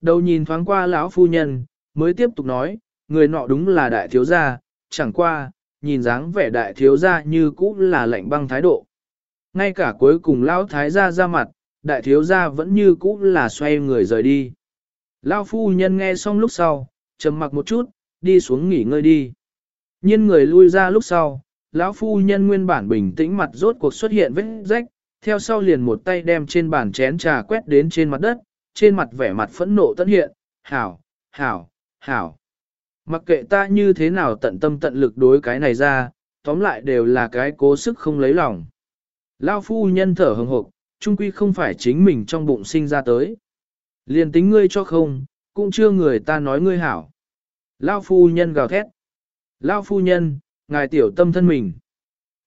Đầu nhìn thoáng qua lão phu nhân, mới tiếp tục nói, người nọ đúng là đại thiếu gia, chẳng qua, nhìn dáng vẻ đại thiếu gia như cũ là lạnh băng thái độ. Ngay cả cuối cùng lão thái gia ra mặt, đại thiếu gia vẫn như cũ là xoay người rời đi. Lão phu nhân nghe xong lúc sau, trầm mặc một chút, đi xuống nghỉ ngơi đi. Nhiên người lui ra lúc sau, lão phu nhân nguyên bản bình tĩnh mặt rốt cuộc xuất hiện vết rách, theo sau liền một tay đem trên bàn chén trà quét đến trên mặt đất, trên mặt vẻ mặt phẫn nộ tận hiện, hảo, hảo, hảo. Mặc kệ ta như thế nào tận tâm tận lực đối cái này ra, tóm lại đều là cái cố sức không lấy lòng. Lao phu nhân thở hừng hộc, trung quy không phải chính mình trong bụng sinh ra tới. Liền tính ngươi cho không, cũng chưa người ta nói ngươi hảo. Lao phu nhân gào thét. Lao phu nhân, ngài tiểu tâm thân mình.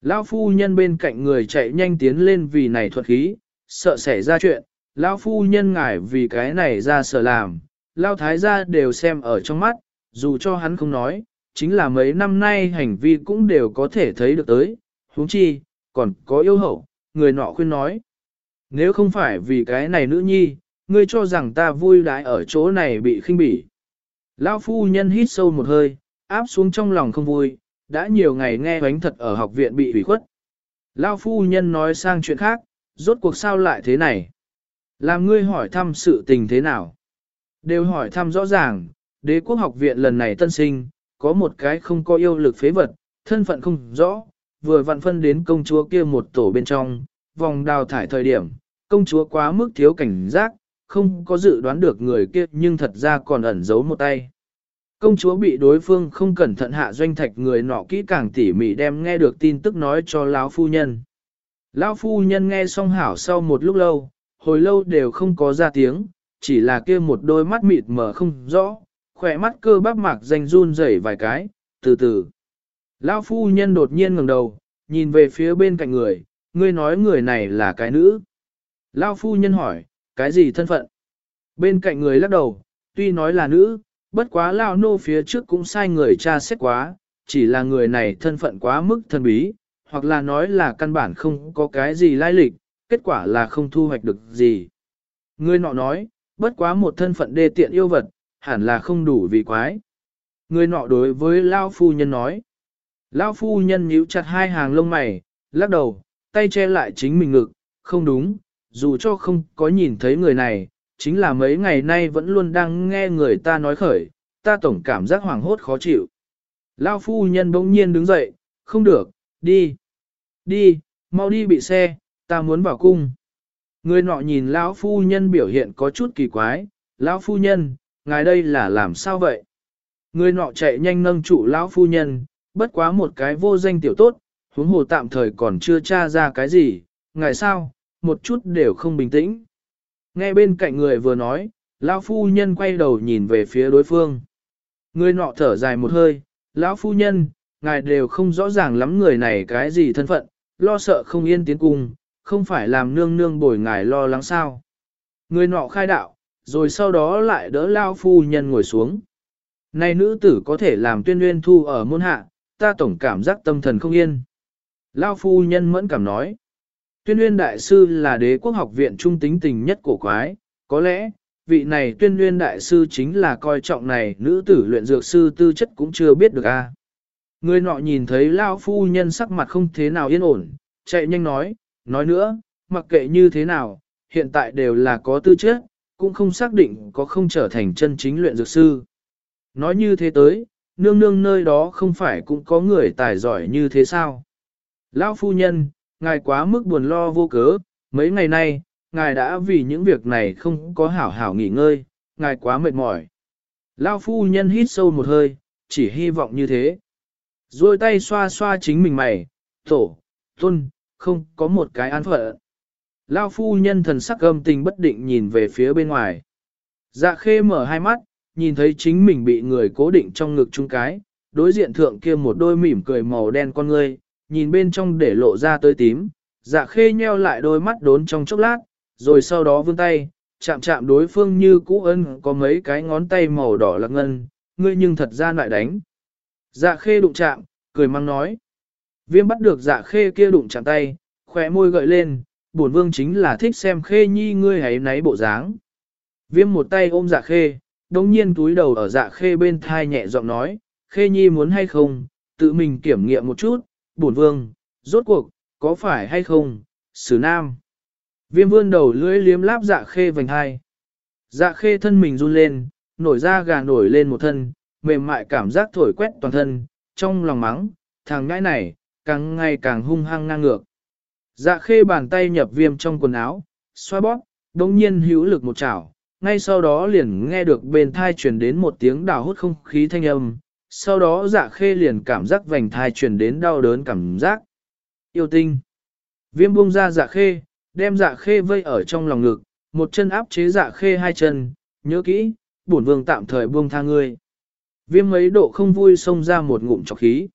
Lao phu nhân bên cạnh người chạy nhanh tiến lên vì này thuật khí, sợ xảy ra chuyện. Lao phu nhân ngài vì cái này ra sợ làm. Lao thái gia đều xem ở trong mắt, dù cho hắn không nói, chính là mấy năm nay hành vi cũng đều có thể thấy được tới. huống chi, còn có yêu hậu, người nọ khuyên nói. Nếu không phải vì cái này nữ nhi, ngươi cho rằng ta vui đái ở chỗ này bị khinh bỉ. Lão phu nhân hít sâu một hơi, áp xuống trong lòng không vui, đã nhiều ngày nghe bánh thật ở học viện bị hủy khuất. Lão phu nhân nói sang chuyện khác, rốt cuộc sao lại thế này? Làm ngươi hỏi thăm sự tình thế nào? Đều hỏi thăm rõ ràng, đế quốc học viện lần này tân sinh, có một cái không có yêu lực phế vật, thân phận không rõ, vừa vặn phân đến công chúa kia một tổ bên trong, vòng đào thải thời điểm, công chúa quá mức thiếu cảnh giác, không có dự đoán được người kia nhưng thật ra còn ẩn giấu một tay. Công chúa bị đối phương không cẩn thận hạ doanh thạch người nọ kỹ càng tỉ mỉ đem nghe được tin tức nói cho lão phu nhân. Lão phu nhân nghe xong hảo sau một lúc lâu, hồi lâu đều không có ra tiếng, chỉ là kia một đôi mắt mịt mờ không rõ, khỏe mắt cơ bắp mạc danh run rẩy vài cái, từ từ. Lão phu nhân đột nhiên ngẩng đầu, nhìn về phía bên cạnh người, ngươi nói người này là cái nữ. Lão phu nhân hỏi, cái gì thân phận? Bên cạnh người lắc đầu, tuy nói là nữ, bất quá Lão nô phía trước cũng sai người tra xét quá, chỉ là người này thân phận quá mức thần bí, hoặc là nói là căn bản không có cái gì lai lịch, kết quả là không thu hoạch được gì. Người nọ nói, bất quá một thân phận đê tiện yêu vật, hẳn là không đủ vì quái. Người nọ đối với Lao phu nhân nói. Lao phu nhân nhíu chặt hai hàng lông mày, lắc đầu, tay che lại chính mình ngực, không đúng, dù cho không có nhìn thấy người này, chính là mấy ngày nay vẫn luôn đang nghe người ta nói khởi, ta tổng cảm giác hoảng hốt khó chịu. Lao phu nhân bỗng nhiên đứng dậy, không được, đi, đi, mau đi bị xe, ta muốn vào cung. Người nọ nhìn lão phu nhân biểu hiện có chút kỳ quái, lão phu nhân, ngài đây là làm sao vậy? Người nọ chạy nhanh nâng trụ lão phu nhân, bất quá một cái vô danh tiểu tốt, huống hồ tạm thời còn chưa tra ra cái gì, ngài sao, một chút đều không bình tĩnh. Nghe bên cạnh người vừa nói, lão phu nhân quay đầu nhìn về phía đối phương. Người nọ thở dài một hơi, lão phu nhân, ngài đều không rõ ràng lắm người này cái gì thân phận, lo sợ không yên tiến cung, không phải làm nương nương bồi ngài lo lắng sao. Người nọ khai đạo, rồi sau đó lại đỡ lao phu nhân ngồi xuống. Này nữ tử có thể làm tuyên nguyên thu ở môn hạ, ta tổng cảm giác tâm thần không yên. Lao phu nhân mẫn cảm nói. Tuyên nguyên đại sư là đế quốc học viện trung tính tình nhất cổ quái, có lẽ, vị này tuyên nguyên đại sư chính là coi trọng này nữ tử luyện dược sư tư chất cũng chưa biết được a. Người nọ nhìn thấy Lao phu nhân sắc mặt không thế nào yên ổn, chạy nhanh nói, nói nữa, mặc kệ như thế nào, hiện tại đều là có tư chất, cũng không xác định có không trở thành chân chính luyện dược sư. Nói như thế tới, nương nương nơi đó không phải cũng có người tài giỏi như thế sao? Lão phu nhân, ngài quá mức buồn lo vô cớ, mấy ngày nay, ngài đã vì những việc này không có hảo hảo nghỉ ngơi, ngài quá mệt mỏi. Lão phu nhân hít sâu một hơi, chỉ hy vọng như thế. Rồi tay xoa xoa chính mình mày, tổ, tuân, không có một cái an phận. Lao phu nhân thần sắc âm tình bất định nhìn về phía bên ngoài. Dạ khê mở hai mắt, nhìn thấy chính mình bị người cố định trong ngực chung cái, đối diện thượng kia một đôi mỉm cười màu đen con ngươi, nhìn bên trong để lộ ra tới tím. Dạ khê nheo lại đôi mắt đốn trong chốc lát, rồi sau đó vươn tay, chạm chạm đối phương như cũ ân có mấy cái ngón tay màu đỏ lạc ngân, ngươi nhưng thật ra lại đánh. Dạ khê đụng chạm, cười mang nói. Viêm bắt được dạ khê kia đụng chạm tay, khỏe môi gợi lên, bổn vương chính là thích xem khê nhi ngươi hãy náy bộ dáng. Viêm một tay ôm dạ khê, đồng nhiên túi đầu ở dạ khê bên thai nhẹ giọng nói, khê nhi muốn hay không, tự mình kiểm nghiệm một chút, bổn vương, rốt cuộc, có phải hay không, xử nam. Viêm vươn đầu lưỡi liếm láp dạ khê vành hai. Dạ khê thân mình run lên, nổi da gà nổi lên một thân, mềm mại cảm giác thổi quét toàn thân, trong lòng mắng, thằng ngãi này, càng ngày càng hung hăng ngang ngược. Dạ khê bàn tay nhập viêm trong quần áo, xoa bóp, đồng nhiên hữu lực một chảo, ngay sau đó liền nghe được bên thai truyền đến một tiếng đào hút không khí thanh âm, sau đó dạ khê liền cảm giác vành thai truyền đến đau đớn cảm giác. Yêu tinh. Viêm buông ra dạ khê, đem dạ khê vây ở trong lòng ngực, một chân áp chế dạ khê hai chân, nhớ kỹ, bổn vương tạm thời buông tha ngươi. Viêm mấy độ không vui xông ra một ngụm trọc khí.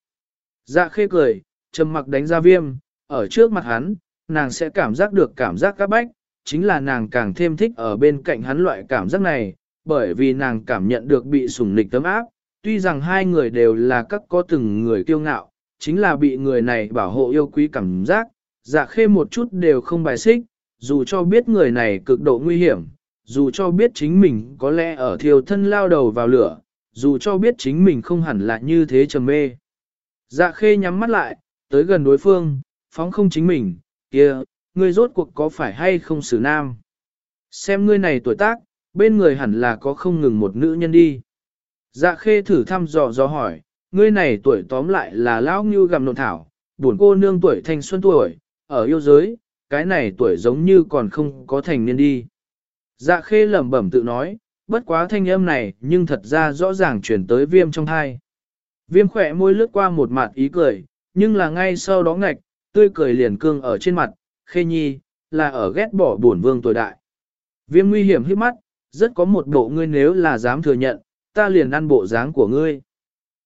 Dạ khê cười, trầm mặc đánh ra viêm, ở trước mặt hắn, nàng sẽ cảm giác được cảm giác các bách, chính là nàng càng thêm thích ở bên cạnh hắn loại cảm giác này, bởi vì nàng cảm nhận được bị sủng nịch tấm áp, tuy rằng hai người đều là các có từng người kiêu ngạo, chính là bị người này bảo hộ yêu quý cảm giác, dạ khê một chút đều không bài xích, dù cho biết người này cực độ nguy hiểm, dù cho biết chính mình có lẽ ở thiêu thân lao đầu vào lửa, dù cho biết chính mình không hẳn là như thế trầm mê. Dạ khê nhắm mắt lại, tới gần đối phương, phóng không chính mình, kia, ngươi rốt cuộc có phải hay không xử nam. Xem ngươi này tuổi tác, bên người hẳn là có không ngừng một nữ nhân đi. Dạ khê thử thăm dò dò hỏi, ngươi này tuổi tóm lại là lão như gặm nộn thảo, buồn cô nương tuổi thanh xuân tuổi, ở yêu giới, cái này tuổi giống như còn không có thành niên đi. Dạ khê lẩm bẩm tự nói, bất quá thanh âm này nhưng thật ra rõ ràng chuyển tới viêm trong thai. Viêm khỏe môi lướt qua một mặt ý cười, nhưng là ngay sau đó ngạch, tươi cười liền cương ở trên mặt, khê nhi, là ở ghét bỏ buồn vương tuổi đại. Viêm nguy hiểm hít mắt, rất có một bộ ngươi nếu là dám thừa nhận, ta liền ăn bộ dáng của ngươi.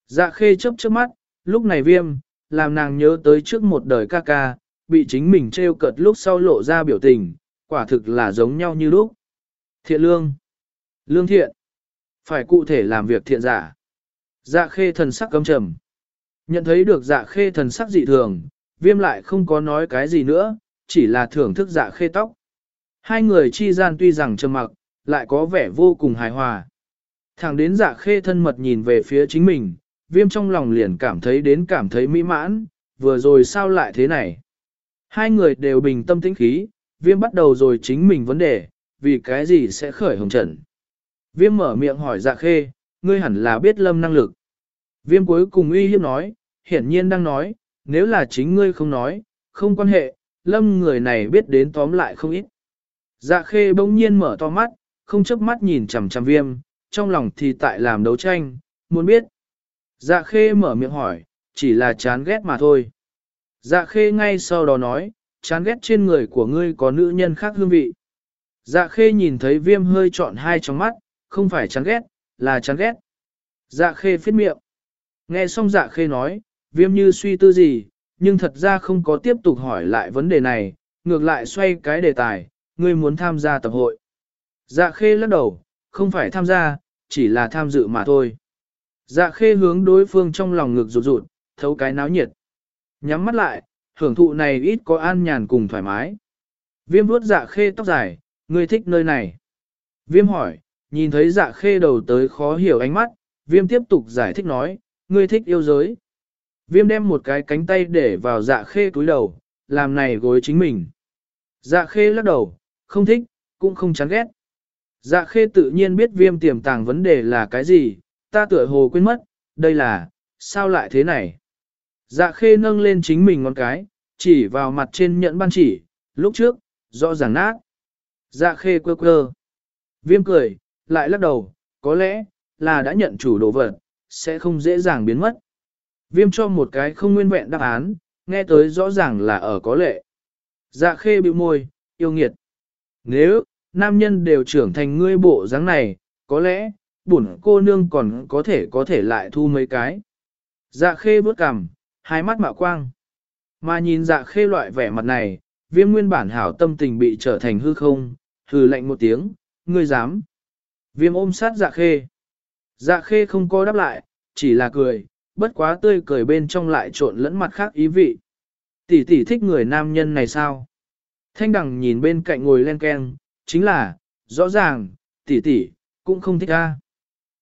Dạ khê chấp chớp mắt, lúc này viêm, làm nàng nhớ tới trước một đời ca ca, bị chính mình trêu cợt lúc sau lộ ra biểu tình, quả thực là giống nhau như lúc. Thiện lương, lương thiện, phải cụ thể làm việc thiện giả. Dạ khê thần sắc căm trầm. Nhận thấy được dạ khê thần sắc dị thường, viêm lại không có nói cái gì nữa, chỉ là thưởng thức dạ khê tóc. Hai người chi gian tuy rằng trầm mặc, lại có vẻ vô cùng hài hòa. Thẳng đến dạ khê thân mật nhìn về phía chính mình, viêm trong lòng liền cảm thấy đến cảm thấy mỹ mãn, vừa rồi sao lại thế này. Hai người đều bình tâm tĩnh khí, viêm bắt đầu rồi chính mình vấn đề, vì cái gì sẽ khởi hồng trận. Viêm mở miệng hỏi dạ khê, ngươi hẳn là biết lâm năng lực. Viêm cuối cùng uy hiếp nói, hiển nhiên đang nói, nếu là chính ngươi không nói, không quan hệ, lâm người này biết đến tóm lại không ít. Dạ khê bỗng nhiên mở to mắt, không chớp mắt nhìn chằm chằm viêm, trong lòng thì tại làm đấu tranh, muốn biết. Dạ khê mở miệng hỏi, chỉ là chán ghét mà thôi. Dạ khê ngay sau đó nói, chán ghét trên người của ngươi có nữ nhân khác hương vị. Dạ khê nhìn thấy viêm hơi trọn hai trong mắt, không phải chán ghét, là chán ghét. Dạ khê phết miệng. Nghe xong dạ khê nói, viêm như suy tư gì, nhưng thật ra không có tiếp tục hỏi lại vấn đề này, ngược lại xoay cái đề tài, ngươi muốn tham gia tập hội. Dạ khê lắc đầu, không phải tham gia, chỉ là tham dự mà thôi. Dạ khê hướng đối phương trong lòng ngực rụt rụt, thấu cái náo nhiệt. Nhắm mắt lại, hưởng thụ này ít có an nhàn cùng thoải mái. Viêm vuốt dạ khê tóc dài, ngươi thích nơi này. Viêm hỏi, nhìn thấy dạ khê đầu tới khó hiểu ánh mắt, viêm tiếp tục giải thích nói, ngươi thích yêu giới. Viêm đem một cái cánh tay để vào dạ khê túi đầu, làm này gối chính mình. Dạ khê lắc đầu, không thích, cũng không chán ghét. Dạ khê tự nhiên biết viêm tiềm tàng vấn đề là cái gì, ta tựa hồ quên mất, đây là, sao lại thế này? Dạ khê nâng lên chính mình ngón cái, chỉ vào mặt trên nhẫn ban chỉ, lúc trước, rõ ràng nát. Dạ khê quơ quơ. Viêm cười, lại lắc đầu, có lẽ, là đã nhận chủ đồ vật, sẽ không dễ dàng biến mất. Viêm cho một cái không nguyên vẹn đáp án, nghe tới rõ ràng là ở có lệ. Dạ khê bĩu môi, yêu nghiệt. Nếu, nam nhân đều trưởng thành ngươi bộ dáng này, có lẽ, bổn cô nương còn có thể có thể lại thu mấy cái. Dạ khê bước cằm, hai mắt mạo quang. Mà nhìn dạ khê loại vẻ mặt này, viêm nguyên bản hảo tâm tình bị trở thành hư không, hừ lạnh một tiếng, ngươi dám. Viêm ôm sát dạ khê. Dạ khê không có đáp lại, chỉ là cười, bất quá tươi cười bên trong lại trộn lẫn mặt khác ý vị. Tỷ tỷ thích người nam nhân này sao? Thanh đằng nhìn bên cạnh ngồi len ken chính là, rõ ràng, tỷ tỷ, cũng không thích a.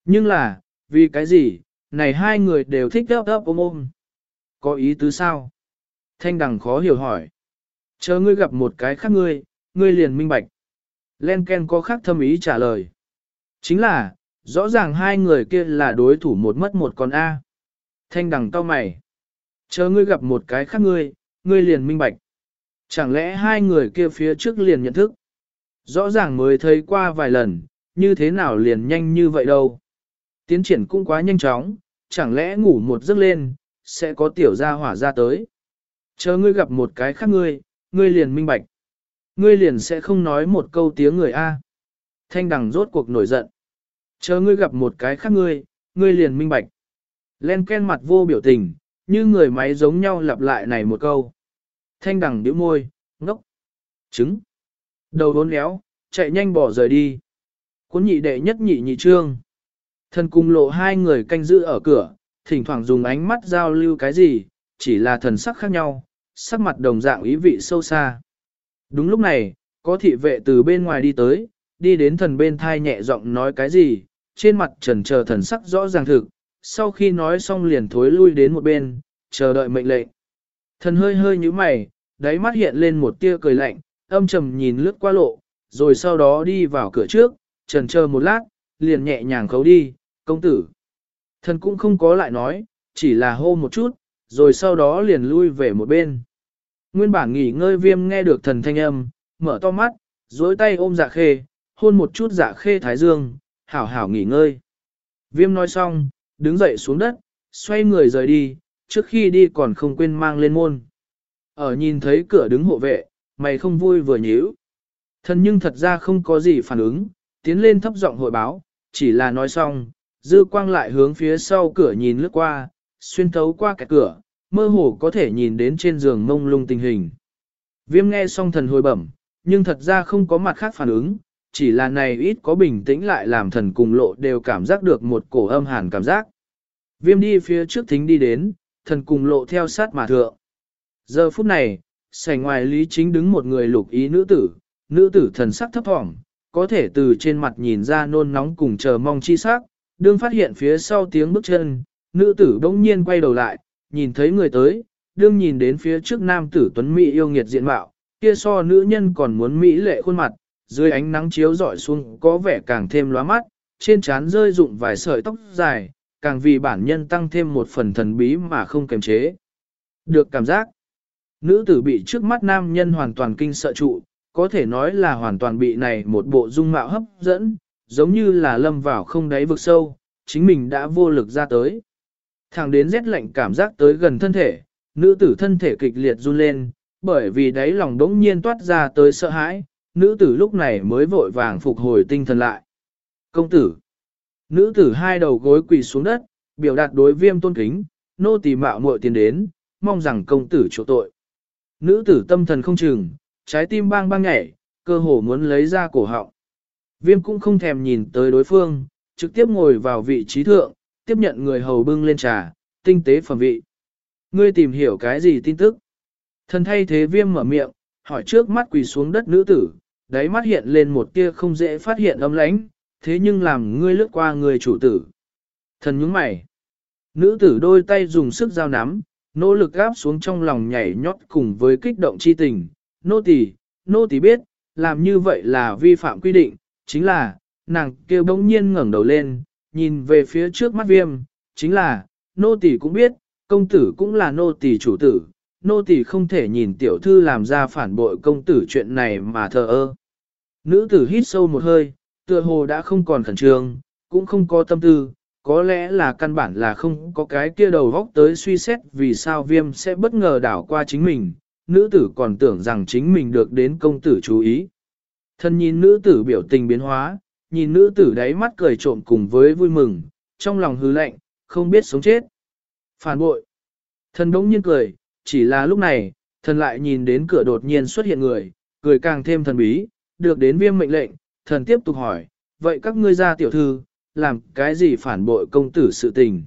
Nhưng là, vì cái gì, này hai người đều thích đớp đớp ôm ôm. Có ý tứ sao? Thanh đằng khó hiểu hỏi. Chờ ngươi gặp một cái khác ngươi, ngươi liền minh bạch. Len Ken có khác thâm ý trả lời. Chính là, rõ ràng hai người kia là đối thủ một mất một con A. Thanh đằng cao mày. Chờ ngươi gặp một cái khác ngươi, ngươi liền minh bạch. Chẳng lẽ hai người kia phía trước liền nhận thức? Rõ ràng mới thấy qua vài lần, như thế nào liền nhanh như vậy đâu? Tiến triển cũng quá nhanh chóng, chẳng lẽ ngủ một giấc lên, sẽ có tiểu gia hỏa ra tới. Chờ ngươi gặp một cái khác ngươi, ngươi liền minh bạch. Ngươi liền sẽ không nói một câu tiếng người A. Thanh đằng rốt cuộc nổi giận. Chờ ngươi gặp một cái khác ngươi, ngươi liền minh bạch. Len ken mặt vô biểu tình, như người máy giống nhau lặp lại này một câu. Thanh đằng điếu môi, ngốc, trứng. Đầu đốn léo, chạy nhanh bỏ rời đi. Cuốn nhị đệ nhất nhị nhị trương. Thần cung lộ hai người canh giữ ở cửa, thỉnh thoảng dùng ánh mắt giao lưu cái gì, chỉ là thần sắc khác nhau, sắc mặt đồng dạng ý vị sâu xa. Đúng lúc này, có thị vệ từ bên ngoài đi tới, đi đến thần bên thai nhẹ giọng nói cái gì, trên mặt trần chờ thần sắc rõ ràng thực, sau khi nói xong liền thối lui đến một bên, chờ đợi mệnh lệnh. Thần hơi hơi như mày, đáy mắt hiện lên một tia cười lạnh, âm trầm nhìn lướt qua lộ, rồi sau đó đi vào cửa trước, trần chờ một lát, liền nhẹ nhàng khấu đi, công tử. Thần cũng không có lại nói, chỉ là hô một chút, rồi sau đó liền lui về một bên. Nguyên bản nghỉ ngơi viêm nghe được thần thanh âm, mở to mắt, dối tay ôm dạ khê, hôn một chút dạ khê thái dương, hảo hảo nghỉ ngơi. Viêm nói xong, đứng dậy xuống đất, xoay người rời đi, trước khi đi còn không quên mang lên môn. Ở nhìn thấy cửa đứng hộ vệ, mày không vui vừa nhíu. Thần nhưng thật ra không có gì phản ứng, tiến lên thấp giọng hội báo, chỉ là nói xong, dư quang lại hướng phía sau cửa nhìn lướt qua, xuyên thấu qua cái cửa, mơ hồ có thể nhìn đến trên giường mông lung tình hình. Viêm nghe xong thần hồi bẩm, nhưng thật ra không có mặt khác phản ứng, chỉ là này ít có bình tĩnh lại làm thần cùng lộ đều cảm giác được một cổ âm hàn cảm giác. Viêm đi phía trước thính đi đến, thần cùng lộ theo sát mà thượng. Giờ phút này, sảnh ngoài lý chính đứng một người lục ý nữ tử, nữ tử thần sắc thấp thỏm, có thể từ trên mặt nhìn ra nôn nóng cùng chờ mong chi sắc, đương phát hiện phía sau tiếng bước chân, nữ tử bỗng nhiên quay đầu lại, nhìn thấy người tới, đương nhìn đến phía trước nam tử tuấn mỹ yêu nghiệt diện mạo, kia so nữ nhân còn muốn mỹ lệ khuôn mặt, dưới ánh nắng chiếu rọi xuống có vẻ càng thêm lóa mắt, trên trán rơi rụng vài sợi tóc dài, càng vì bản nhân tăng thêm một phần thần bí mà không kềm chế. Được cảm giác, nữ tử bị trước mắt nam nhân hoàn toàn kinh sợ trụ, có thể nói là hoàn toàn bị này một bộ dung mạo hấp dẫn, giống như là lâm vào không đáy vực sâu, chính mình đã vô lực ra tới. Thẳng đến rét lạnh cảm giác tới gần thân thể, nữ tử thân thể kịch liệt run lên, bởi vì đáy lòng đống nhiên toát ra tới sợ hãi, nữ tử lúc này mới vội vàng phục hồi tinh thần lại. Công tử Nữ tử hai đầu gối quỳ xuống đất, biểu đạt đối viêm tôn kính, nô tỳ mạo muội tiền đến, mong rằng công tử chỗ tội. Nữ tử tâm thần không chừng, trái tim bang bang nhảy, cơ hồ muốn lấy ra cổ họng. Viêm cũng không thèm nhìn tới đối phương, trực tiếp ngồi vào vị trí thượng, tiếp nhận người hầu bưng lên trà, tinh tế phẩm vị. Ngươi tìm hiểu cái gì tin tức? Thần thay thế viêm mở miệng, hỏi trước mắt quỳ xuống đất nữ tử, đáy mắt hiện lên một tia không dễ phát hiện âm lãnh, thế nhưng làm ngươi lướt qua người chủ tử. Thần nhướng mày. Nữ tử đôi tay dùng sức giao nắm, nỗ lực gáp xuống trong lòng nhảy nhót cùng với kích động chi tình. Nô tỳ, nô tỳ biết, làm như vậy là vi phạm quy định, chính là, nàng kêu bỗng nhiên ngẩng đầu lên, nhìn về phía trước mắt viêm, chính là, nô tỳ cũng biết, công tử cũng là nô tỳ chủ tử, nô tỳ không thể nhìn tiểu thư làm ra phản bội công tử chuyện này mà thờ ơ. Nữ tử hít sâu một hơi, tựa hồ đã không còn khẩn trương, cũng không có tâm tư, có lẽ là căn bản là không có cái kia đầu góc tới suy xét vì sao viêm sẽ bất ngờ đảo qua chính mình, nữ tử còn tưởng rằng chính mình được đến công tử chú ý. Thân nhìn nữ tử biểu tình biến hóa, nhìn nữ tử đáy mắt cười trộm cùng với vui mừng, trong lòng hư lạnh, không biết sống chết. Phản bội. Thần đống nhiên cười, chỉ là lúc này, thần lại nhìn đến cửa đột nhiên xuất hiện người, cười càng thêm thần bí, được đến viêm mệnh lệnh, thần tiếp tục hỏi, vậy các ngươi ra tiểu thư, làm cái gì phản bội công tử sự tình?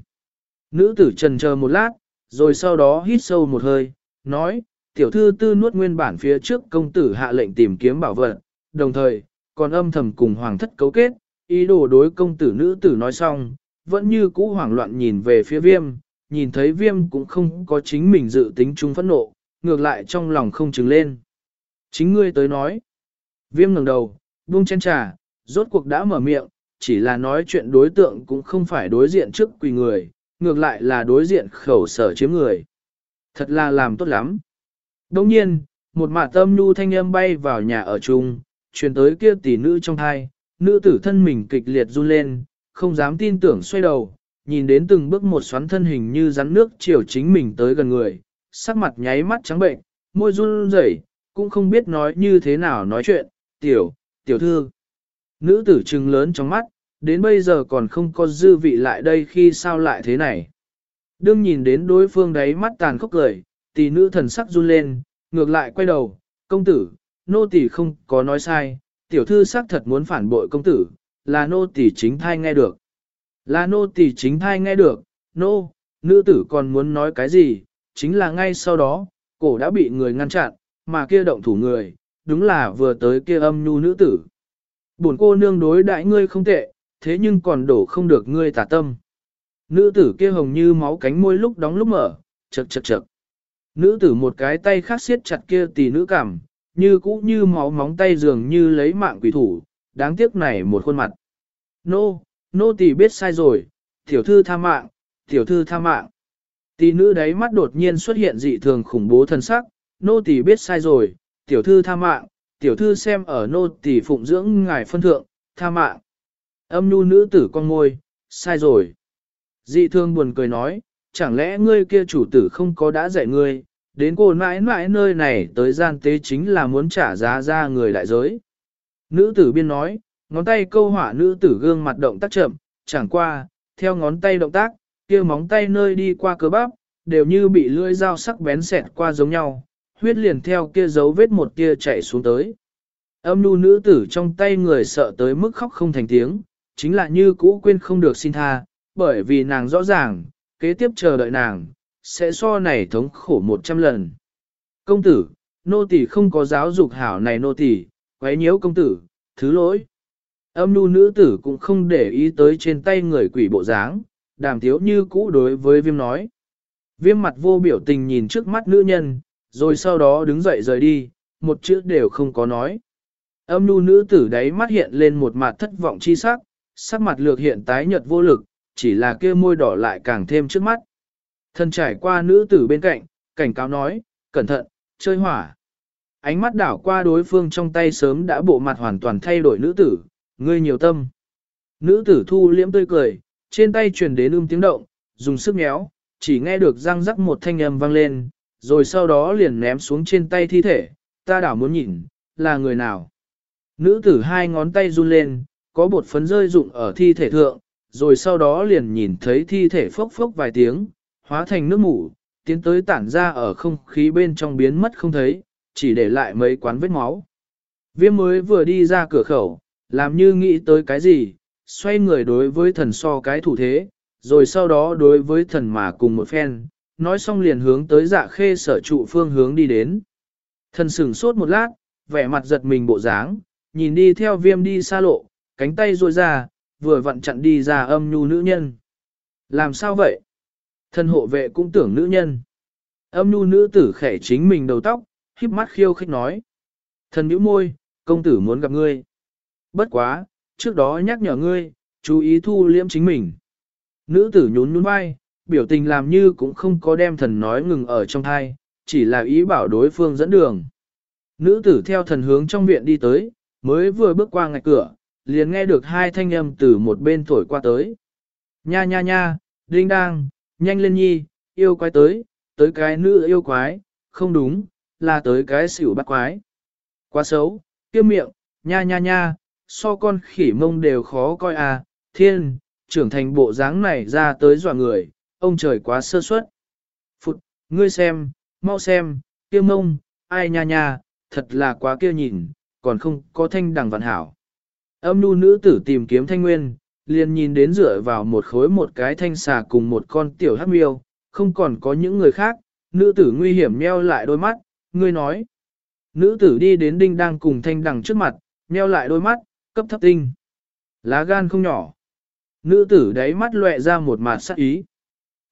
Nữ tử trần chờ một lát, rồi sau đó hít sâu một hơi, nói, tiểu thư tư nuốt nguyên bản phía trước công tử hạ lệnh tìm kiếm bảo vật, đồng thời, còn âm thầm cùng hoàng thất cấu kết, ý đồ đối công tử nữ tử nói xong, vẫn như cũ hoảng loạn nhìn về phía viêm, nhìn thấy viêm cũng không có chính mình dự tính chung phẫn nộ, ngược lại trong lòng không trừng lên. Chính ngươi tới nói. Viêm ngẩng đầu, buông chén trà, rốt cuộc đã mở miệng, chỉ là nói chuyện đối tượng cũng không phải đối diện trước quỳ người, ngược lại là đối diện khẩu sở chiếm người. Thật là làm tốt lắm. Đồng nhiên, một mạ tâm nhu thanh âm bay vào nhà ở chung, truyền tới kia tỷ nữ trong thai, nữ tử thân mình kịch liệt run lên, không dám tin tưởng xoay đầu, nhìn đến từng bước một xoắn thân hình như rắn nước chiều chính mình tới gần người, sắc mặt nháy mắt trắng bệnh, môi run rẩy, cũng không biết nói như thế nào nói chuyện, tiểu, tiểu thư. Nữ tử trừng lớn trong mắt, đến bây giờ còn không có dư vị lại đây khi sao lại thế này. Đương nhìn đến đối phương đấy mắt tàn khốc cười, tỷ nữ thần sắc run lên, ngược lại quay đầu, công tử, nô tỷ không có nói sai, tiểu thư xác thật muốn phản bội công tử, là nô tỷ chính thai nghe được. Là nô tỷ chính thai nghe được, nô, nữ tử còn muốn nói cái gì, chính là ngay sau đó, cổ đã bị người ngăn chặn, mà kia động thủ người, đúng là vừa tới kia âm nhu nữ tử. Buồn cô nương đối đại ngươi không tệ, thế nhưng còn đổ không được ngươi tà tâm. Nữ tử kia hồng như máu cánh môi lúc đóng lúc mở, chật chật chật. Nữ tử một cái tay khác siết chặt kia tỷ nữ cảm, như cũ như máu móng tay dường như lấy mạng quỷ thủ, đáng tiếc này một khuôn mặt. Nô, nô tỷ biết sai rồi, tiểu thư tha mạng, tiểu thư tha mạng. Tỷ nữ đấy mắt đột nhiên xuất hiện dị thường khủng bố thân sắc, nô tỷ biết sai rồi, tiểu thư tha mạng, tiểu thư xem ở nô tỷ phụng dưỡng ngài phân thượng, tha mạng. Âm nhu nữ tử con ngôi, sai rồi. Dị thương buồn cười nói, chẳng lẽ ngươi kia chủ tử không có đã dạy ngươi, đến cô mãi mãi nơi này tới gian tế chính là muốn trả giá ra người đại giới. Nữ tử biên nói, ngón tay câu hỏa nữ tử gương mặt động tác chậm, chẳng qua, theo ngón tay động tác, kia móng tay nơi đi qua cơ bắp, đều như bị lưỡi dao sắc bén xẹt qua giống nhau, huyết liền theo kia dấu vết một kia chạy xuống tới. Âm nu nữ tử trong tay người sợ tới mức khóc không thành tiếng, chính là như cũ quên không được xin tha, bởi vì nàng rõ ràng, kế tiếp chờ đợi nàng, sẽ so này thống khổ một trăm lần. Công tử, nô tỳ không có giáo dục hảo này nô tỳ, quấy nhiễu công tử, thứ lỗi. Âm nu nữ tử cũng không để ý tới trên tay người quỷ bộ dáng, đàm thiếu như cũ đối với viêm nói. Viêm mặt vô biểu tình nhìn trước mắt nữ nhân, rồi sau đó đứng dậy rời đi, một chữ đều không có nói. Âm nu nữ tử đấy mắt hiện lên một mặt thất vọng chi sắc, sắc mặt lược hiện tái nhợt vô lực, chỉ là kia môi đỏ lại càng thêm trước mắt. Thân trải qua nữ tử bên cạnh, cảnh cáo nói, cẩn thận, chơi hỏa. Ánh mắt đảo qua đối phương trong tay sớm đã bộ mặt hoàn toàn thay đổi nữ tử, ngươi nhiều tâm. Nữ tử thu liễm tươi cười, trên tay truyền đến ưm tiếng động, dùng sức nhéo, chỉ nghe được răng rắc một thanh âm vang lên, rồi sau đó liền ném xuống trên tay thi thể, ta đảo muốn nhìn, là người nào. Nữ tử hai ngón tay run lên, có bột phấn rơi rụng ở thi thể thượng, rồi sau đó liền nhìn thấy thi thể phốc phốc vài tiếng, hóa thành nước mủ, tiến tới tản ra ở không khí bên trong biến mất không thấy, chỉ để lại mấy quán vết máu. Viêm mới vừa đi ra cửa khẩu, làm như nghĩ tới cái gì, xoay người đối với thần so cái thủ thế, rồi sau đó đối với thần mà cùng một phen, nói xong liền hướng tới dạ khê sở trụ phương hướng đi đến. Thần sửng sốt một lát, vẻ mặt giật mình bộ dáng, nhìn đi theo viêm đi xa lộ, cánh tay ruôi ra, vừa vặn chặn đi ra âm nhu nữ nhân. Làm sao vậy? Thân hộ vệ cũng tưởng nữ nhân. Âm nhu nữ tử khẽ chính mình đầu tóc, híp mắt khiêu khích nói. Thần nhíu môi, công tử muốn gặp ngươi. Bất quá, trước đó nhắc nhở ngươi, chú ý thu liễm chính mình. Nữ tử nhún nhún vai, biểu tình làm như cũng không có đem thần nói ngừng ở trong thai, chỉ là ý bảo đối phương dẫn đường. Nữ tử theo thần hướng trong viện đi tới, mới vừa bước qua ngạch cửa, liền nghe được hai thanh âm từ một bên thổi qua tới. Nha nha nha, đinh đang, nhanh lên nhi, yêu quái tới, tới cái nữ yêu quái, không đúng, là tới cái xỉu bắt quái. Quá xấu, kiêm miệng, nha nha nha, so con khỉ mông đều khó coi à, thiên, trưởng thành bộ dáng này ra tới dọa người, ông trời quá sơ suất. Phụt, ngươi xem, mau xem, kia mông, ai nha nha, thật là quá kia nhìn, còn không có thanh đằng vạn hảo. Âm nu nữ tử tìm kiếm thanh nguyên, liền nhìn đến dựa vào một khối một cái thanh xà cùng một con tiểu hắc miêu, không còn có những người khác, nữ tử nguy hiểm nheo lại đôi mắt, ngươi nói. Nữ tử đi đến đinh đang cùng thanh đằng trước mặt, nheo lại đôi mắt, cấp thấp tinh. Lá gan không nhỏ. Nữ tử đáy mắt lệ ra một mặt sắc ý.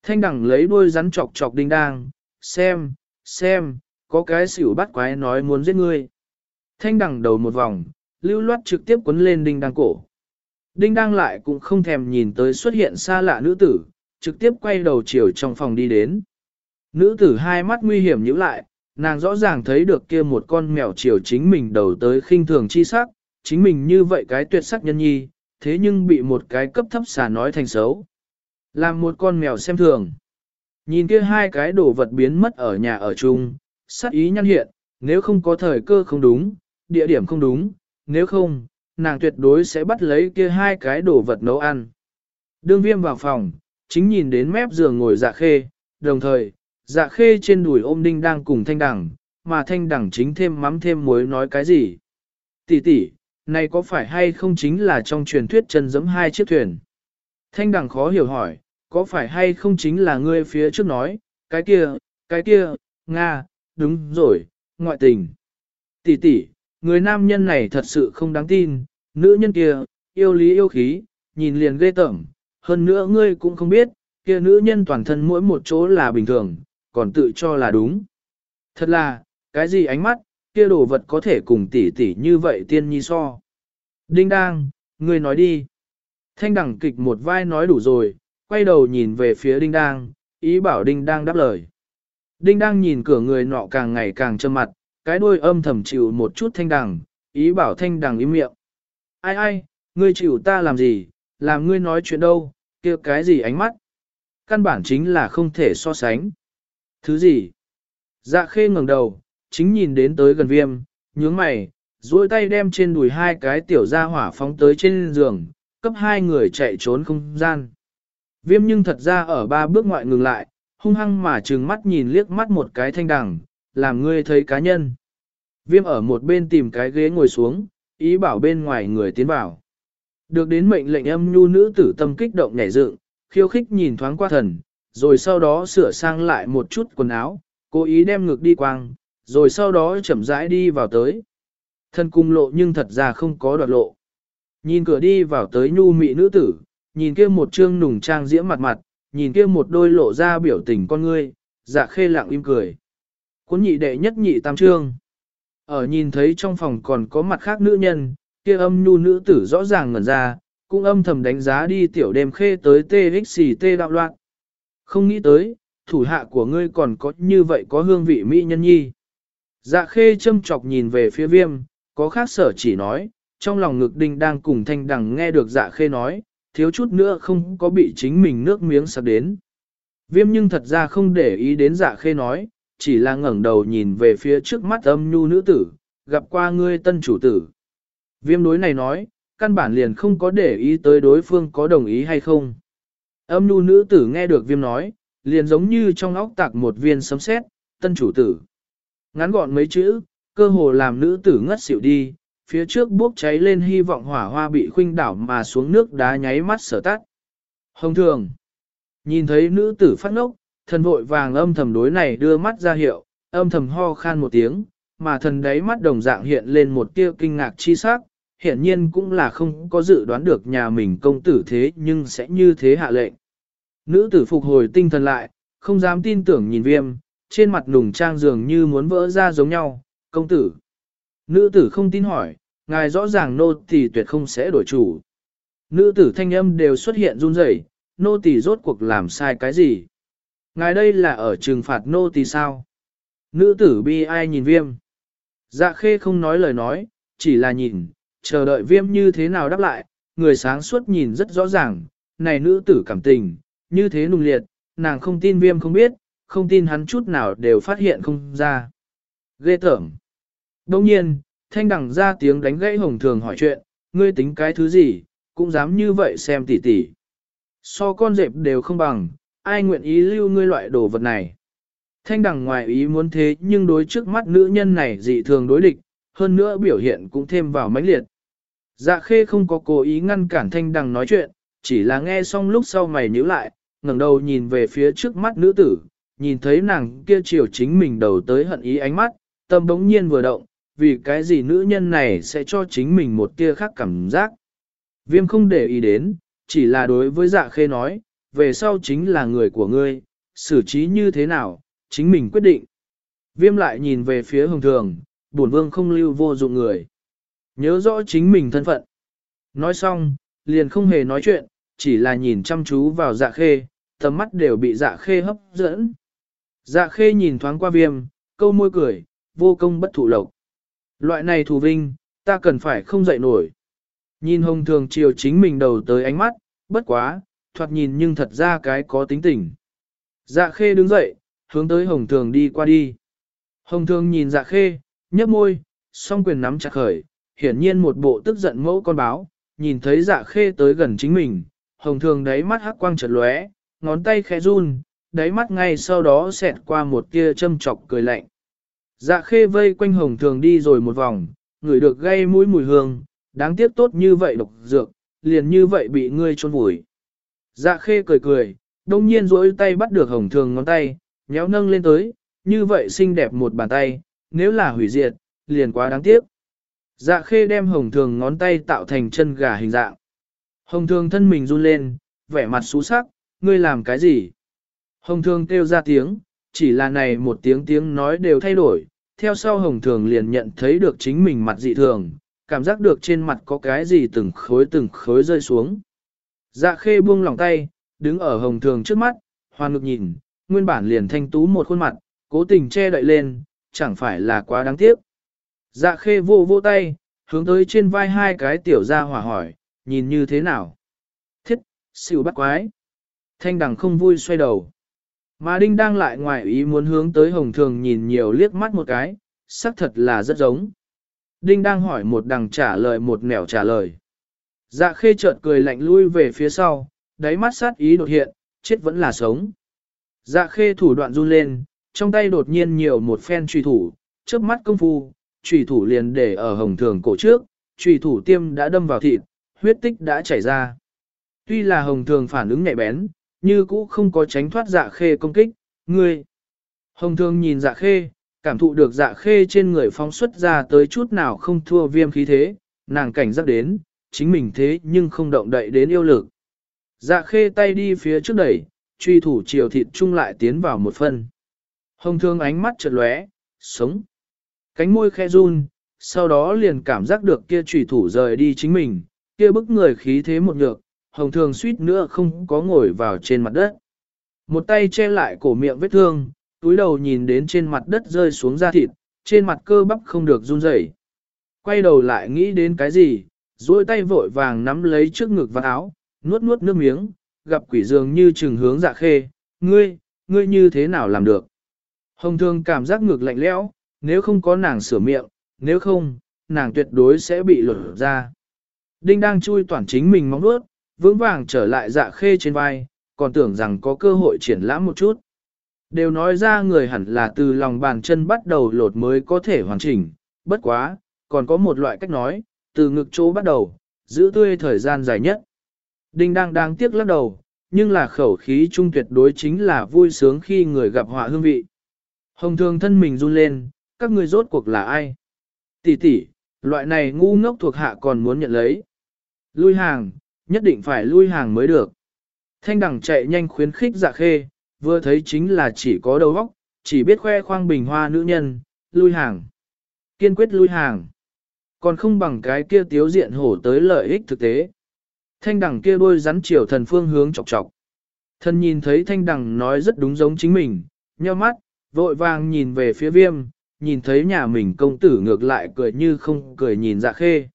Thanh đẳng lấy đuôi rắn chọc chọc đinh đang, xem, xem, có cái xỉu bắt quái nói muốn giết ngươi. Thanh đẳng đầu một vòng, lưu loát trực tiếp quấn lên đinh đang cổ. Đinh đang lại cũng không thèm nhìn tới xuất hiện xa lạ nữ tử, trực tiếp quay đầu chiều trong phòng đi đến. Nữ tử hai mắt nguy hiểm nhíu lại, nàng rõ ràng thấy được kia một con mèo chiều chính mình đầu tới khinh thường chi sắc, chính mình như vậy cái tuyệt sắc nhân nhi, thế nhưng bị một cái cấp thấp xà nói thành xấu. Làm một con mèo xem thường. Nhìn kia hai cái đồ vật biến mất ở nhà ở chung, sát ý nhăn hiện, nếu không có thời cơ không đúng, địa điểm không đúng, nếu không, nàng tuyệt đối sẽ bắt lấy kia hai cái đồ vật nấu ăn. Đương viêm vào phòng, chính nhìn đến mép giường ngồi dạ khê, đồng thời, dạ khê trên đùi ôm đinh đang cùng thanh đẳng, mà thanh đẳng chính thêm mắm thêm muối nói cái gì. Tỷ tỷ, này có phải hay không chính là trong truyền thuyết chân giẫm hai chiếc thuyền? Thanh đẳng khó hiểu hỏi, có phải hay không chính là ngươi phía trước nói, cái kia, cái kia, Nga, đúng rồi, ngoại tình. Tỷ tỷ, người nam nhân này thật sự không đáng tin, nữ nhân kia, yêu lý yêu khí, nhìn liền ghê tởm, hơn nữa ngươi cũng không biết, kia nữ nhân toàn thân mỗi một chỗ là bình thường, còn tự cho là đúng. Thật là, cái gì ánh mắt, kia đồ vật có thể cùng tỷ tỷ như vậy tiên nhi so. Đinh đang, ngươi nói đi. Thanh đẳng kịch một vai nói đủ rồi, quay đầu nhìn về phía đinh đang, ý bảo đinh đang đáp lời. Đinh đang nhìn cửa người nọ càng ngày càng trơ mặt, cái đuôi âm thầm chịu một chút thanh đằng, ý bảo thanh đằng im miệng. Ai ai, ngươi chịu ta làm gì, làm ngươi nói chuyện đâu, kia cái gì ánh mắt. Căn bản chính là không thể so sánh. Thứ gì? Dạ khê ngẩng đầu, chính nhìn đến tới gần viêm, nhướng mày, duỗi tay đem trên đùi hai cái tiểu ra hỏa phóng tới trên giường, cấp hai người chạy trốn không gian. Viêm nhưng thật ra ở ba bước ngoại ngừng lại, hung hăng mà trừng mắt nhìn liếc mắt một cái thanh đằng, làm ngươi thấy cá nhân. Viêm ở một bên tìm cái ghế ngồi xuống, ý bảo bên ngoài người tiến vào. Được đến mệnh lệnh âm nhu nữ tử tâm kích động nhảy dựng, khiêu khích nhìn thoáng qua thần, rồi sau đó sửa sang lại một chút quần áo, cố ý đem ngực đi quang, rồi sau đó chậm rãi đi vào tới. Thân cung lộ nhưng thật ra không có đoạt lộ. Nhìn cửa đi vào tới nhu mị nữ tử, nhìn kia một trương nùng trang diễm mặt mặt, nhìn kia một đôi lộ ra biểu tình con ngươi, dạ khê lặng im cười. Cuốn nhị đệ nhất nhị tam trương. Ở nhìn thấy trong phòng còn có mặt khác nữ nhân, kia âm nhu nữ tử rõ ràng ngẩn ra, cũng âm thầm đánh giá đi tiểu đêm khê tới TXT đạo loạn. Không nghĩ tới, thủ hạ của ngươi còn có như vậy có hương vị mỹ nhân nhi. Dạ khê châm chọc nhìn về phía viêm, có khác sở chỉ nói, trong lòng ngực đinh đang cùng thanh đằng nghe được dạ khê nói, thiếu chút nữa không có bị chính mình nước miếng sạc đến. Viêm nhưng thật ra không để ý đến dạ khê nói, chỉ là ngẩng đầu nhìn về phía trước mắt âm nhu nữ tử, gặp qua ngươi tân chủ tử. Viêm đối này nói, căn bản liền không có để ý tới đối phương có đồng ý hay không. Âm nhu nữ tử nghe được viêm nói, liền giống như trong óc tạc một viên sấm sét, tân chủ tử. Ngắn gọn mấy chữ, cơ hồ làm nữ tử ngất xỉu đi, phía trước bốc cháy lên hy vọng hỏa hoa bị khuynh đảo mà xuống nước đá nháy mắt sở tắt. Hồng thường, nhìn thấy nữ tử phát ngốc, thần vội vàng âm thầm đối này đưa mắt ra hiệu, âm thầm ho khan một tiếng, mà thần đáy mắt đồng dạng hiện lên một tia kinh ngạc chi sắc, hiện nhiên cũng là không có dự đoán được nhà mình công tử thế nhưng sẽ như thế hạ lệnh. Nữ tử phục hồi tinh thần lại, không dám tin tưởng nhìn viêm, trên mặt nùng trang dường như muốn vỡ ra giống nhau, công tử. Nữ tử không tin hỏi, ngài rõ ràng nô tỳ tuyệt không sẽ đổi chủ. Nữ tử thanh âm đều xuất hiện run rẩy, nô tỳ rốt cuộc làm sai cái gì? Ngài đây là ở trừng phạt nô tỳ sao? Nữ tử bi ai nhìn viêm. Dạ khê không nói lời nói, chỉ là nhìn, chờ đợi viêm như thế nào đáp lại, người sáng suốt nhìn rất rõ ràng, này nữ tử cảm tình, như thế nung liệt, nàng không tin viêm không biết, không tin hắn chút nào đều phát hiện không ra. Ghê tởm. Đông nhiên, thanh đẳng ra tiếng đánh gãy hồng thường hỏi chuyện, ngươi tính cái thứ gì, cũng dám như vậy xem tỉ tỉ. So con dẹp đều không bằng, ai nguyện ý lưu ngươi loại đồ vật này. Thanh đẳng ngoài ý muốn thế nhưng đối trước mắt nữ nhân này dị thường đối địch, hơn nữa biểu hiện cũng thêm vào mãnh liệt. Dạ khê không có cố ý ngăn cản thanh đằng nói chuyện, chỉ là nghe xong lúc sau mày nhíu lại, ngẩng đầu nhìn về phía trước mắt nữ tử, nhìn thấy nàng kia chiều chính mình đầu tới hận ý ánh mắt, tâm bỗng nhiên vừa động, vì cái gì nữ nhân này sẽ cho chính mình một tia khác cảm giác. Viêm không để ý đến, chỉ là đối với dạ khê nói, về sau chính là người của ngươi, xử trí như thế nào, chính mình quyết định. Viêm lại nhìn về phía hồng thường, bổn vương không lưu vô dụng người. Nhớ rõ chính mình thân phận. Nói xong, liền không hề nói chuyện, chỉ là nhìn chăm chú vào dạ khê, tầm mắt đều bị dạ khê hấp dẫn. Dạ khê nhìn thoáng qua viêm, câu môi cười, vô công bất thụ lộc. Loại này thù vinh, ta cần phải không dậy nổi. Nhìn hồng thường chiều chính mình đầu tới ánh mắt, bất quá, thoạt nhìn nhưng thật ra cái có tính tình. Dạ khê đứng dậy, hướng tới hồng thường đi qua đi. Hồng thường nhìn dạ khê, nhấp môi, song quyền nắm chặt khởi, hiển nhiên một bộ tức giận mẫu con báo, nhìn thấy dạ khê tới gần chính mình, hồng thường đáy mắt hắc quang chợt lóe, ngón tay khẽ run, đáy mắt ngay sau đó xẹt qua một tia châm chọc cười lạnh. Dạ khê vây quanh hồng thường đi rồi một vòng, ngửi được gây mũi mùi hương, đáng tiếc tốt như vậy độc dược, liền như vậy bị ngươi trôn vùi. Dạ khê cười cười, đông nhiên duỗi tay bắt được hồng thường ngón tay, nhéo nâng lên tới, như vậy xinh đẹp một bàn tay, nếu là hủy diệt, liền quá đáng tiếc. Dạ khê đem hồng thường ngón tay tạo thành chân gà hình dạng. Hồng thường thân mình run lên, vẻ mặt xú sắc, ngươi làm cái gì? Hồng thường kêu ra tiếng, chỉ là này một tiếng tiếng nói đều thay đổi, theo sau hồng thường liền nhận thấy được chính mình mặt dị thường, cảm giác được trên mặt có cái gì từng khối từng khối rơi xuống. Dạ khê buông lòng tay, đứng ở hồng thường trước mắt, hoan ngực nhìn, nguyên bản liền thanh tú một khuôn mặt, cố tình che đậy lên, chẳng phải là quá đáng tiếc. Dạ khê vô vô tay, hướng tới trên vai hai cái tiểu ra hỏa hỏi, nhìn như thế nào? Thiết, xỉu bắt quái. Thanh đằng không vui xoay đầu. Mà đinh đang lại ngoài ý muốn hướng tới hồng thường nhìn nhiều liếc mắt một cái, xác thật là rất giống. Đinh đang hỏi một đằng trả lời một nẻo trả lời. Dạ khê chợt cười lạnh lui về phía sau, đáy mắt sát ý đột hiện, chết vẫn là sống. Dạ khê thủ đoạn run lên, trong tay đột nhiên nhiều một phen truy thủ, chớp mắt công phu, truy thủ liền để ở hồng thường cổ trước, truy thủ tiêm đã đâm vào thịt, huyết tích đã chảy ra. Tuy là hồng thường phản ứng nhạy bén, như cũ không có tránh thoát dạ khê công kích, ngươi. Hồng Thương nhìn dạ khê, cảm thụ được dạ khê trên người phóng xuất ra tới chút nào không thua viêm khí thế, nàng cảnh giác đến, chính mình thế nhưng không động đậy đến yêu lực. Dạ khê tay đi phía trước đẩy, truy thủ chiều thịt chung lại tiến vào một phân. Hồng thương ánh mắt chợt lóe, sống. Cánh môi khe run, sau đó liền cảm giác được kia truy thủ rời đi chính mình, kia bức người khí thế một nhược, hồng thường suýt nữa không có ngồi vào trên mặt đất. Một tay che lại cổ miệng vết thương, túi đầu nhìn đến trên mặt đất rơi xuống da thịt, trên mặt cơ bắp không được run rẩy. Quay đầu lại nghĩ đến cái gì, duỗi tay vội vàng nắm lấy trước ngực và áo, nuốt nuốt nước miếng, gặp quỷ dường như trừng hướng dạ khê, ngươi, ngươi như thế nào làm được. Hồng thương cảm giác ngực lạnh lẽo, nếu không có nàng sửa miệng, nếu không, nàng tuyệt đối sẽ bị lột ra. Đinh đang chui toàn chính mình mong nuốt, vững vàng trở lại dạ khê trên vai, còn tưởng rằng có cơ hội triển lãm một chút. Đều nói ra người hẳn là từ lòng bàn chân bắt đầu lột mới có thể hoàn chỉnh, bất quá, còn có một loại cách nói, từ ngực chỗ bắt đầu, giữ tươi thời gian dài nhất. Đinh đang đang tiếc lắc đầu, nhưng là khẩu khí trung tuyệt đối chính là vui sướng khi người gặp họa hương vị. Hồng thường thân mình run lên, các người rốt cuộc là ai? Tỷ tỷ, loại này ngu ngốc thuộc hạ còn muốn nhận lấy. Lui hàng, nhất định phải lui hàng mới được. Thanh đẳng chạy nhanh khuyến khích dạ khê, vừa thấy chính là chỉ có đầu óc, chỉ biết khoe khoang bình hoa nữ nhân, lui hàng. Kiên quyết lui hàng. Còn không bằng cái kia tiếu diện hổ tới lợi ích thực tế. Thanh đẳng kia đôi rắn chiều thần phương hướng chọc chọc. Thần nhìn thấy thanh đẳng nói rất đúng giống chính mình, nheo mắt, vội vàng nhìn về phía viêm, nhìn thấy nhà mình công tử ngược lại cười như không cười nhìn dạ khê.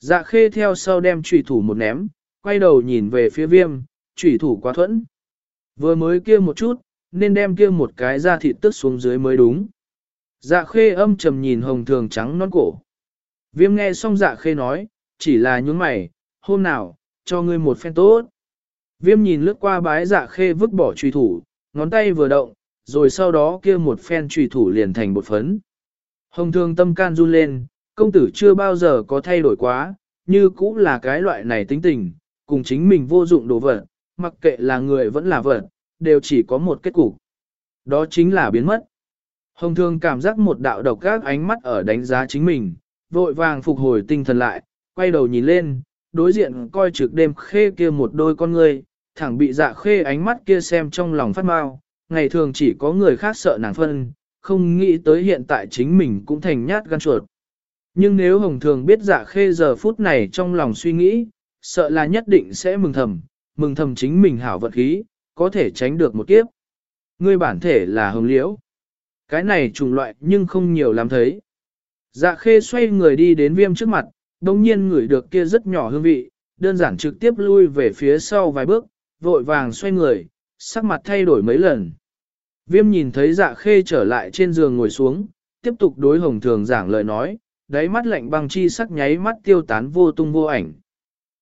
Dạ khê theo sau đem trùy thủ một ném, quay đầu nhìn về phía viêm, chủy thủ quá thuẫn. Vừa mới kia một chút, nên đem kia một cái da thịt tức xuống dưới mới đúng. Dạ khê âm trầm nhìn hồng thường trắng non cổ. Viêm nghe xong dạ khê nói, chỉ là nhún mày, hôm nào, cho ngươi một phen tốt. Viêm nhìn lướt qua bái dạ khê vứt bỏ truy thủ, ngón tay vừa động, rồi sau đó kia một phen truy thủ liền thành bột phấn. Hồng thường tâm can run lên, công tử chưa bao giờ có thay đổi quá, như cũng là cái loại này tính tình, cùng chính mình vô dụng đồ vật, mặc kệ là người vẫn là vật, đều chỉ có một kết cục. Đó chính là biến mất. Hồng thường cảm giác một đạo độc các ánh mắt ở đánh giá chính mình, vội vàng phục hồi tinh thần lại, quay đầu nhìn lên, đối diện coi trực đêm khê kia một đôi con người, thẳng bị dạ khê ánh mắt kia xem trong lòng phát mau, ngày thường chỉ có người khác sợ nàng phân, không nghĩ tới hiện tại chính mình cũng thành nhát gan chuột. Nhưng nếu Hồng Thường biết dạ khê giờ phút này trong lòng suy nghĩ, sợ là nhất định sẽ mừng thầm, mừng thầm chính mình hảo vật khí, có thể tránh được một kiếp. Ngươi bản thể là hồng liễu. Cái này trùng loại nhưng không nhiều lắm thấy. Dạ khê xoay người đi đến viêm trước mặt, đồng nhiên ngửi được kia rất nhỏ hương vị, đơn giản trực tiếp lui về phía sau vài bước, vội vàng xoay người, sắc mặt thay đổi mấy lần. Viêm nhìn thấy dạ khê trở lại trên giường ngồi xuống, tiếp tục đối hồng thường giảng lời nói, đáy mắt lạnh băng chi sắc nháy mắt tiêu tán vô tung vô ảnh.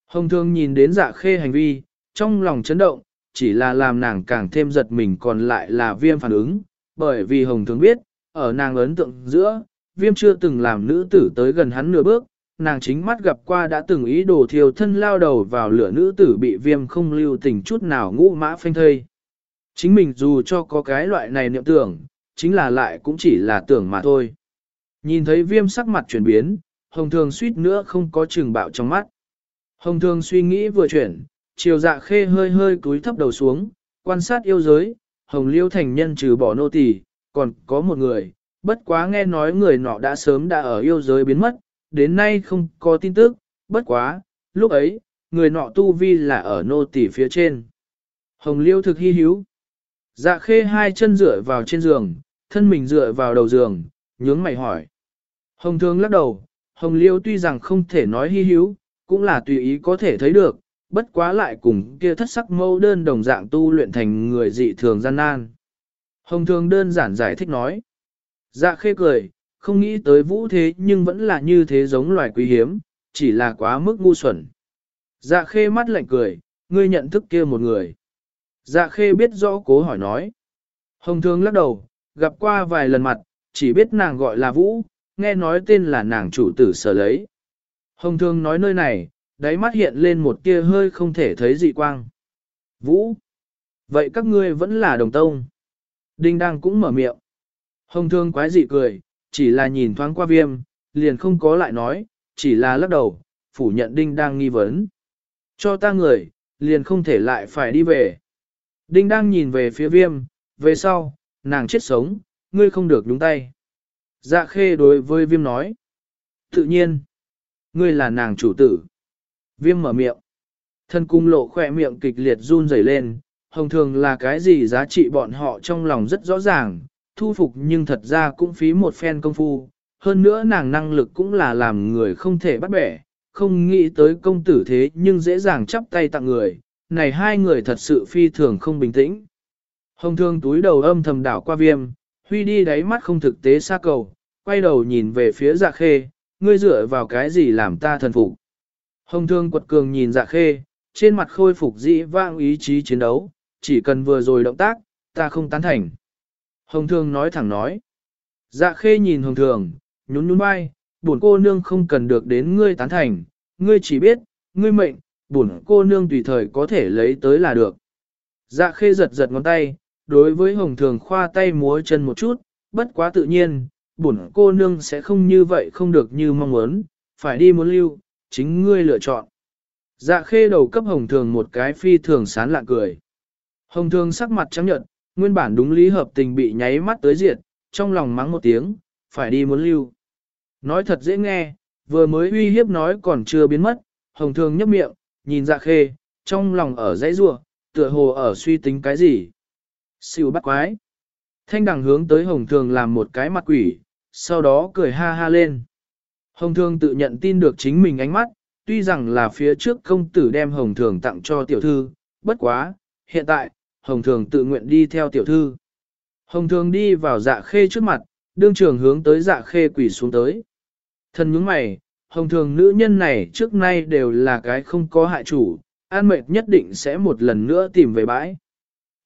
Hồng thường nhìn đến dạ khê hành vi, trong lòng chấn động, chỉ là làm nàng càng thêm giật mình còn lại là viêm phản ứng, bởi vì hồng thường biết, ở nàng ấn tượng giữa, viêm chưa từng làm nữ tử tới gần hắn nửa bước, nàng chính mắt gặp qua đã từng ý đồ thiêu thân lao đầu vào lửa nữ tử bị viêm không lưu tình chút nào ngũ mã phanh thây. Chính mình dù cho có cái loại này niệm tưởng, chính là lại cũng chỉ là tưởng mà thôi. Nhìn thấy viêm sắc mặt chuyển biến, hồng thường suýt nữa không có trừng bạo trong mắt. Hồng thường suy nghĩ vừa chuyển, chiều dạ khê hơi hơi cúi thấp đầu xuống, quan sát yêu giới, hồng liêu thành nhân trừ bỏ nô tỳ, còn có một người, bất quá nghe nói người nọ đã sớm đã ở yêu giới biến mất, đến nay không có tin tức, bất quá, lúc ấy, người nọ tu vi là ở nô tỳ phía trên. Hồng liêu thực hy hữu. Dạ khê hai chân dựa vào trên giường, thân mình dựa vào đầu giường, nhướng mày hỏi. Hồng thương lắc đầu, hồng liêu tuy rằng không thể nói hy hữu, cũng là tùy ý có thể thấy được, bất quá lại cùng kia thất sắc mâu đơn đồng dạng tu luyện thành người dị thường gian nan. Hồng thương đơn giản giải thích nói. Dạ khê cười, không nghĩ tới vũ thế nhưng vẫn là như thế giống loài quý hiếm, chỉ là quá mức ngu xuẩn. Dạ khê mắt lạnh cười, ngươi nhận thức kia một người. Dạ khê biết rõ cố hỏi nói. Hồng thương lắc đầu, gặp qua vài lần mặt, chỉ biết nàng gọi là Vũ, nghe nói tên là nàng chủ tử sở lấy. Hồng thương nói nơi này, đáy mắt hiện lên một tia hơi không thể thấy dị quang. Vũ! Vậy các ngươi vẫn là đồng tông. Đinh đang cũng mở miệng. Hồng thương quái dị cười, chỉ là nhìn thoáng qua viêm, liền không có lại nói, chỉ là lắc đầu, phủ nhận đinh đang nghi vấn. Cho ta người, liền không thể lại phải đi về. Đinh đang nhìn về phía viêm, về sau, nàng chết sống, ngươi không được đúng tay. Dạ khê đối với viêm nói. Tự nhiên, ngươi là nàng chủ tử. Viêm mở miệng. Thân cung lộ khỏe miệng kịch liệt run rẩy lên, hồng thường là cái gì giá trị bọn họ trong lòng rất rõ ràng, thu phục nhưng thật ra cũng phí một phen công phu. Hơn nữa nàng năng lực cũng là làm người không thể bắt bẻ, không nghĩ tới công tử thế nhưng dễ dàng chắp tay tặng người, này hai người thật sự phi thường không bình tĩnh. Hồng thương túi đầu âm thầm đảo qua viêm, huy đi đáy mắt không thực tế xa cầu, quay đầu nhìn về phía dạ khê, ngươi dựa vào cái gì làm ta thần phục. Hồng thương quật cường nhìn dạ khê, trên mặt khôi phục dĩ vang ý chí chiến đấu, chỉ cần vừa rồi động tác, ta không tán thành. Hồng thương nói thẳng nói. Dạ khê nhìn hồng thường, nhún nhún vai, buồn cô nương không cần được đến ngươi tán thành, ngươi chỉ biết, ngươi mệnh, buồn cô nương tùy thời có thể lấy tới là được. Dạ khê giật giật ngón tay, đối với hồng thường khoa tay múa chân một chút, bất quá tự nhiên, bổn cô nương sẽ không như vậy không được như mong muốn, phải đi muốn lưu, chính ngươi lựa chọn. Dạ khê đầu cấp hồng thường một cái phi thường sán lạ cười. Hồng thường sắc mặt trắng nhợt, nguyên bản đúng lý hợp tình bị nháy mắt tới diệt, trong lòng mắng một tiếng, phải đi muốn lưu. Nói thật dễ nghe, vừa mới uy hiếp nói còn chưa biến mất, hồng thường nhấp miệng, nhìn dạ khê, trong lòng ở dãy rua, tựa hồ ở suy tính cái gì. Siêu bắt quái. Thanh đằng hướng tới hồng thường làm một cái mặt quỷ, sau đó cười ha ha lên. Hồng thường tự nhận tin được chính mình ánh mắt, tuy rằng là phía trước công tử đem hồng thường tặng cho tiểu thư, bất quá, hiện tại, hồng thường tự nguyện đi theo tiểu thư. Hồng thường đi vào dạ khê trước mặt, đương trường hướng tới dạ khê quỷ xuống tới. thần nhướng mày, hồng thường nữ nhân này trước nay đều là cái không có hại chủ, an mệt nhất định sẽ một lần nữa tìm về bãi.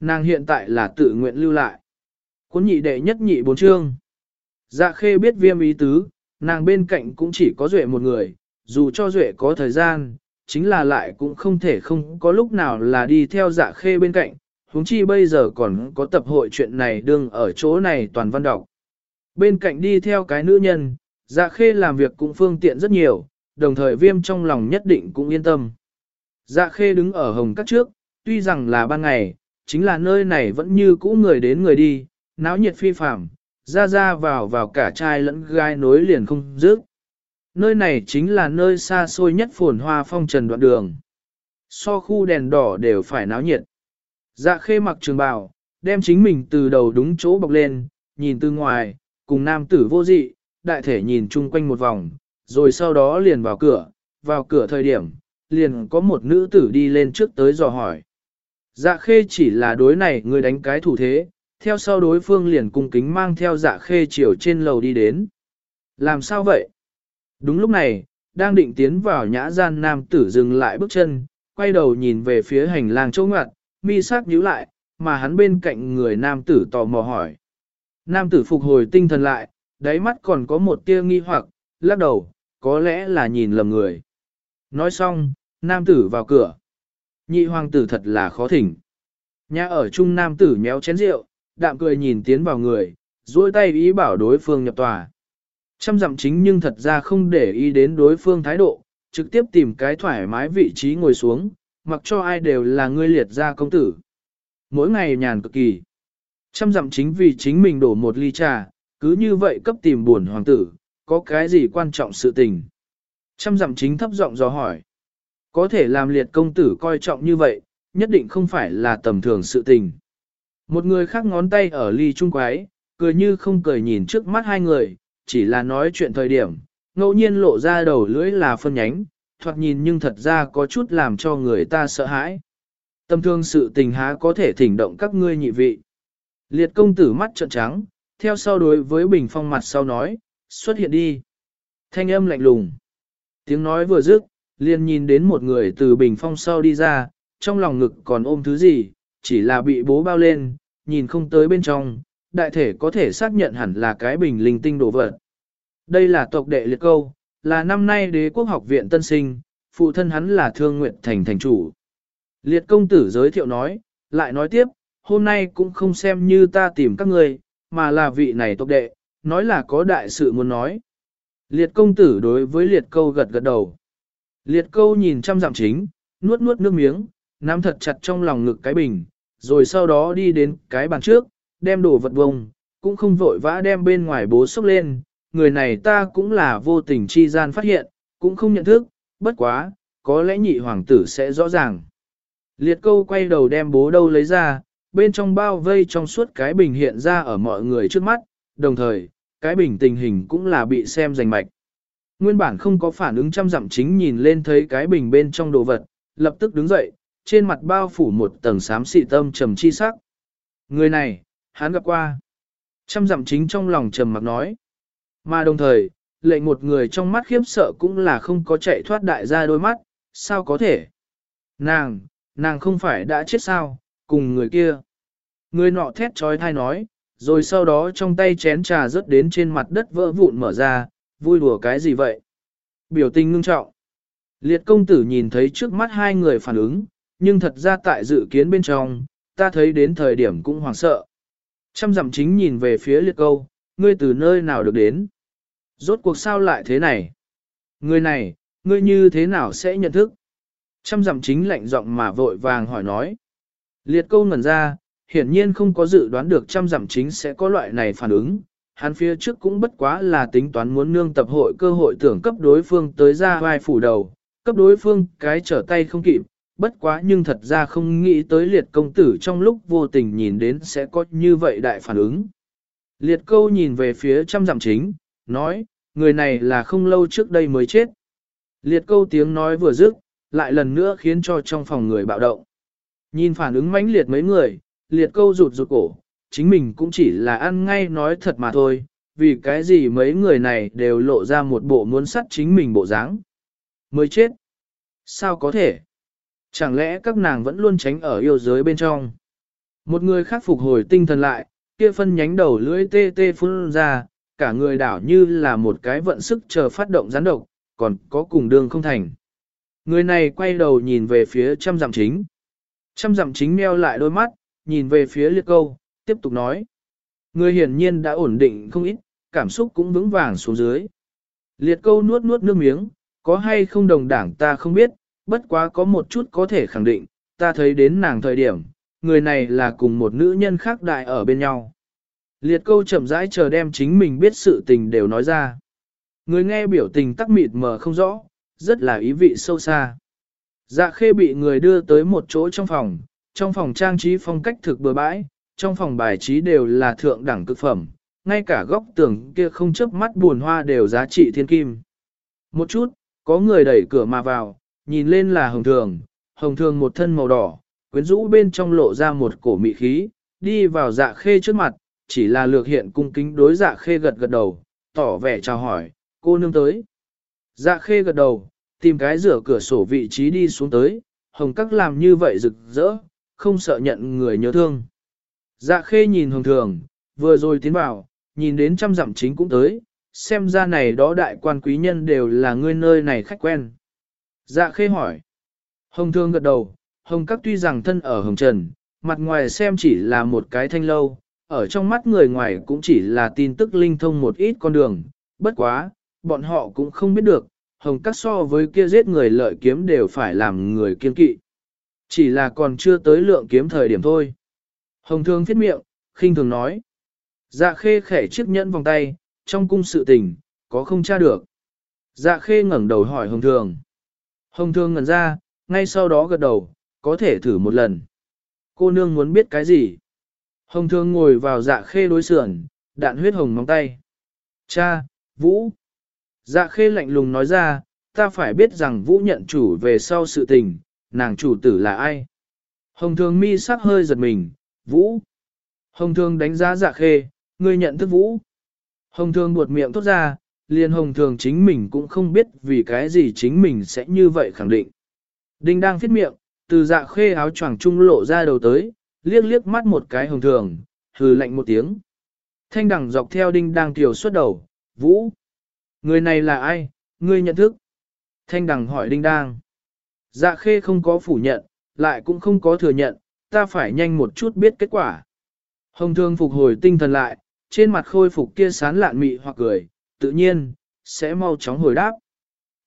Nàng hiện tại là tự nguyện lưu lại. Cuốn nhị đệ nhất nhị bốn chương. Dạ khê biết viêm ý tứ, nàng bên cạnh cũng chỉ có duệ một người, dù cho duệ có thời gian, chính là lại cũng không thể không có lúc nào là đi theo dạ khê bên cạnh, huống chi bây giờ còn có tập hội chuyện này đương ở chỗ này toàn văn đọc. Bên cạnh đi theo cái nữ nhân, dạ khê làm việc cũng phương tiện rất nhiều, đồng thời viêm trong lòng nhất định cũng yên tâm. Dạ khê đứng ở hồng cắt trước, tuy rằng là ban ngày, chính là nơi này vẫn như cũ người đến người đi, náo nhiệt phi phạm, ra ra vào vào cả trai lẫn gai nối liền không dứt. Nơi này chính là nơi xa xôi nhất phồn hoa phong trần đoạn đường. So khu đèn đỏ đều phải náo nhiệt. Dạ khê mặc trường bào, đem chính mình từ đầu đúng chỗ bọc lên, nhìn từ ngoài, cùng nam tử vô dị, đại thể nhìn chung quanh một vòng, rồi sau đó liền vào cửa, vào cửa thời điểm, liền có một nữ tử đi lên trước tới dò hỏi. Dạ khê chỉ là đối này người đánh cái thủ thế, theo sau đối phương liền cung kính mang theo dạ khê chiều trên lầu đi đến. Làm sao vậy? Đúng lúc này, đang định tiến vào nhã gian nam tử dừng lại bước chân, quay đầu nhìn về phía hành lang chỗ ngoặt, mi sắc nhíu lại, mà hắn bên cạnh người nam tử tò mò hỏi. Nam tử phục hồi tinh thần lại, đáy mắt còn có một tia nghi hoặc, lắc đầu, có lẽ là nhìn lầm người. Nói xong, nam tử vào cửa. Nhị hoàng tử thật là khó thỉnh. Nhà ở chung nam tử méo chén rượu, đạm cười nhìn tiến vào người, duỗi tay ý bảo đối phương nhập tòa. Trăm dặm chính nhưng thật ra không để ý đến đối phương thái độ, trực tiếp tìm cái thoải mái vị trí ngồi xuống, mặc cho ai đều là người liệt gia công tử. Mỗi ngày nhàn cực kỳ. Trăm dặm chính vì chính mình đổ một ly trà, cứ như vậy cấp tìm buồn hoàng tử, có cái gì quan trọng sự tình. Trăm dặm chính thấp giọng dò hỏi. Có thể làm liệt công tử coi trọng như vậy, nhất định không phải là tầm thường sự tình. Một người khác ngón tay ở ly trung quái, cười như không cười nhìn trước mắt hai người, chỉ là nói chuyện thời điểm, ngẫu nhiên lộ ra đầu lưỡi là phân nhánh, thoạt nhìn nhưng thật ra có chút làm cho người ta sợ hãi. Tâm thương sự tình há có thể thỉnh động các ngươi nhị vị. Liệt công tử mắt trợn trắng, theo sau đối với bình phong mặt sau nói, xuất hiện đi. Thanh âm lạnh lùng. Tiếng nói vừa dứt, liền nhìn đến một người từ bình phong sau đi ra, trong lòng ngực còn ôm thứ gì, chỉ là bị bố bao lên, nhìn không tới bên trong, đại thể có thể xác nhận hẳn là cái bình linh tinh đồ vật. Đây là tộc đệ liệt câu, là năm nay đế quốc học viện tân sinh, phụ thân hắn là thương nguyện thành thành chủ. Liệt công tử giới thiệu nói, lại nói tiếp, hôm nay cũng không xem như ta tìm các người, mà là vị này tộc đệ, nói là có đại sự muốn nói. Liệt công tử đối với liệt câu gật gật đầu. Liệt câu nhìn trăm dặm chính, nuốt nuốt nước miếng, nắm thật chặt trong lòng ngực cái bình, rồi sau đó đi đến cái bàn trước, đem đồ vật bông, cũng không vội vã đem bên ngoài bố sốc lên, người này ta cũng là vô tình chi gian phát hiện, cũng không nhận thức, bất quá, có lẽ nhị hoàng tử sẽ rõ ràng. Liệt câu quay đầu đem bố đâu lấy ra, bên trong bao vây trong suốt cái bình hiện ra ở mọi người trước mắt, đồng thời, cái bình tình hình cũng là bị xem rành mạch. Nguyên bản không có phản ứng chăm dặm chính nhìn lên thấy cái bình bên trong đồ vật, lập tức đứng dậy, trên mặt bao phủ một tầng xám xị tâm trầm chi sắc. Người này, hắn gặp qua. Trăm dặm chính trong lòng trầm mặc nói. Mà đồng thời, lệnh một người trong mắt khiếp sợ cũng là không có chạy thoát đại ra đôi mắt, sao có thể? Nàng, nàng không phải đã chết sao, cùng người kia. Người nọ thét trói thai nói, rồi sau đó trong tay chén trà rớt đến trên mặt đất vỡ vụn mở ra, vui đùa cái gì vậy? Biểu tình ngưng trọng. Liệt công tử nhìn thấy trước mắt hai người phản ứng, nhưng thật ra tại dự kiến bên trong, ta thấy đến thời điểm cũng hoảng sợ. Trăm dặm chính nhìn về phía liệt câu, ngươi từ nơi nào được đến? Rốt cuộc sao lại thế này? Người này, ngươi như thế nào sẽ nhận thức? Trăm dặm chính lạnh giọng mà vội vàng hỏi nói. Liệt câu ngẩn ra, hiển nhiên không có dự đoán được trăm dặm chính sẽ có loại này phản ứng. Hắn phía trước cũng bất quá là tính toán muốn nương tập hội cơ hội tưởng cấp đối phương tới ra vai phủ đầu, cấp đối phương cái trở tay không kịp, bất quá nhưng thật ra không nghĩ tới liệt công tử trong lúc vô tình nhìn đến sẽ có như vậy đại phản ứng. Liệt câu nhìn về phía trăm dặm chính, nói, người này là không lâu trước đây mới chết. Liệt câu tiếng nói vừa dứt, lại lần nữa khiến cho trong phòng người bạo động. Nhìn phản ứng mãnh liệt mấy người, liệt câu rụt rụt cổ, chính mình cũng chỉ là ăn ngay nói thật mà thôi, vì cái gì mấy người này đều lộ ra một bộ muốn sắt chính mình bộ dáng. Mới chết. Sao có thể? Chẳng lẽ các nàng vẫn luôn tránh ở yêu giới bên trong? Một người khác phục hồi tinh thần lại, kia phân nhánh đầu lưỡi tê tê phun ra, cả người đảo như là một cái vận sức chờ phát động gián độc, còn có cùng đường không thành. Người này quay đầu nhìn về phía trăm dặm chính. Trăm dặm chính meo lại đôi mắt, nhìn về phía liệt câu, tiếp tục nói. Người hiển nhiên đã ổn định không ít, cảm xúc cũng vững vàng xuống dưới. Liệt câu nuốt nuốt nước miếng, có hay không đồng đảng ta không biết, bất quá có một chút có thể khẳng định, ta thấy đến nàng thời điểm, người này là cùng một nữ nhân khác đại ở bên nhau. Liệt câu chậm rãi chờ đem chính mình biết sự tình đều nói ra. Người nghe biểu tình tắc mịt mờ không rõ, rất là ý vị sâu xa. Dạ khê bị người đưa tới một chỗ trong phòng, trong phòng trang trí phong cách thực bừa bãi, trong phòng bài trí đều là thượng đẳng cực phẩm, ngay cả góc tường kia không chớp mắt buồn hoa đều giá trị thiên kim. Một chút, có người đẩy cửa mà vào, nhìn lên là hồng thường, hồng thường một thân màu đỏ, quyến rũ bên trong lộ ra một cổ mị khí, đi vào dạ khê trước mặt, chỉ là lược hiện cung kính đối dạ khê gật gật đầu, tỏ vẻ chào hỏi, cô nương tới. Dạ khê gật đầu, tìm cái rửa cửa sổ vị trí đi xuống tới, hồng các làm như vậy rực rỡ, không sợ nhận người nhớ thương. Dạ khê nhìn hồng thường, vừa rồi tiến vào, nhìn đến trăm dặm chính cũng tới, xem ra này đó đại quan quý nhân đều là người nơi này khách quen. Dạ khê hỏi. Hồng thương gật đầu, hồng các tuy rằng thân ở hồng trần, mặt ngoài xem chỉ là một cái thanh lâu, ở trong mắt người ngoài cũng chỉ là tin tức linh thông một ít con đường, bất quá, bọn họ cũng không biết được, hồng các so với kia giết người lợi kiếm đều phải làm người kiên kỵ. Chỉ là còn chưa tới lượng kiếm thời điểm thôi. Hồng thương phiết miệng, khinh thường nói. Dạ khê khẽ chiếc nhẫn vòng tay, trong cung sự tình, có không tra được. Dạ khê ngẩng đầu hỏi hồng thường. Hồng thương ngẩn ra, ngay sau đó gật đầu, có thể thử một lần. Cô nương muốn biết cái gì? Hồng thương ngồi vào dạ khê đối sườn, đạn huyết hồng móng tay. Cha, Vũ. Dạ khê lạnh lùng nói ra, ta phải biết rằng Vũ nhận chủ về sau sự tình, nàng chủ tử là ai. Hồng Thương mi sắc hơi giật mình, Vũ. Hồng Thương đánh giá dạ khê, ngươi nhận thức Vũ. Hồng Thương buột miệng tốt ra, liền hồng thường chính mình cũng không biết vì cái gì chính mình sẽ như vậy khẳng định. Đinh đang thiết miệng, từ dạ khê áo choàng trung lộ ra đầu tới, liếc liếc mắt một cái hồng thường, hừ lạnh một tiếng. Thanh đẳng dọc theo đinh đang tiểu xuất đầu, Vũ. Người này là ai, ngươi nhận thức? Thanh đẳng hỏi đinh đang. Dạ khê không có phủ nhận, lại cũng không có thừa nhận, ta phải nhanh một chút biết kết quả. Hồng thương phục hồi tinh thần lại, trên mặt khôi phục kia sán lạn mị hoặc cười, tự nhiên, sẽ mau chóng hồi đáp.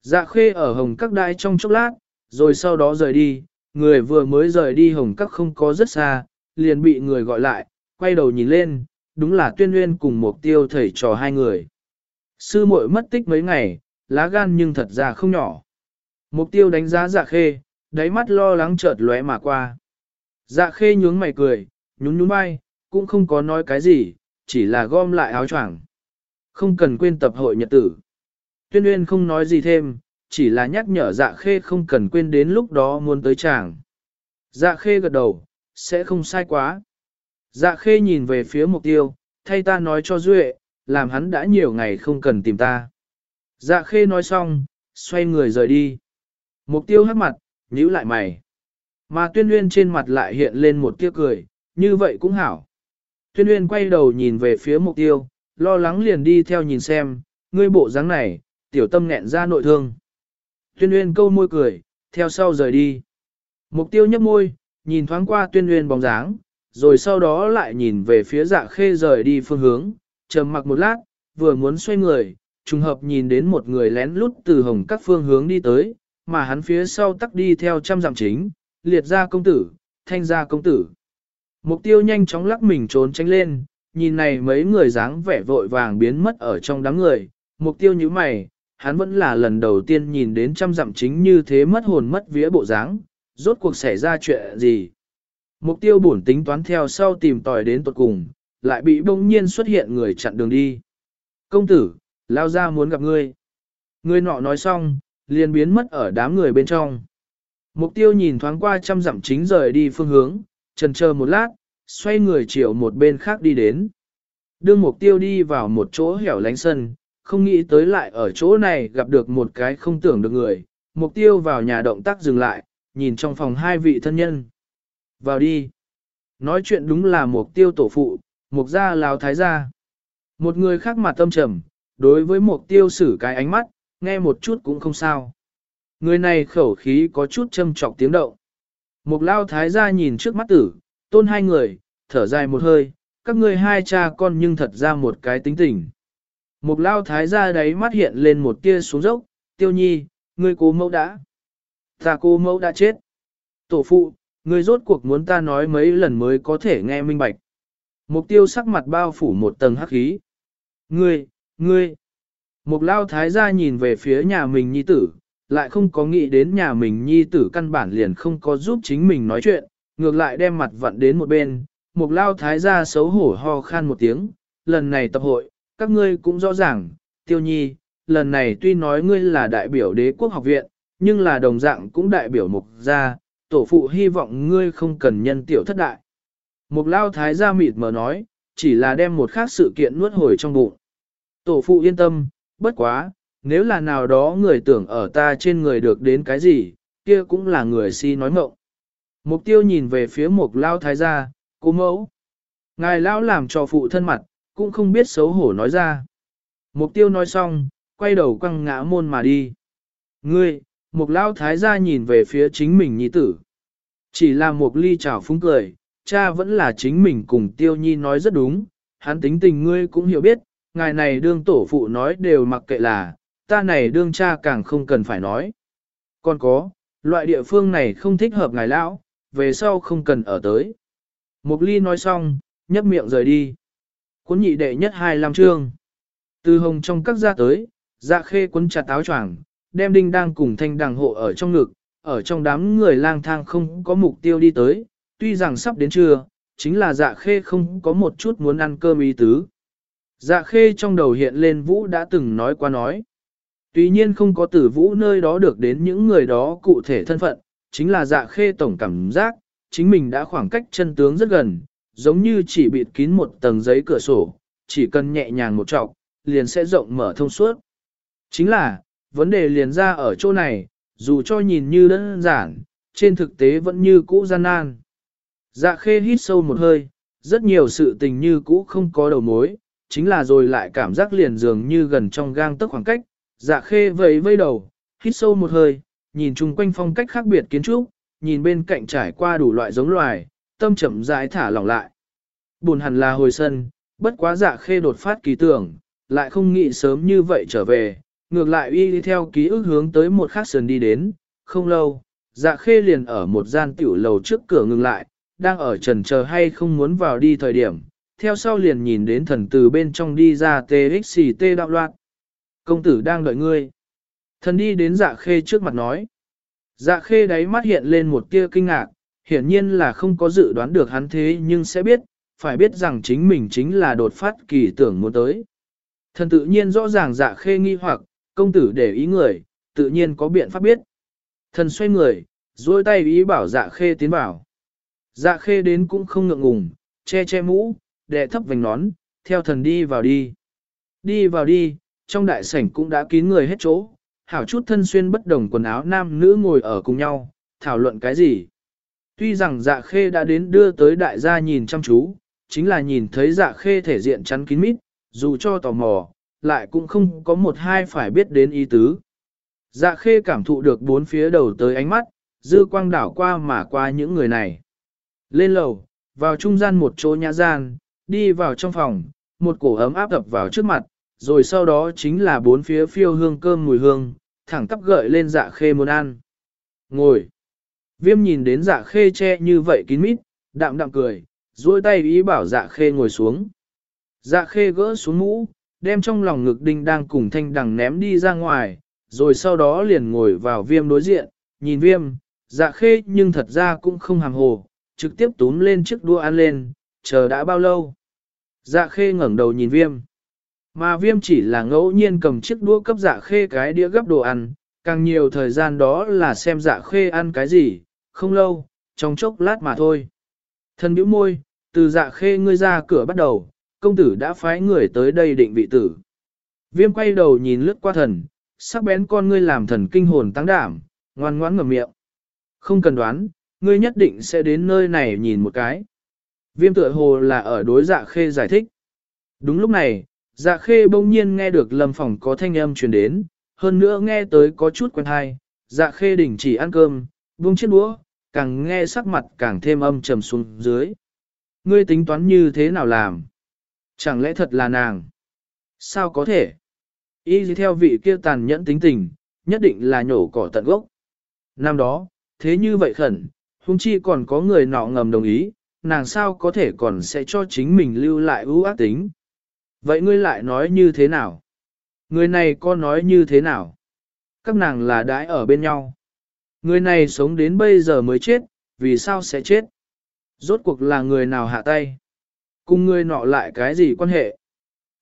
Dạ khê ở hồng các đại trong chốc lát, rồi sau đó rời đi, người vừa mới rời đi hồng các không có rất xa, liền bị người gọi lại, quay đầu nhìn lên, đúng là tuyên nguyên cùng mục tiêu thầy trò hai người. Sư muội mất tích mấy ngày, lá gan nhưng thật ra không nhỏ. Mục tiêu đánh giá dạ khê, đáy mắt lo lắng chợt lóe mà qua. Dạ khê nhướng mày cười, nhún nhún vai, cũng không có nói cái gì, chỉ là gom lại áo choàng. Không cần quên tập hội nhật tử. Tuyên Uyên không nói gì thêm, chỉ là nhắc nhở dạ khê không cần quên đến lúc đó muốn tới chàng. Dạ khê gật đầu, sẽ không sai quá. Dạ khê nhìn về phía mục tiêu, thay ta nói cho Duệ, làm hắn đã nhiều ngày không cần tìm ta. Dạ khê nói xong, xoay người rời đi. Mục tiêu hắc mặt, nhíu lại mày. Mà tuyên uyên trên mặt lại hiện lên một tia cười, như vậy cũng hảo. Tuyên uyên quay đầu nhìn về phía mục tiêu, lo lắng liền đi theo nhìn xem, ngươi bộ dáng này, tiểu tâm nghẹn ra nội thương. Tuyên uyên câu môi cười, theo sau rời đi. Mục tiêu nhấp môi, nhìn thoáng qua tuyên uyên bóng dáng, rồi sau đó lại nhìn về phía dạ khê rời đi phương hướng, trầm mặc một lát, vừa muốn xoay người, trùng hợp nhìn đến một người lén lút từ hồng các phương hướng đi tới, mà hắn phía sau tắc đi theo trăm dặm chính, liệt ra công tử, thanh ra công tử. Mục tiêu nhanh chóng lắc mình trốn tránh lên, nhìn này mấy người dáng vẻ vội vàng biến mất ở trong đám người, mục tiêu như mày, hắn vẫn là lần đầu tiên nhìn đến trăm dặm chính như thế mất hồn mất vía bộ dáng, rốt cuộc xảy ra chuyện gì. Mục tiêu bổn tính toán theo sau tìm tòi đến tuột cùng, lại bị bỗng nhiên xuất hiện người chặn đường đi. Công tử, lao ra muốn gặp ngươi. Người nọ nói xong, liền biến mất ở đám người bên trong. Mục tiêu nhìn thoáng qua trăm dặm chính rời đi phương hướng, trần chờ một lát, xoay người chiều một bên khác đi đến. Đưa mục tiêu đi vào một chỗ hẻo lánh sân, không nghĩ tới lại ở chỗ này gặp được một cái không tưởng được người. Mục tiêu vào nhà động tác dừng lại, nhìn trong phòng hai vị thân nhân. Vào đi. Nói chuyện đúng là mục tiêu tổ phụ, mục gia lào thái gia. Một người khác mặt tâm trầm, đối với mục tiêu xử cái ánh mắt, nghe một chút cũng không sao. Người này khẩu khí có chút châm trọc tiếng động. Mục lao thái gia nhìn trước mắt tử, tôn hai người, thở dài một hơi, các ngươi hai cha con nhưng thật ra một cái tính tình. Mục lao thái gia đấy mắt hiện lên một tia xuống dốc, tiêu nhi, ngươi cố mẫu đã. Ta cô mẫu đã chết. Tổ phụ, ngươi rốt cuộc muốn ta nói mấy lần mới có thể nghe minh bạch. Mục tiêu sắc mặt bao phủ một tầng hắc khí. Ngươi, ngươi. Mục lao thái gia nhìn về phía nhà mình nhi tử, lại không có nghĩ đến nhà mình nhi tử căn bản liền không có giúp chính mình nói chuyện, ngược lại đem mặt vặn đến một bên. Mục lao thái gia xấu hổ ho khan một tiếng, lần này tập hội, các ngươi cũng rõ ràng, tiêu nhi, lần này tuy nói ngươi là đại biểu đế quốc học viện, nhưng là đồng dạng cũng đại biểu mục gia, tổ phụ hy vọng ngươi không cần nhân tiểu thất đại. Mục lao thái gia mịt mờ nói, chỉ là đem một khác sự kiện nuốt hồi trong bụng. Tổ phụ yên tâm, bất quá, nếu là nào đó người tưởng ở ta trên người được đến cái gì, kia cũng là người si nói mộng. Mục tiêu nhìn về phía mục lao thái gia, cô mẫu. Ngài lão làm cho phụ thân mặt, cũng không biết xấu hổ nói ra. Mục tiêu nói xong, quay đầu quăng ngã môn mà đi. Ngươi, mục Lão thái gia nhìn về phía chính mình nhi tử. Chỉ là một ly trào phúng cười, cha vẫn là chính mình cùng tiêu nhi nói rất đúng, hắn tính tình ngươi cũng hiểu biết, ngài này đương tổ phụ nói đều mặc kệ là, ta này đương cha càng không cần phải nói. Còn có, loại địa phương này không thích hợp ngài lão, về sau không cần ở tới. Mục ly nói xong, nhấp miệng rời đi. Cuốn nhị đệ nhất hai làm chương. Từ hồng trong các gia tới, dạ khê cuốn chặt áo choàng, đem đinh đang cùng thanh đằng hộ ở trong ngực, ở trong đám người lang thang không có mục tiêu đi tới, tuy rằng sắp đến trưa, chính là dạ khê không có một chút muốn ăn cơm ý tứ. Dạ khê trong đầu hiện lên Vũ đã từng nói qua nói. Tuy nhiên không có tử Vũ nơi đó được đến những người đó cụ thể thân phận, chính là dạ khê tổng cảm giác, chính mình đã khoảng cách chân tướng rất gần, giống như chỉ bịt kín một tầng giấy cửa sổ, chỉ cần nhẹ nhàng một trọc, liền sẽ rộng mở thông suốt. Chính là, vấn đề liền ra ở chỗ này, dù cho nhìn như đơn giản, trên thực tế vẫn như cũ gian nan. Dạ khê hít sâu một hơi, rất nhiều sự tình như cũ không có đầu mối, chính là rồi lại cảm giác liền dường như gần trong gang tức khoảng cách. Dạ khê vẫy vây đầu, hít sâu một hơi, nhìn chung quanh phong cách khác biệt kiến trúc, nhìn bên cạnh trải qua đủ loại giống loài, tâm chậm rãi thả lỏng lại. Buồn hẳn là hồi sân, bất quá dạ khê đột phát kỳ tưởng, lại không nghĩ sớm như vậy trở về, ngược lại y đi theo ký ức hướng tới một khác sườn đi đến, không lâu, dạ khê liền ở một gian tiểu lầu trước cửa ngừng lại, đang ở trần chờ hay không muốn vào đi thời điểm, theo sau liền nhìn đến thần từ bên trong đi ra TXT đạo loạn. Công tử đang đợi ngươi. Thần đi đến dạ khê trước mặt nói. Dạ khê đáy mắt hiện lên một tia kinh ngạc, hiển nhiên là không có dự đoán được hắn thế nhưng sẽ biết, phải biết rằng chính mình chính là đột phát kỳ tưởng muốn tới. Thần tự nhiên rõ ràng dạ khê nghi hoặc, công tử để ý người, tự nhiên có biện pháp biết. Thần xoay người, duỗi tay ý bảo dạ khê tiến vào. Dạ khê đến cũng không ngượng ngùng, che che mũ, đè thấp vành nón, theo thần đi vào đi. Đi vào đi, trong đại sảnh cũng đã kín người hết chỗ, hảo chút thân xuyên bất đồng quần áo nam nữ ngồi ở cùng nhau, thảo luận cái gì. Tuy rằng dạ khê đã đến đưa tới đại gia nhìn chăm chú, chính là nhìn thấy dạ khê thể diện chắn kín mít, dù cho tò mò, lại cũng không có một hai phải biết đến ý tứ. Dạ khê cảm thụ được bốn phía đầu tới ánh mắt, dư quang đảo qua mà qua những người này. Lên lầu, vào trung gian một chỗ nhã gian, đi vào trong phòng, một cổ ấm áp ập vào trước mặt, rồi sau đó chính là bốn phía phiêu hương cơm mùi hương, thẳng tắp gợi lên dạ khê muốn ăn. Ngồi. Viêm nhìn đến dạ khê che như vậy kín mít, đạm đạm cười, duỗi tay ý bảo dạ khê ngồi xuống. Dạ khê gỡ xuống mũ, đem trong lòng ngực đinh đang cùng thanh đằng ném đi ra ngoài, rồi sau đó liền ngồi vào viêm đối diện, nhìn viêm, dạ khê nhưng thật ra cũng không hàm hồ, trực tiếp túm lên chiếc đua ăn lên, chờ đã bao lâu. Dạ khê ngẩng đầu nhìn viêm. Mà viêm chỉ là ngẫu nhiên cầm chiếc đũa cấp dạ khê cái đĩa gấp đồ ăn, càng nhiều thời gian đó là xem dạ khê ăn cái gì, không lâu, trong chốc lát mà thôi. Thân biểu môi, từ dạ khê ngươi ra cửa bắt đầu, công tử đã phái người tới đây định vị tử. Viêm quay đầu nhìn lướt qua thần, sắc bén con ngươi làm thần kinh hồn tăng đảm, ngoan ngoãn ngậm miệng. Không cần đoán, ngươi nhất định sẽ đến nơi này nhìn một cái. Viêm tựa hồ là ở đối dạ khê giải thích. Đúng lúc này, dạ khê bỗng nhiên nghe được lâm phòng có thanh âm truyền đến, hơn nữa nghe tới có chút quen hay, dạ khê đình chỉ ăn cơm, buông chiếc đũa, càng nghe sắc mặt càng thêm âm trầm xuống dưới. Ngươi tính toán như thế nào làm? Chẳng lẽ thật là nàng? Sao có thể? Y theo vị kia tàn nhẫn tính tình, nhất định là nhổ cỏ tận gốc. Năm đó, thế như vậy khẩn, hung chi còn có người nọ ngầm đồng ý, nàng sao có thể còn sẽ cho chính mình lưu lại ưu ác tính. Vậy ngươi lại nói như thế nào? Người này có nói như thế nào? Các nàng là đãi ở bên nhau. Người này sống đến bây giờ mới chết, vì sao sẽ chết? Rốt cuộc là người nào hạ tay? Cùng ngươi nọ lại cái gì quan hệ?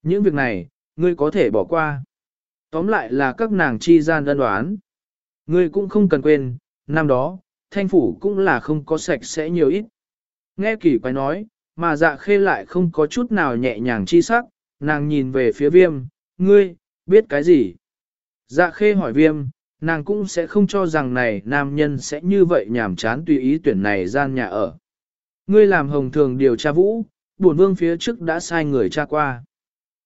Những việc này, ngươi có thể bỏ qua. Tóm lại là các nàng chi gian đơn đoán. Ngươi cũng không cần quên, năm đó, thanh phủ cũng là không có sạch sẽ nhiều ít. Nghe kỳ quái nói, mà dạ khê lại không có chút nào nhẹ nhàng chi sắc, nàng nhìn về phía viêm, ngươi, biết cái gì? Dạ khê hỏi viêm, nàng cũng sẽ không cho rằng này nam nhân sẽ như vậy nhảm chán tùy ý tuyển này gian nhà ở. Ngươi làm hồng thường điều tra vũ, buồn vương phía trước đã sai người tra qua.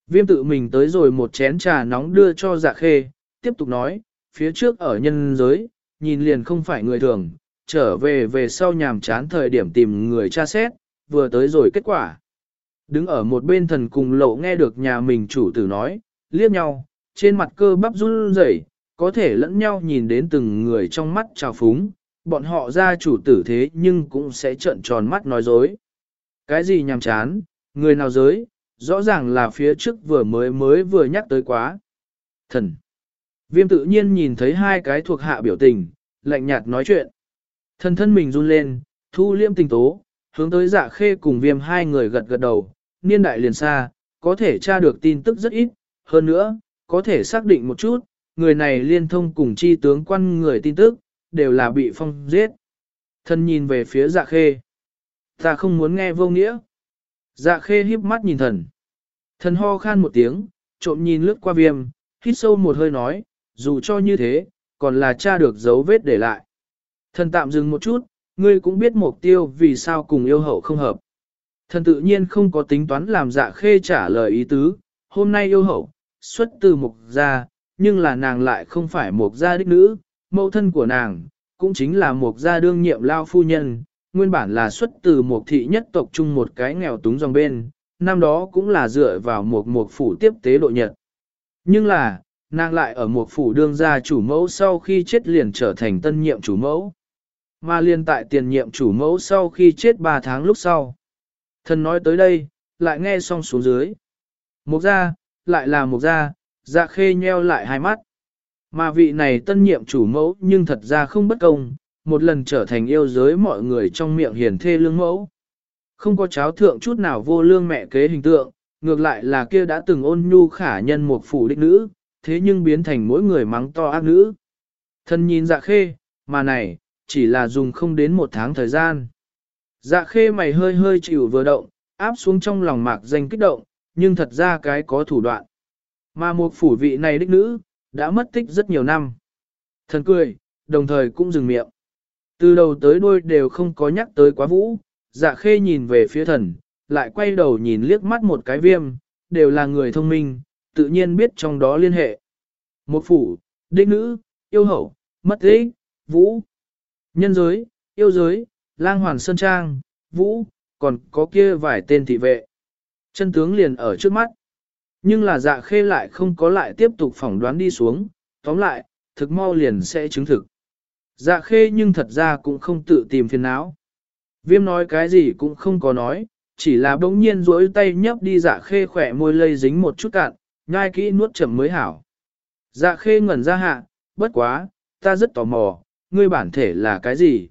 Viêm tự mình tới rồi một chén trà nóng đưa cho dạ khê, tiếp tục nói, phía trước ở nhân giới, nhìn liền không phải người thường, trở về về sau nhàm chán thời điểm tìm người tra xét, vừa tới rồi kết quả. Đứng ở một bên thần cùng lộ nghe được nhà mình chủ tử nói, liếc nhau, trên mặt cơ bắp run rẩy, có thể lẫn nhau nhìn đến từng người trong mắt trào phúng, bọn họ ra chủ tử thế nhưng cũng sẽ trợn tròn mắt nói dối. Cái gì nhàm chán, người nào giới, rõ ràng là phía trước vừa mới mới vừa nhắc tới quá. Thần. Viêm tự nhiên nhìn thấy hai cái thuộc hạ biểu tình, lạnh nhạt nói chuyện. Thần thân mình run lên, thu liêm tình tố, hướng tới dạ khê cùng viêm hai người gật gật đầu, niên đại liền xa, có thể tra được tin tức rất ít, hơn nữa, có thể xác định một chút, người này liên thông cùng chi tướng quan người tin tức, đều là bị phong giết. Thần nhìn về phía dạ khê. Ta không muốn nghe vô nghĩa. Dạ khê híp mắt nhìn thần. Thần ho khan một tiếng, trộm nhìn lướt qua viêm, hít sâu một hơi nói, dù cho như thế, còn là cha được dấu vết để lại. Thần tạm dừng một chút, ngươi cũng biết mục tiêu vì sao cùng yêu hậu không hợp. Thần tự nhiên không có tính toán làm dạ khê trả lời ý tứ, hôm nay yêu hậu, xuất từ mục gia, nhưng là nàng lại không phải mục gia đích nữ, mẫu thân của nàng, cũng chính là mục gia đương nhiệm lao phu nhân, nguyên bản là xuất từ một thị nhất tộc chung một cái nghèo túng dòng bên, năm đó cũng là dựa vào một mục phủ tiếp tế độ nhật. Nhưng là, nàng lại ở mục phủ đương gia chủ mẫu sau khi chết liền trở thành tân nhiệm chủ mẫu. Mà liên tại tiền nhiệm chủ mẫu sau khi chết 3 tháng lúc sau. Thần nói tới đây, lại nghe xong xuống dưới. Mục gia, lại là mục gia, dạ khê nheo lại hai mắt. Mà vị này tân nhiệm chủ mẫu nhưng thật ra không bất công, một lần trở thành yêu giới mọi người trong miệng hiền thê lương mẫu. Không có cháo thượng chút nào vô lương mẹ kế hình tượng, ngược lại là kia đã từng ôn nhu khả nhân một phủ đích nữ, thế nhưng biến thành mỗi người mắng to ác nữ. Thân nhìn dạ khê, mà này, chỉ là dùng không đến một tháng thời gian. Dạ khê mày hơi hơi chịu vừa động, áp xuống trong lòng mạc danh kích động, nhưng thật ra cái có thủ đoạn. Mà một phủ vị này đích nữ, đã mất tích rất nhiều năm. Thần cười, đồng thời cũng dừng miệng. Từ đầu tới đuôi đều không có nhắc tới quá vũ, dạ khê nhìn về phía thần, lại quay đầu nhìn liếc mắt một cái viêm, đều là người thông minh, tự nhiên biết trong đó liên hệ. Một phủ, đích nữ, yêu hậu, mất tích, vũ, nhân giới, yêu giới, lang hoàn sơn trang, vũ, còn có kia vài tên thị vệ. Chân tướng liền ở trước mắt. Nhưng là dạ khê lại không có lại tiếp tục phỏng đoán đi xuống, tóm lại, thực mau liền sẽ chứng thực. Dạ khê nhưng thật ra cũng không tự tìm phiền não. Viêm nói cái gì cũng không có nói, chỉ là bỗng nhiên duỗi tay nhấp đi dạ khê khỏe môi lây dính một chút cạn, nhai kỹ nuốt chậm mới hảo. Dạ khê ngẩn ra hạ, bất quá, ta rất tò mò, ngươi bản thể là cái gì?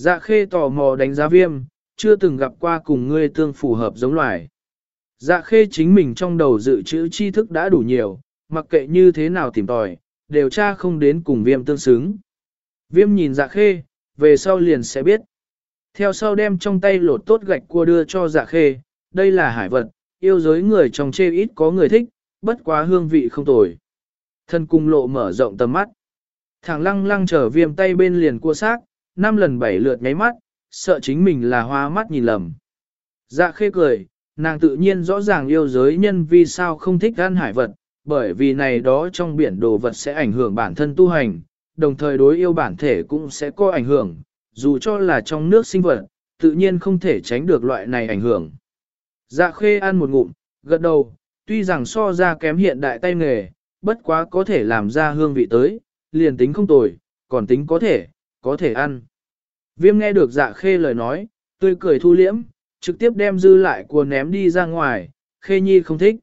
Dạ khê tò mò đánh giá viêm, chưa từng gặp qua cùng ngươi tương phù hợp giống loài. Dạ khê chính mình trong đầu dự trữ tri thức đã đủ nhiều, mặc kệ như thế nào tìm tòi, đều tra không đến cùng viêm tương xứng. Viêm nhìn dạ khê, về sau liền sẽ biết. Theo sau đem trong tay lột tốt gạch cua đưa cho dạ khê, đây là hải vật, yêu giới người trong chê ít có người thích, bất quá hương vị không tồi. Thân cung lộ mở rộng tầm mắt. Thằng lăng lăng trở viêm tay bên liền cua xác, năm lần bảy lượt nháy mắt, sợ chính mình là hoa mắt nhìn lầm. Dạ khê cười, nàng tự nhiên rõ ràng yêu giới nhân vì sao không thích ăn hải vật, bởi vì này đó trong biển đồ vật sẽ ảnh hưởng bản thân tu hành, đồng thời đối yêu bản thể cũng sẽ có ảnh hưởng, dù cho là trong nước sinh vật, tự nhiên không thể tránh được loại này ảnh hưởng. Dạ khê ăn một ngụm, gật đầu, tuy rằng so ra kém hiện đại tay nghề, bất quá có thể làm ra hương vị tới, liền tính không tồi, còn tính có thể, có thể ăn. Viêm nghe được dạ khê lời nói, tươi cười thu liễm, trực tiếp đem dư lại của ném đi ra ngoài, khê nhi không thích.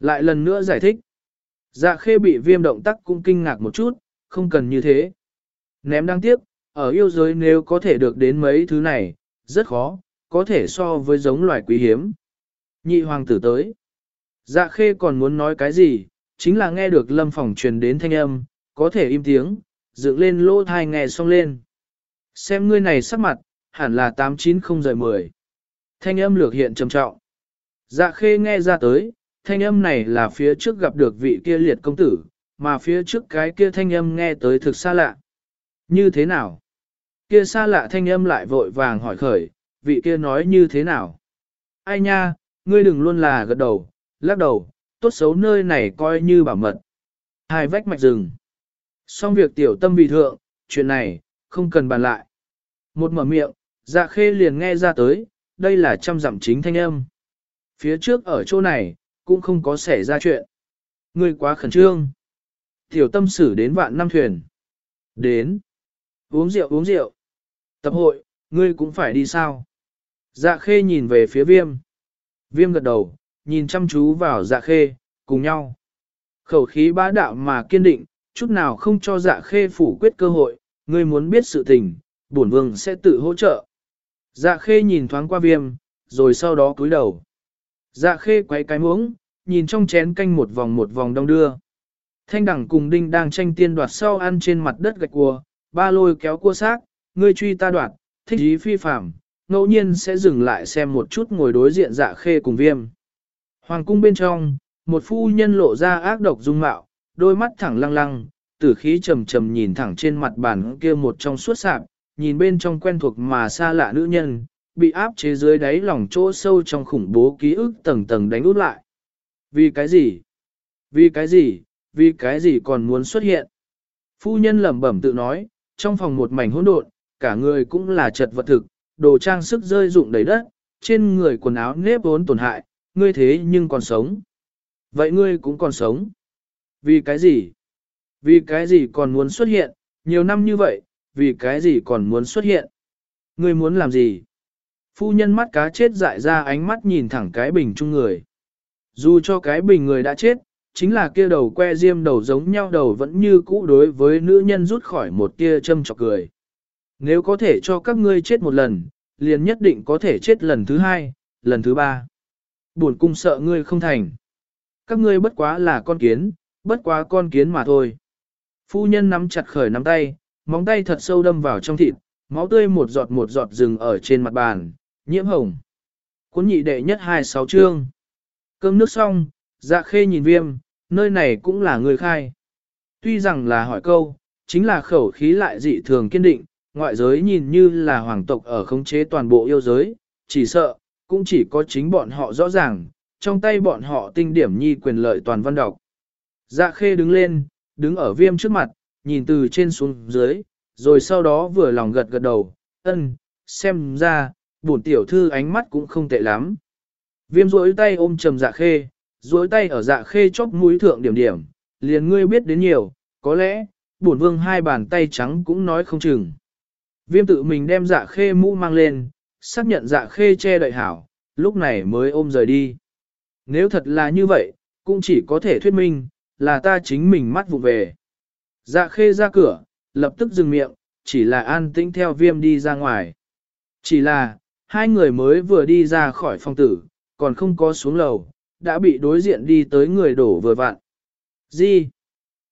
Lại lần nữa giải thích. Dạ khê bị viêm động tác cũng kinh ngạc một chút, không cần như thế. Ném đáng tiếc, ở yêu giới nếu có thể được đến mấy thứ này, rất khó, có thể so với giống loài quý hiếm. Nhị hoàng tử tới. Dạ khê còn muốn nói cái gì, chính là nghe được lâm phòng truyền đến thanh âm, có thể im tiếng, dựng lên lỗ thai nghe xong lên. Xem ngươi này sắc mặt, hẳn là 890 rời 10. Thanh âm lược hiện trầm trọng. Dạ khê nghe ra tới, thanh âm này là phía trước gặp được vị kia liệt công tử, mà phía trước cái kia thanh âm nghe tới thực xa lạ. Như thế nào? Kia xa lạ thanh âm lại vội vàng hỏi khởi, vị kia nói như thế nào? Ai nha, ngươi đừng luôn là gật đầu, lắc đầu, tốt xấu nơi này coi như bảo mật. Hai vách mạch rừng. Xong việc tiểu tâm vì thượng, chuyện này, không cần bàn lại. Một mở miệng, dạ khê liền nghe ra tới, đây là trăm dặm chính thanh âm. Phía trước ở chỗ này, cũng không có xảy ra chuyện. Ngươi quá khẩn trương. Tiểu tâm xử đến vạn năm thuyền. Đến. Uống rượu uống rượu. Tập hội, ngươi cũng phải đi sao? Dạ khê nhìn về phía viêm. Viêm gật đầu, nhìn chăm chú vào dạ khê, cùng nhau. Khẩu khí bá đạo mà kiên định, chút nào không cho dạ khê phủ quyết cơ hội, ngươi muốn biết sự tình, bổn vương sẽ tự hỗ trợ. Dạ khê nhìn thoáng qua viêm, rồi sau đó cúi đầu. Dạ khê quay cái muỗng, nhìn trong chén canh một vòng một vòng đông đưa. Thanh đẳng cùng đinh đang tranh tiên đoạt sau ăn trên mặt đất gạch cua, ba lôi kéo cua xác, ngươi truy ta đoạt, thích ý phi phạm, ngẫu nhiên sẽ dừng lại xem một chút ngồi đối diện dạ khê cùng viêm. Hoàng cung bên trong, một phu nhân lộ ra ác độc dung mạo, đôi mắt thẳng lăng lăng, tử khí trầm trầm nhìn thẳng trên mặt bàn kia một trong suốt sạp, nhìn bên trong quen thuộc mà xa lạ nữ nhân, bị áp chế dưới đáy lòng chỗ sâu trong khủng bố ký ức tầng tầng đánh út lại. Vì cái gì? Vì cái gì? Vì cái gì còn muốn xuất hiện? Phu nhân lẩm bẩm tự nói, trong phòng một mảnh hỗn độn, cả người cũng là chật vật thực, đồ trang sức rơi rụng đầy đất, trên người quần áo nếp vốn tổn hại, ngươi thế nhưng còn sống. Vậy ngươi cũng còn sống. Vì cái gì? Vì cái gì còn muốn xuất hiện, nhiều năm như vậy, vì cái gì còn muốn xuất hiện? Ngươi muốn làm gì? Phu nhân mắt cá chết dại ra ánh mắt nhìn thẳng cái bình chung người. Dù cho cái bình người đã chết, chính là kia đầu que diêm đầu giống nhau đầu vẫn như cũ đối với nữ nhân rút khỏi một tia châm chọc cười. Nếu có thể cho các ngươi chết một lần, liền nhất định có thể chết lần thứ hai, lần thứ ba. Buồn cung sợ ngươi không thành. Các ngươi bất quá là con kiến, bất quá con kiến mà thôi. Phu nhân nắm chặt khởi nắm tay, móng tay thật sâu đâm vào trong thịt, máu tươi một giọt một giọt rừng ở trên mặt bàn, nhiễm hồng. Cuốn nhị đệ nhất hai sáu chương. Cơm nước xong, dạ khê nhìn viêm, nơi này cũng là người khai. Tuy rằng là hỏi câu, chính là khẩu khí lại dị thường kiên định, ngoại giới nhìn như là hoàng tộc ở khống chế toàn bộ yêu giới, chỉ sợ, cũng chỉ có chính bọn họ rõ ràng, trong tay bọn họ tinh điểm nhi quyền lợi toàn văn đọc. Dạ khê đứng lên, đứng ở viêm trước mặt, nhìn từ trên xuống dưới, rồi sau đó vừa lòng gật gật đầu, ân, xem ra, bổn tiểu thư ánh mắt cũng không tệ lắm. Viêm rỗi tay ôm trầm dạ khê, rỗi tay ở dạ khê chóp mũi thượng điểm điểm, liền ngươi biết đến nhiều, có lẽ, bổn vương hai bàn tay trắng cũng nói không chừng. Viêm tự mình đem dạ khê mũ mang lên, xác nhận dạ khê che đợi hảo, lúc này mới ôm rời đi. Nếu thật là như vậy, cũng chỉ có thể thuyết minh, là ta chính mình mắt vụ về. Dạ khê ra cửa, lập tức dừng miệng, chỉ là an tĩnh theo viêm đi ra ngoài. Chỉ là, hai người mới vừa đi ra khỏi phòng tử, còn không có xuống lầu, đã bị đối diện đi tới người đổ vừa vặn. Gì?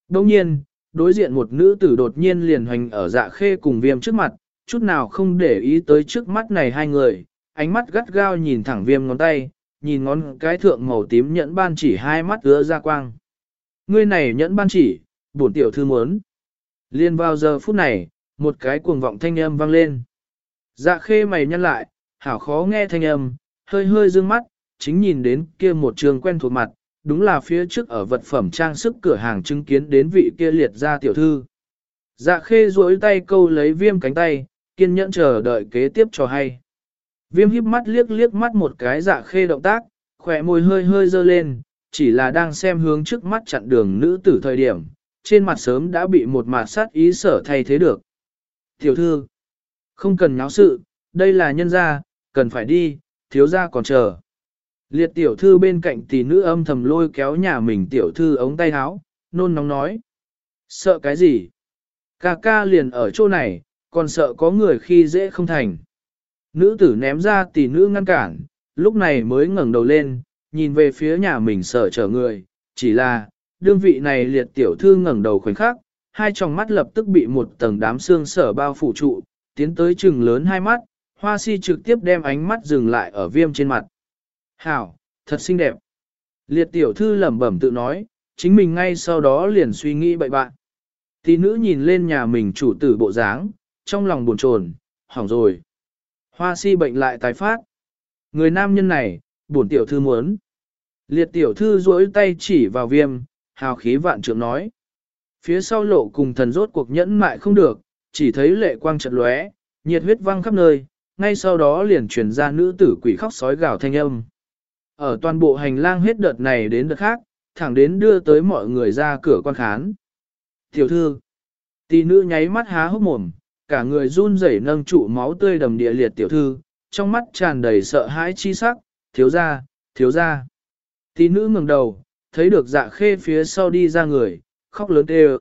Đông nhiên, đối diện một nữ tử đột nhiên liền hoành ở dạ khê cùng viêm trước mặt, chút nào không để ý tới trước mắt này hai người, ánh mắt gắt gao nhìn thẳng viêm ngón tay, nhìn ngón cái thượng màu tím nhẫn ban chỉ hai mắt ứa ra quang. Ngươi này nhẫn ban chỉ, bổn tiểu thư muốn. Liên vào giờ phút này, một cái cuồng vọng thanh âm vang lên. Dạ khê mày nhăn lại, hảo khó nghe thanh âm, hơi hơi dương mắt, chính nhìn đến kia một trường quen thuộc mặt, đúng là phía trước ở vật phẩm trang sức cửa hàng chứng kiến đến vị kia liệt ra tiểu thư. Dạ khê duỗi tay câu lấy viêm cánh tay, kiên nhẫn chờ đợi kế tiếp cho hay. Viêm híp mắt liếc liếc mắt một cái dạ khê động tác, khỏe môi hơi hơi dơ lên, chỉ là đang xem hướng trước mắt chặn đường nữ tử thời điểm, trên mặt sớm đã bị một mạt sát ý sở thay thế được. Tiểu thư, không cần nháo sự, đây là nhân gia, cần phải đi, thiếu gia còn chờ. Liệt tiểu thư bên cạnh tỷ nữ âm thầm lôi kéo nhà mình tiểu thư ống tay áo, nôn nóng nói. Sợ cái gì? Ca ca liền ở chỗ này, còn sợ có người khi dễ không thành. Nữ tử ném ra tỷ nữ ngăn cản, lúc này mới ngẩng đầu lên, nhìn về phía nhà mình sợ trở người, chỉ là, đương vị này liệt tiểu thư ngẩng đầu khoảnh khắc, hai tròng mắt lập tức bị một tầng đám xương sở bao phủ trụ, tiến tới chừng lớn hai mắt, hoa si trực tiếp đem ánh mắt dừng lại ở viêm trên mặt. Hảo, thật xinh đẹp. Liệt tiểu thư lẩm bẩm tự nói, chính mình ngay sau đó liền suy nghĩ bậy bạn. Tỷ nữ nhìn lên nhà mình chủ tử bộ dáng, trong lòng buồn chồn, hỏng rồi. Hoa si bệnh lại tái phát. Người nam nhân này, buồn tiểu thư muốn. Liệt tiểu thư duỗi tay chỉ vào viêm, hào khí vạn trượng nói. Phía sau lộ cùng thần rốt cuộc nhẫn mại không được, chỉ thấy lệ quang trận lóe, nhiệt huyết văng khắp nơi, ngay sau đó liền truyền ra nữ tử quỷ khóc sói gào thanh âm. Ở toàn bộ hành lang hết đợt này đến đợt khác, thẳng đến đưa tới mọi người ra cửa quan khán. Tiểu thư, tỷ nữ nháy mắt há hốc mồm, cả người run rẩy nâng trụ máu tươi đầm địa liệt tiểu thư, trong mắt tràn đầy sợ hãi chi sắc, thiếu ra, thiếu ra. Tí nữ ngẩng đầu, thấy được dạ khê phía sau đi ra người, khóc lớn kêu.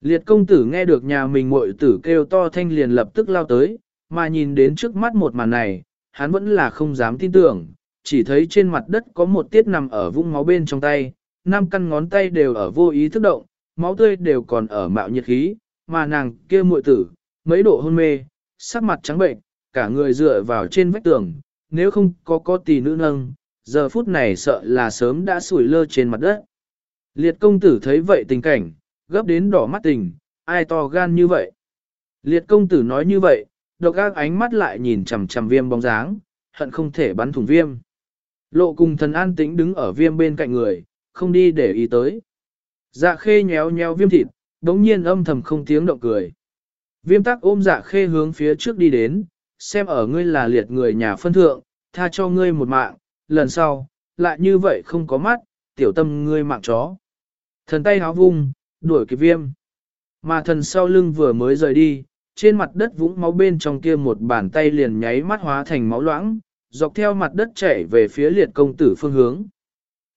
Liệt công tử nghe được nhà mình muội tử kêu to thanh liền lập tức lao tới, mà nhìn đến trước mắt một màn này, hắn vẫn là không dám tin tưởng, chỉ thấy trên mặt đất có một tiết nằm ở vũng máu bên trong tay, năm căn ngón tay đều ở vô ý thức động, máu tươi đều còn ở mạo nhiệt khí, mà nàng kia muội tử, mấy độ hôn mê, sắc mặt trắng bệnh, cả người dựa vào trên vách tường, nếu không có có tỷ nữ nâng, giờ phút này sợ là sớm đã sủi lơ trên mặt đất. Liệt công tử thấy vậy tình cảnh, gấp đến đỏ mắt tình, ai to gan như vậy. Liệt công tử nói như vậy, độc ác ánh mắt lại nhìn chằm chằm viêm bóng dáng, hận không thể bắn thủng viêm. Lộ cùng thần an tĩnh đứng ở viêm bên cạnh người, không đi để ý tới. Dạ khê nhéo nhéo viêm thịt, đống nhiên âm thầm không tiếng động cười. Viêm tắc ôm dạ khê hướng phía trước đi đến, xem ở ngươi là liệt người nhà phân thượng, tha cho ngươi một mạng, lần sau, lại như vậy không có mắt, tiểu tâm ngươi mạng chó. Thần tay háo vung, đuổi kịp viêm. Mà thần sau lưng vừa mới rời đi, trên mặt đất vũng máu bên trong kia một bàn tay liền nháy mắt hóa thành máu loãng, dọc theo mặt đất chảy về phía liệt công tử phương hướng.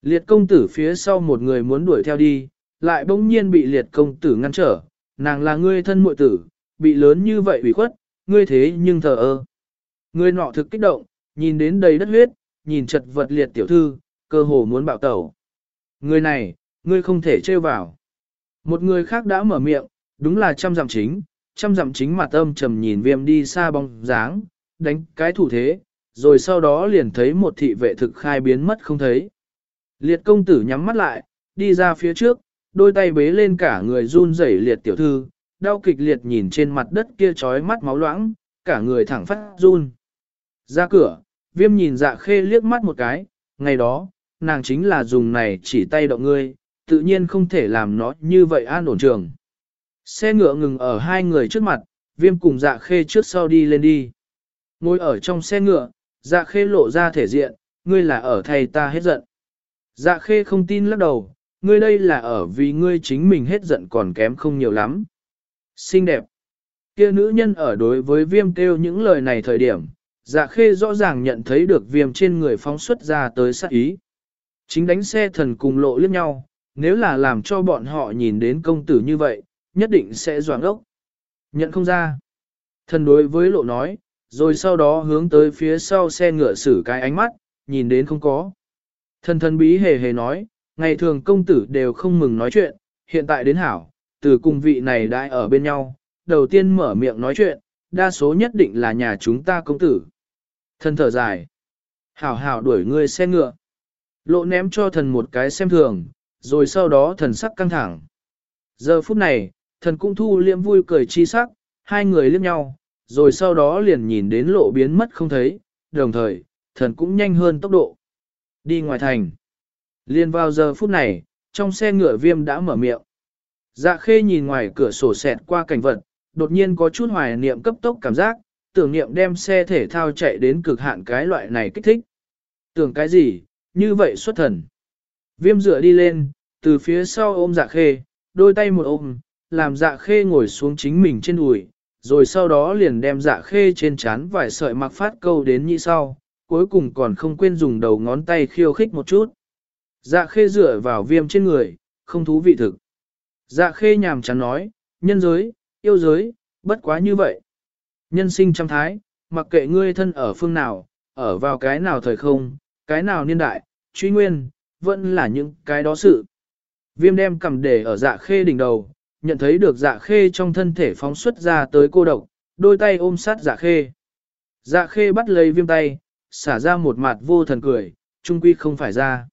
Liệt công tử phía sau một người muốn đuổi theo đi, lại bỗng nhiên bị liệt công tử ngăn trở, nàng là ngươi thân muội tử, bị lớn như vậy ủy khuất, ngươi thế nhưng thờ ơ. Ngươi nọ thực kích động, nhìn đến đầy đất huyết, nhìn chật vật liệt tiểu thư, cơ hồ muốn bạo tẩu. Người này, ngươi không thể trêu vào. Một người khác đã mở miệng, đúng là trăm dặm chính, trăm dặm chính mặt âm trầm nhìn viêm đi xa bóng dáng, đánh cái thủ thế, rồi sau đó liền thấy một thị vệ thực khai biến mất không thấy. Liệt công tử nhắm mắt lại, đi ra phía trước, đôi tay bế lên cả người run rẩy liệt tiểu thư, đau kịch liệt nhìn trên mặt đất kia trói mắt máu loãng, cả người thẳng phát run. Ra cửa, viêm nhìn dạ khê liếc mắt một cái, ngày đó, nàng chính là dùng này chỉ tay động ngươi, tự nhiên không thể làm nó như vậy an ổn trường. Xe ngựa ngừng ở hai người trước mặt, viêm cùng dạ khê trước sau đi lên đi. Ngồi ở trong xe ngựa, dạ khê lộ ra thể diện, ngươi là ở thầy ta hết giận. Dạ khê không tin lắc đầu, ngươi đây là ở vì ngươi chính mình hết giận còn kém không nhiều lắm. Xinh đẹp. Kia nữ nhân ở đối với viêm kêu những lời này thời điểm, dạ khê rõ ràng nhận thấy được viêm trên người phóng xuất ra tới sát ý. Chính đánh xe thần cùng lộ liếc nhau, nếu là làm cho bọn họ nhìn đến công tử như vậy, nhất định sẽ doảng ốc. Nhận không ra. Thần đối với lộ nói, rồi sau đó hướng tới phía sau xe ngựa xử cái ánh mắt, nhìn đến không có. Thần thần bí hề hề nói, ngày thường công tử đều không mừng nói chuyện, hiện tại đến hảo, từ cùng vị này đã ở bên nhau, đầu tiên mở miệng nói chuyện, đa số nhất định là nhà chúng ta công tử. Thần thở dài. Hảo hảo đuổi ngươi xe ngựa. Lộ ném cho thần một cái xem thường, rồi sau đó thần sắc căng thẳng. Giờ phút này, thần cũng thu liêm vui cười chi sắc, hai người liếc nhau, rồi sau đó liền nhìn đến lộ biến mất không thấy, đồng thời, thần cũng nhanh hơn tốc độ. Đi ngoài thành. Liên vào giờ phút này, trong xe ngựa viêm đã mở miệng. Dạ khê nhìn ngoài cửa sổ xẹt qua cảnh vật, đột nhiên có chút hoài niệm cấp tốc cảm giác, tưởng niệm đem xe thể thao chạy đến cực hạn cái loại này kích thích. Tưởng cái gì, như vậy xuất thần. Viêm dựa đi lên, từ phía sau ôm dạ khê, đôi tay một ôm, làm dạ khê ngồi xuống chính mình trên đùi, rồi sau đó liền đem dạ khê trên chán vài sợi mặc phát câu đến như sau, cuối cùng còn không quên dùng đầu ngón tay khiêu khích một chút. Dạ khê dựa vào viêm trên người, không thú vị thực. Dạ khê nhàm chán nói, nhân giới, yêu giới, bất quá như vậy. Nhân sinh trăm thái, mặc kệ ngươi thân ở phương nào, ở vào cái nào thời không, cái nào niên đại, truy nguyên, vẫn là những cái đó sự. Viêm đem cầm để ở dạ khê đỉnh đầu, nhận thấy được dạ khê trong thân thể phóng xuất ra tới cô độc, đôi tay ôm sát dạ khê. Dạ khê bắt lấy viêm tay, xả ra một mặt vô thần cười, trung quy không phải ra.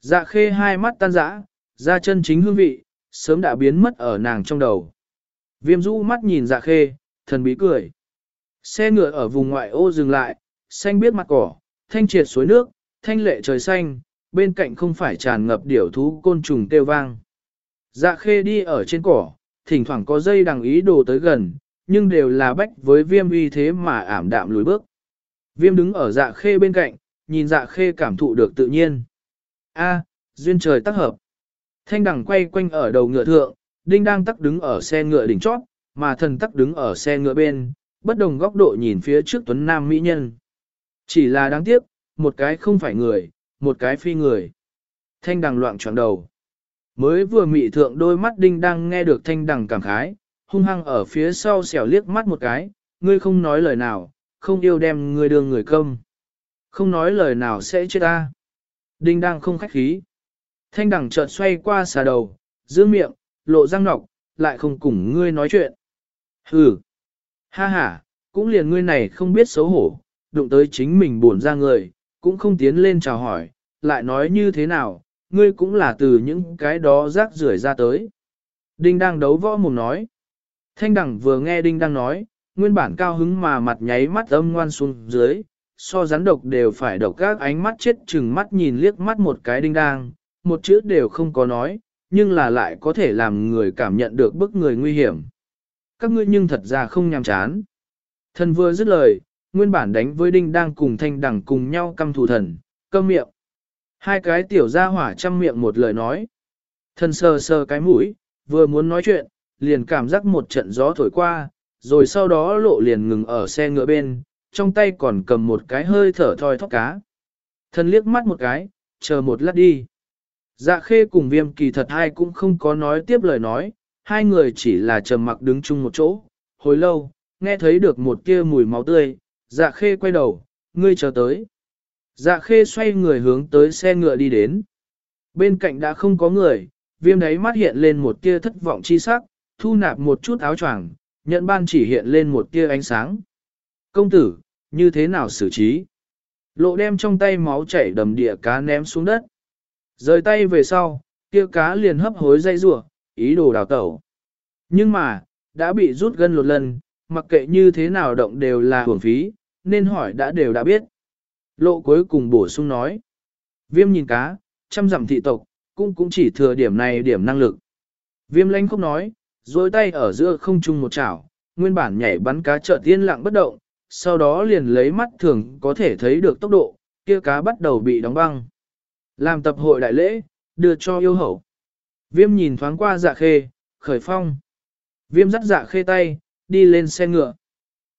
Dạ khê hai mắt tan rã, ra chân chính hương vị, sớm đã biến mất ở nàng trong đầu. Viêm rũ mắt nhìn dạ khê, thần bí cười. Xe ngựa ở vùng ngoại ô dừng lại, xanh biết mặt cỏ, thanh triệt suối nước, thanh lệ trời xanh, bên cạnh không phải tràn ngập điểu thú côn trùng kêu vang. Dạ khê đi ở trên cỏ, thỉnh thoảng có dây đằng ý đồ tới gần, nhưng đều là bách với viêm uy thế mà ảm đạm lùi bước. Viêm đứng ở dạ khê bên cạnh, nhìn dạ khê cảm thụ được tự nhiên. A, duyên trời tác hợp. Thanh đằng quay quanh ở đầu ngựa thượng, đinh đang tắc đứng ở xe ngựa đỉnh chót, mà thần tắc đứng ở xe ngựa bên, bất đồng góc độ nhìn phía trước tuấn nam mỹ nhân. Chỉ là đáng tiếc, một cái không phải người, một cái phi người. Thanh đằng loạn tròn đầu. Mới vừa mị thượng đôi mắt đinh đang nghe được thanh đằng cảm khái, hung hăng ở phía sau xẻo liếc mắt một cái, ngươi không nói lời nào, không yêu đem ngươi đường người công. Không nói lời nào sẽ chết ta. Đinh đang không khách khí. Thanh đằng chợt xoay qua xà đầu, giữ miệng, lộ răng nọc, lại không cùng ngươi nói chuyện. Hừ. Ha ha, cũng liền ngươi này không biết xấu hổ, đụng tới chính mình buồn ra người, cũng không tiến lên chào hỏi, lại nói như thế nào, ngươi cũng là từ những cái đó rác rưởi ra tới. Đinh đang đấu võ mồm nói. Thanh đẳng vừa nghe Đinh đang nói, nguyên bản cao hứng mà mặt nháy mắt âm ngoan xuống dưới, so rắn độc đều phải độc các ánh mắt chết chừng mắt nhìn liếc mắt một cái Đinh đang, một chữ đều không có nói, nhưng là lại có thể làm người cảm nhận được bức người nguy hiểm. Các ngươi nhưng thật ra không nhàm chán. Thần vừa dứt lời, nguyên bản đánh với đinh đang cùng thanh đẳng cùng nhau căm thù thần, câm miệng. Hai cái tiểu gia hỏa chăm miệng một lời nói. Thần sờ sờ cái mũi, vừa muốn nói chuyện, liền cảm giác một trận gió thổi qua, rồi sau đó lộ liền ngừng ở xe ngựa bên, trong tay còn cầm một cái hơi thở thoi thóc cá. Thần liếc mắt một cái, chờ một lát đi. Dạ khê cùng viêm kỳ thật hai cũng không có nói tiếp lời nói, hai người chỉ là trầm mặc đứng chung một chỗ. Hồi lâu, nghe thấy được một kia mùi máu tươi, dạ khê quay đầu, ngươi chờ tới. Dạ khê xoay người hướng tới xe ngựa đi đến. Bên cạnh đã không có người, viêm đấy mắt hiện lên một tia thất vọng chi sắc, thu nạp một chút áo choàng, nhận ban chỉ hiện lên một tia ánh sáng. Công tử, như thế nào xử trí? Lộ đem trong tay máu chảy đầm địa cá ném xuống đất. Rời tay về sau, kia cá liền hấp hối dây rủa, ý đồ đào tẩu. Nhưng mà, đã bị rút gân lột lần, mặc kệ như thế nào động đều là hưởng phí, nên hỏi đã đều đã biết. Lộ cuối cùng bổ sung nói. Viêm nhìn cá, chăm dặm thị tộc, cũng cũng chỉ thừa điểm này điểm năng lực. Viêm lanh không nói, dối tay ở giữa không trung một chảo, nguyên bản nhảy bắn cá chợt tiên lặng bất động, sau đó liền lấy mắt thường có thể thấy được tốc độ, kia cá bắt đầu bị đóng băng. Làm tập hội đại lễ, đưa cho yêu hậu. Viêm nhìn thoáng qua dạ khê, khởi phong. Viêm dắt dạ khê tay, đi lên xe ngựa.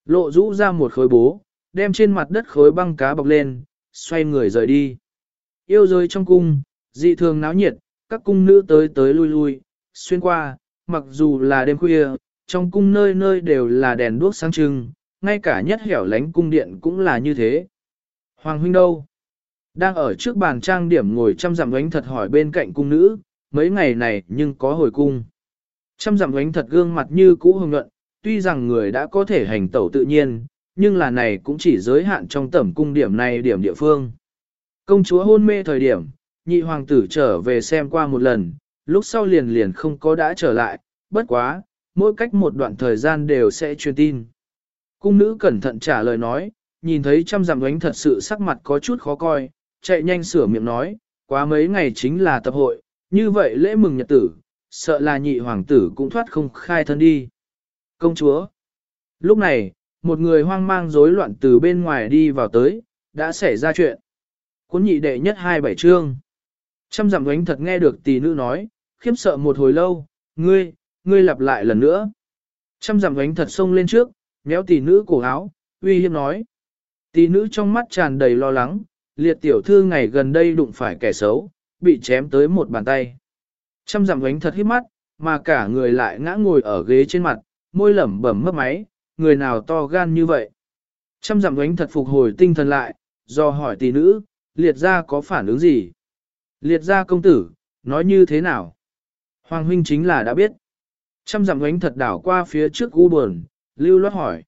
Lộ rũ ra một khối bố, đem trên mặt đất khối băng cá bọc lên, xoay người rời đi. Yêu rơi trong cung, dị thường náo nhiệt, các cung nữ tới tới lui lui, xuyên qua, mặc dù là đêm khuya, trong cung nơi nơi đều là đèn đuốc sáng trưng, ngay cả nhất hẻo lánh cung điện cũng là như thế. Hoàng huynh đâu? Đang ở trước bàn trang điểm ngồi chăm dặm ánh thật hỏi bên cạnh cung nữ, mấy ngày này nhưng có hồi cung. Chăm dặm ánh thật gương mặt như cũ hồng nhuận, tuy rằng người đã có thể hành tẩu tự nhiên, nhưng là này cũng chỉ giới hạn trong tẩm cung điểm này điểm địa phương. Công chúa hôn mê thời điểm, nhị hoàng tử trở về xem qua một lần, lúc sau liền liền không có đã trở lại, bất quá, mỗi cách một đoạn thời gian đều sẽ truyền tin. Cung nữ cẩn thận trả lời nói, nhìn thấy trăm dặm ánh thật sự sắc mặt có chút khó coi, chạy nhanh sửa miệng nói, quá mấy ngày chính là tập hội, như vậy lễ mừng nhật tử, sợ là nhị hoàng tử cũng thoát không khai thân đi. Công chúa. Lúc này, một người hoang mang rối loạn từ bên ngoài đi vào tới, đã xảy ra chuyện. Cuốn nhị đệ nhất hai bảy chương. Trăm dặm ánh thật nghe được tỷ nữ nói, khiếp sợ một hồi lâu, Ngươi, ngươi lặp lại lần nữa. Trăm dặm ánh thật xông lên trước, méo tỷ nữ cổ áo, uy hiếp nói. Tỷ nữ trong mắt tràn đầy lo lắng, liệt tiểu thư ngày gần đây đụng phải kẻ xấu, bị chém tới một bàn tay. Trăm dặm ánh thật hít mắt, mà cả người lại ngã ngồi ở ghế trên mặt, môi lẩm bẩm mấp máy, người nào to gan như vậy. Trăm dặm ánh thật phục hồi tinh thần lại, do hỏi tỷ nữ, liệt ra có phản ứng gì? Liệt ra công tử, nói như thế nào? Hoàng huynh chính là đã biết. Trăm dặm ánh thật đảo qua phía trước u buồn, lưu loát hỏi.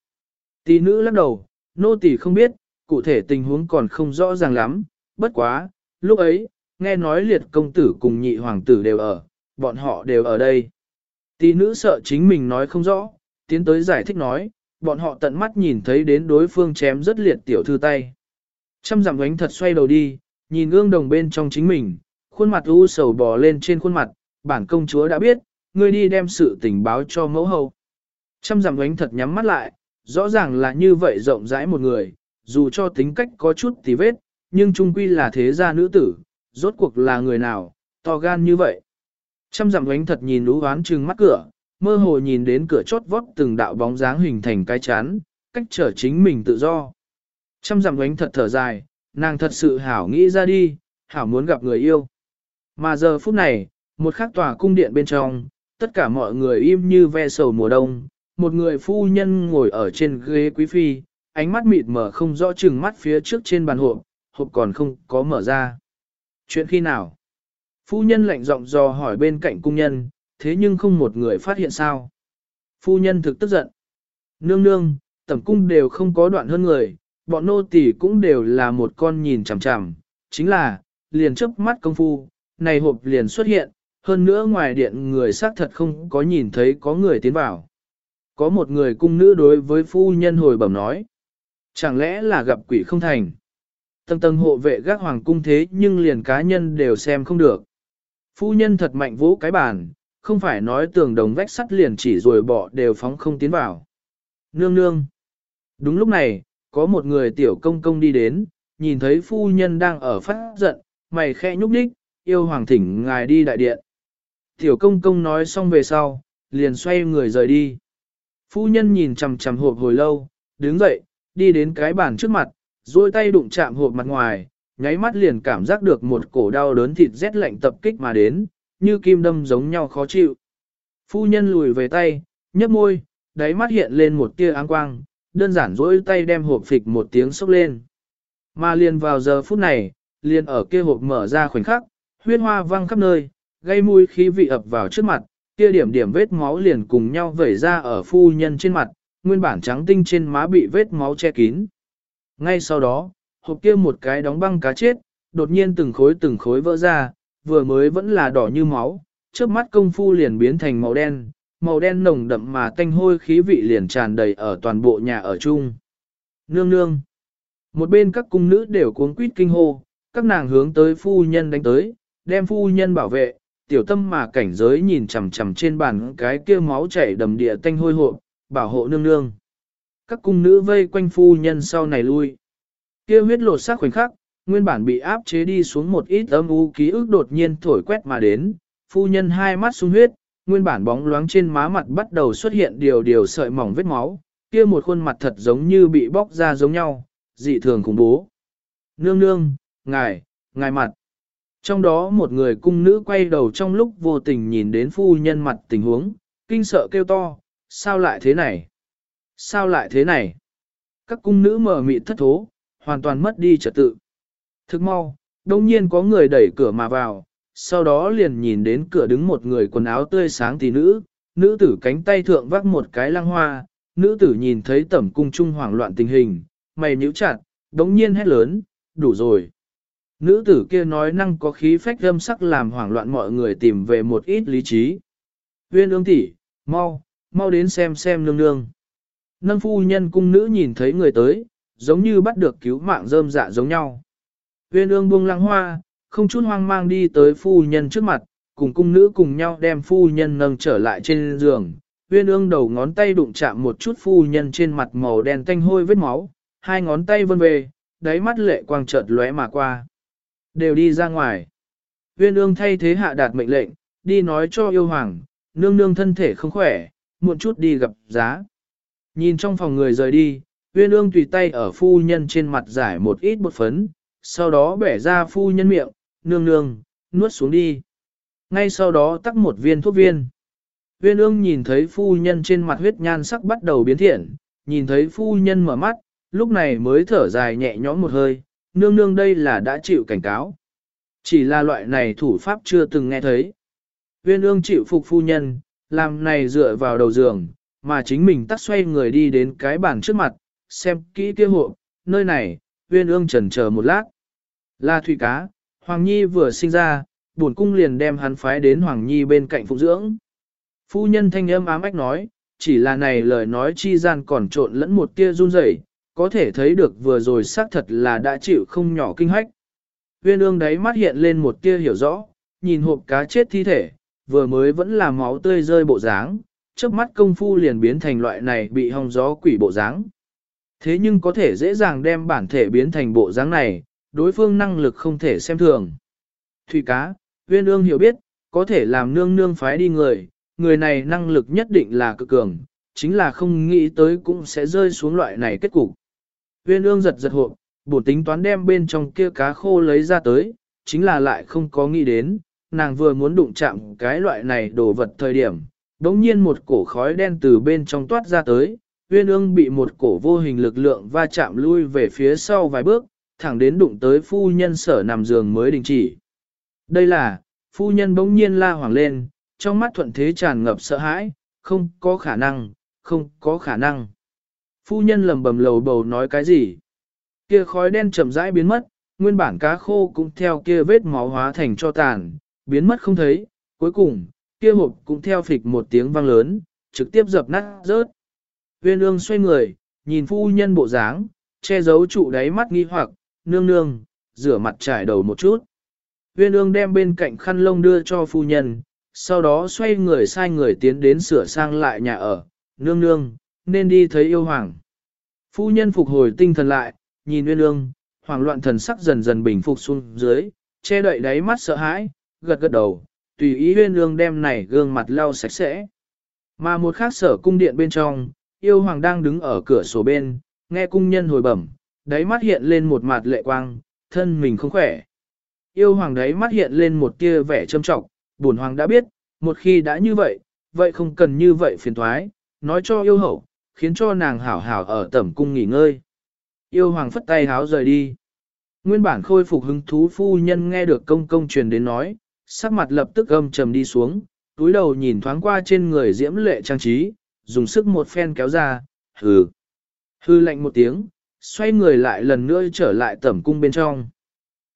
Tỷ nữ lắc đầu, nô tỷ không biết, cụ thể tình huống còn không rõ ràng lắm, bất quá, lúc ấy, nghe nói liệt công tử cùng nhị hoàng tử đều ở, bọn họ đều ở đây. Tỷ nữ sợ chính mình nói không rõ, tiến tới giải thích nói, bọn họ tận mắt nhìn thấy đến đối phương chém rất liệt tiểu thư tay. Trăm dặm ánh thật xoay đầu đi, nhìn gương đồng bên trong chính mình, khuôn mặt u sầu bò lên trên khuôn mặt, bản công chúa đã biết, ngươi đi đem sự tình báo cho mẫu hậu. Trăm dặm ánh thật nhắm mắt lại, rõ ràng là như vậy rộng rãi một người, dù cho tính cách có chút tí vết, nhưng trung quy là thế gia nữ tử, rốt cuộc là người nào, to gan như vậy. Trăm dặm ánh thật nhìn lũ hoán trừng mắt cửa, mơ hồ nhìn đến cửa chốt vót từng đạo bóng dáng hình thành cái chán, cách trở chính mình tự do. Trăm dặm ánh thật thở dài, nàng thật sự hảo nghĩ ra đi, hảo muốn gặp người yêu. Mà giờ phút này, một khắc tòa cung điện bên trong, tất cả mọi người im như ve sầu mùa đông, một người phu nhân ngồi ở trên ghế quý phi, ánh mắt mịt mở không rõ chừng mắt phía trước trên bàn hộp, hộp còn không có mở ra. Chuyện khi nào? Phu nhân lạnh giọng dò hỏi bên cạnh cung nhân, thế nhưng không một người phát hiện sao. Phu nhân thực tức giận. Nương nương, tẩm cung đều không có đoạn hơn người, bọn nô tỳ cũng đều là một con nhìn chằm chằm, chính là, liền chớp mắt công phu, này hộp liền xuất hiện, hơn nữa ngoài điện người xác thật không có nhìn thấy có người tiến vào. Có một người cung nữ đối với phu nhân hồi bẩm nói, chẳng lẽ là gặp quỷ không thành. Tầng tầng hộ vệ gác hoàng cung thế nhưng liền cá nhân đều xem không được. Phu nhân thật mạnh vỗ cái bàn, không phải nói tường đồng vách sắt liền chỉ rồi bỏ đều phóng không tiến vào. Nương nương. Đúng lúc này, có một người tiểu công công đi đến, nhìn thấy phu nhân đang ở phát giận, mày khẽ nhúc nhích, yêu hoàng thỉnh ngài đi đại điện. Tiểu công công nói xong về sau, liền xoay người rời đi. Phu nhân nhìn chằm chằm hộp hồi lâu, đứng dậy, đi đến cái bàn trước mặt, duỗi tay đụng chạm hộp mặt ngoài, nháy mắt liền cảm giác được một cổ đau đớn thịt rét lạnh tập kích mà đến, như kim đâm giống nhau khó chịu. Phu nhân lùi về tay, nhấp môi, đáy mắt hiện lên một tia áng quang, đơn giản duỗi tay đem hộp phịch một tiếng sốc lên. Mà liền vào giờ phút này, liền ở kia hộp mở ra khoảnh khắc, huyết hoa văng khắp nơi, gây mùi khí vị ập vào trước mặt, kia điểm điểm vết máu liền cùng nhau vẩy ra ở phu nhân trên mặt, nguyên bản trắng tinh trên má bị vết máu che kín. Ngay sau đó, hộp kia một cái đóng băng cá chết, đột nhiên từng khối từng khối vỡ ra, vừa mới vẫn là đỏ như máu, trước mắt công phu liền biến thành màu đen, màu đen nồng đậm mà tanh hôi khí vị liền tràn đầy ở toàn bộ nhà ở chung. Nương nương. Một bên các cung nữ đều cuống quýt kinh hô, các nàng hướng tới phu nhân đánh tới, đem phu nhân bảo vệ, tiểu tâm mà cảnh giới nhìn chằm chằm trên bàn cái kia máu chảy đầm địa tanh hôi hộp, bảo hộ nương nương. Các cung nữ vây quanh phu nhân sau này lui. Kia huyết lột xác khoảnh khắc, nguyên bản bị áp chế đi xuống một ít âm u ký ức đột nhiên thổi quét mà đến, phu nhân hai mắt sung huyết, nguyên bản bóng loáng trên má mặt bắt đầu xuất hiện điều điều sợi mỏng vết máu, kia một khuôn mặt thật giống như bị bóc ra giống nhau, dị thường khủng bố. Nương nương, ngài, ngài mặt. Trong đó một người cung nữ quay đầu trong lúc vô tình nhìn đến phu nhân mặt tình huống, kinh sợ kêu to, sao lại thế này? Sao lại thế này? Các cung nữ mở mịt thất thố, hoàn toàn mất đi trật tự. Thức mau, đông nhiên có người đẩy cửa mà vào, sau đó liền nhìn đến cửa đứng một người quần áo tươi sáng tỷ nữ, nữ tử cánh tay thượng vác một cái lăng hoa, nữ tử nhìn thấy tẩm cung trung hoảng loạn tình hình, mày nhíu chặt, đống nhiên hét lớn, đủ rồi. Nữ tử kia nói năng có khí phách âm sắc làm hoảng loạn mọi người tìm về một ít lý trí. uyên ương tỷ, mau, mau đến xem xem nương nương. Nâng phu nhân cung nữ nhìn thấy người tới, giống như bắt được cứu mạng rơm dạ giống nhau. Viên ương buông lăng hoa, không chút hoang mang đi tới phu nhân trước mặt, cùng cung nữ cùng nhau đem phu nhân nâng trở lại trên giường. Viên ương đầu ngón tay đụng chạm một chút phu nhân trên mặt màu đen tanh hôi vết máu, hai ngón tay vân về, đáy mắt lệ quang chợt lóe mà qua. Đều đi ra ngoài. Viên ương thay thế hạ đạt mệnh lệnh, đi nói cho yêu hoàng, nương nương thân thể không khỏe, muộn chút đi gặp giá. Nhìn trong phòng người rời đi, uyên ương tùy tay ở phu nhân trên mặt giải một ít bột phấn, sau đó bẻ ra phu nhân miệng, nương nương, nuốt xuống đi. Ngay sau đó tắc một viên thuốc viên. Uyên ương nhìn thấy phu nhân trên mặt huyết nhan sắc bắt đầu biến thiện, nhìn thấy phu nhân mở mắt, lúc này mới thở dài nhẹ nhõm một hơi, nương nương đây là đã chịu cảnh cáo. Chỉ là loại này thủ pháp chưa từng nghe thấy. Uyên ương chịu phục phu nhân, làm này dựa vào đầu giường, mà chính mình tắt xoay người đi đến cái bàn trước mặt, xem kỹ kia hộ, nơi này, Uyên ương trần chờ một lát. Là thủy cá, Hoàng Nhi vừa sinh ra, buồn cung liền đem hắn phái đến Hoàng Nhi bên cạnh phụ dưỡng. Phu nhân thanh âm ám ách nói, chỉ là này lời nói chi gian còn trộn lẫn một tia run rẩy, có thể thấy được vừa rồi xác thật là đã chịu không nhỏ kinh hách. Viên ương đấy mắt hiện lên một tia hiểu rõ, nhìn hộp cá chết thi thể, vừa mới vẫn là máu tươi rơi bộ dáng, trước mắt công phu liền biến thành loại này bị hong gió quỷ bộ dáng. Thế nhưng có thể dễ dàng đem bản thể biến thành bộ dáng này, đối phương năng lực không thể xem thường. Thủy cá, viên ương hiểu biết, có thể làm nương nương phái đi người, người này năng lực nhất định là cực cường, chính là không nghĩ tới cũng sẽ rơi xuống loại này kết cục. Viên ương giật giật hộp, bổ tính toán đem bên trong kia cá khô lấy ra tới, chính là lại không có nghĩ đến, nàng vừa muốn đụng chạm cái loại này đồ vật thời điểm, đống nhiên một cổ khói đen từ bên trong toát ra tới, uyên ương bị một cổ vô hình lực lượng va chạm lui về phía sau vài bước, thẳng đến đụng tới phu nhân sở nằm giường mới đình chỉ. Đây là, phu nhân bỗng nhiên la hoàng lên, trong mắt thuận thế tràn ngập sợ hãi, không có khả năng, không có khả năng. Phu nhân lầm bầm lầu bầu nói cái gì? Kia khói đen chậm rãi biến mất, nguyên bản cá khô cũng theo kia vết máu hóa thành cho tàn, biến mất không thấy, cuối cùng, kia hộp cũng theo phịch một tiếng vang lớn, trực tiếp dập nát rớt. Viên ương xoay người, nhìn phu nhân bộ dáng, che giấu trụ đáy mắt nghi hoặc, nương nương, rửa mặt trải đầu một chút. Viên ương đem bên cạnh khăn lông đưa cho phu nhân, sau đó xoay người sai người tiến đến sửa sang lại nhà ở, nương nương, nên đi thấy yêu hoàng. Phu nhân phục hồi tinh thần lại, nhìn Nguyên Ương, hoàng loạn thần sắc dần dần bình phục xuống dưới, che đậy đáy mắt sợ hãi, gật gật đầu, tùy ý Nguyên Ương đem này gương mặt lau sạch sẽ. Mà một khác sở cung điện bên trong, yêu hoàng đang đứng ở cửa sổ bên, nghe cung nhân hồi bẩm, đáy mắt hiện lên một mặt lệ quang, thân mình không khỏe. Yêu hoàng đáy mắt hiện lên một tia vẻ trâm trọng, bổn hoàng đã biết, một khi đã như vậy, vậy không cần như vậy phiền thoái, nói cho yêu hậu, khiến cho nàng hảo hảo ở tẩm cung nghỉ ngơi. Yêu hoàng phất tay háo rời đi. Nguyên bản khôi phục hứng thú phu nhân nghe được công công truyền đến nói, sắc mặt lập tức âm trầm đi xuống, túi đầu nhìn thoáng qua trên người diễm lệ trang trí, dùng sức một phen kéo ra, hừ. Hư lạnh một tiếng, xoay người lại lần nữa trở lại tẩm cung bên trong.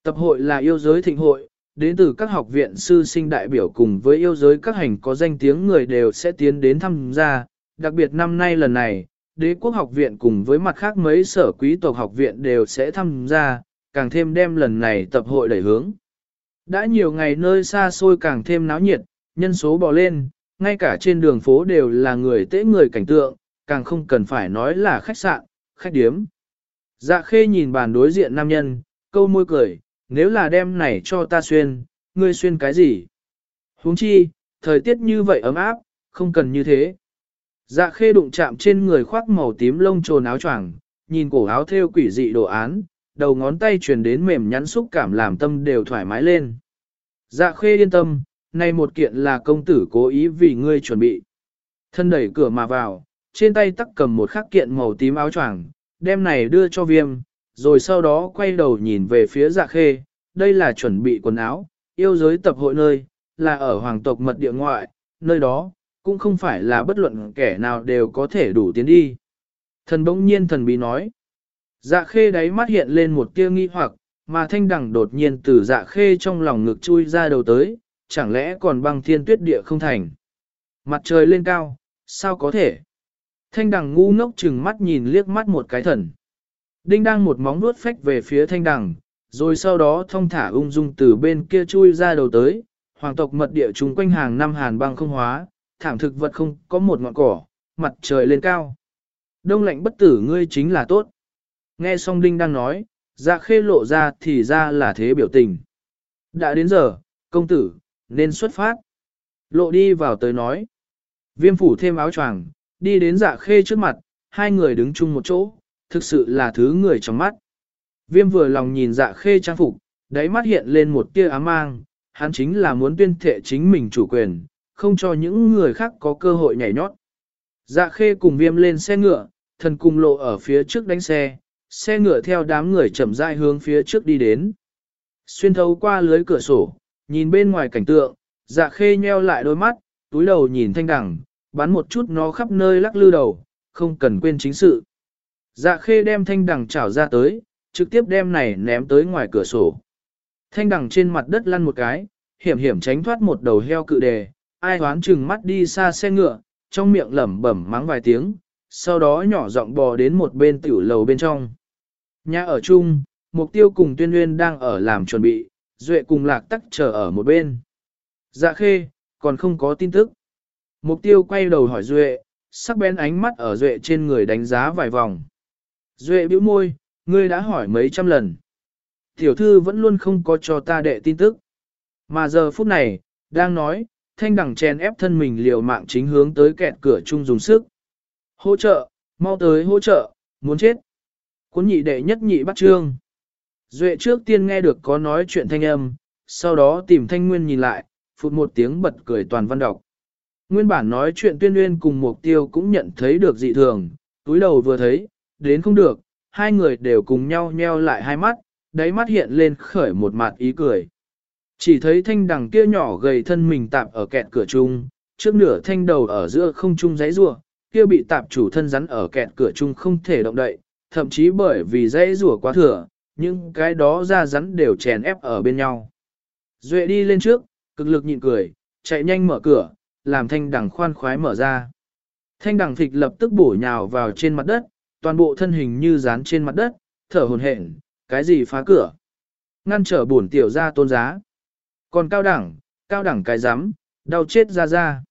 Tập hội là yêu giới thịnh hội, đến từ các học viện sư sinh đại biểu cùng với yêu giới các hành có danh tiếng người đều sẽ tiến đến tham gia, đặc biệt năm nay lần này, đế quốc học viện cùng với mặt khác mấy sở quý tộc học viện đều sẽ tham gia, càng thêm đem lần này tập hội đẩy hướng. Đã nhiều ngày nơi xa xôi càng thêm náo nhiệt, nhân số bò lên, ngay cả trên đường phố đều là người tễ người cảnh tượng, càng không cần phải nói là khách sạn, khách điếm. Dạ khê nhìn bàn đối diện nam nhân, câu môi cười, nếu là đem này cho ta xuyên, ngươi xuyên cái gì? huống chi, thời tiết như vậy ấm áp, không cần như thế. Dạ khê đụng chạm trên người khoác màu tím lông trồn áo choàng, nhìn cổ áo thêu quỷ dị đồ án, đầu ngón tay truyền đến mềm nhắn xúc cảm làm tâm đều thoải mái lên. Dạ khê yên tâm, nay một kiện là công tử cố ý vì ngươi chuẩn bị. Thân đẩy cửa mà vào, trên tay tắc cầm một khắc kiện màu tím áo choàng, đem này đưa cho viêm, rồi sau đó quay đầu nhìn về phía dạ khê, đây là chuẩn bị quần áo, yêu giới tập hội nơi, là ở hoàng tộc mật địa ngoại, nơi đó, cũng không phải là bất luận kẻ nào đều có thể đủ tiến đi. Thần bỗng nhiên thần bí nói. Dạ khê đáy mắt hiện lên một tia nghi hoặc, mà thanh đẳng đột nhiên từ dạ khê trong lòng ngực chui ra đầu tới, chẳng lẽ còn băng thiên tuyết địa không thành. Mặt trời lên cao, sao có thể? Thanh đẳng ngu ngốc chừng mắt nhìn liếc mắt một cái thần. Đinh đang một móng nuốt phách về phía thanh đẳng, rồi sau đó thông thả ung dung từ bên kia chui ra đầu tới, hoàng tộc mật địa chúng quanh hàng năm hàn băng không hóa, thảm thực vật không có một ngọn cỏ, mặt trời lên cao. Đông lạnh bất tử ngươi chính là tốt. Nghe xong Đinh đang nói, dạ khê lộ ra thì ra là thế biểu tình. Đã đến giờ, công tử, nên xuất phát. Lộ đi vào tới nói. Viêm phủ thêm áo choàng, đi đến dạ khê trước mặt, hai người đứng chung một chỗ, thực sự là thứ người trong mắt. Viêm vừa lòng nhìn dạ khê trang phục, đáy mắt hiện lên một tia ám mang, hắn chính là muốn tuyên thệ chính mình chủ quyền, không cho những người khác có cơ hội nhảy nhót. Dạ khê cùng viêm lên xe ngựa, thần cùng lộ ở phía trước đánh xe, xe ngựa theo đám người chậm rãi hướng phía trước đi đến. Xuyên thấu qua lưới cửa sổ, nhìn bên ngoài cảnh tượng, dạ khê nheo lại đôi mắt, túi đầu nhìn thanh đẳng, bắn một chút nó khắp nơi lắc lư đầu, không cần quên chính sự. Dạ khê đem thanh đẳng chảo ra tới, trực tiếp đem này ném tới ngoài cửa sổ. Thanh đẳng trên mặt đất lăn một cái, hiểm hiểm tránh thoát một đầu heo cự đề, ai hoán chừng mắt đi xa xe ngựa, trong miệng lẩm bẩm mắng vài tiếng, sau đó nhỏ giọng bò đến một bên tiểu lầu bên trong. Nhà ở chung, mục tiêu cùng tuyên nguyên đang ở làm chuẩn bị, duệ cùng lạc tắc chờ ở một bên. Dạ khê, còn không có tin tức. Mục tiêu quay đầu hỏi duệ, sắc bén ánh mắt ở duệ trên người đánh giá vài vòng. Duệ bĩu môi, ngươi đã hỏi mấy trăm lần. Tiểu thư vẫn luôn không có cho ta đệ tin tức. Mà giờ phút này, đang nói, thanh đẳng chèn ép thân mình liều mạng chính hướng tới kẹt cửa chung dùng sức. Hỗ trợ, mau tới hỗ trợ, muốn chết. Cuốn nhị đệ nhất nhị bắt trương. Duệ trước tiên nghe được có nói chuyện thanh âm, sau đó tìm thanh nguyên nhìn lại, phụt một tiếng bật cười toàn văn đọc. Nguyên bản nói chuyện tuyên nguyên cùng mục tiêu cũng nhận thấy được dị thường, túi đầu vừa thấy, đến không được, hai người đều cùng nhau nheo lại hai mắt, đáy mắt hiện lên khởi một mặt ý cười. Chỉ thấy thanh đằng kia nhỏ gầy thân mình tạm ở kẹt cửa chung, trước nửa thanh đầu ở giữa không trung giấy rua, kia bị tạp chủ thân rắn ở kẹt cửa chung không thể động đậy, thậm chí bởi vì dãy rủa quá thừa, nhưng cái đó ra rắn đều chèn ép ở bên nhau. Duệ đi lên trước, cực lực nhịn cười, chạy nhanh mở cửa, làm thanh đằng khoan khoái mở ra. Thanh đằng thịt lập tức bổ nhào vào trên mặt đất, toàn bộ thân hình như dán trên mặt đất, thở hồn hển, cái gì phá cửa. Ngăn trở bổn tiểu ra tôn giá. Còn cao đẳng, cao đẳng cái rắm đau chết ra ra.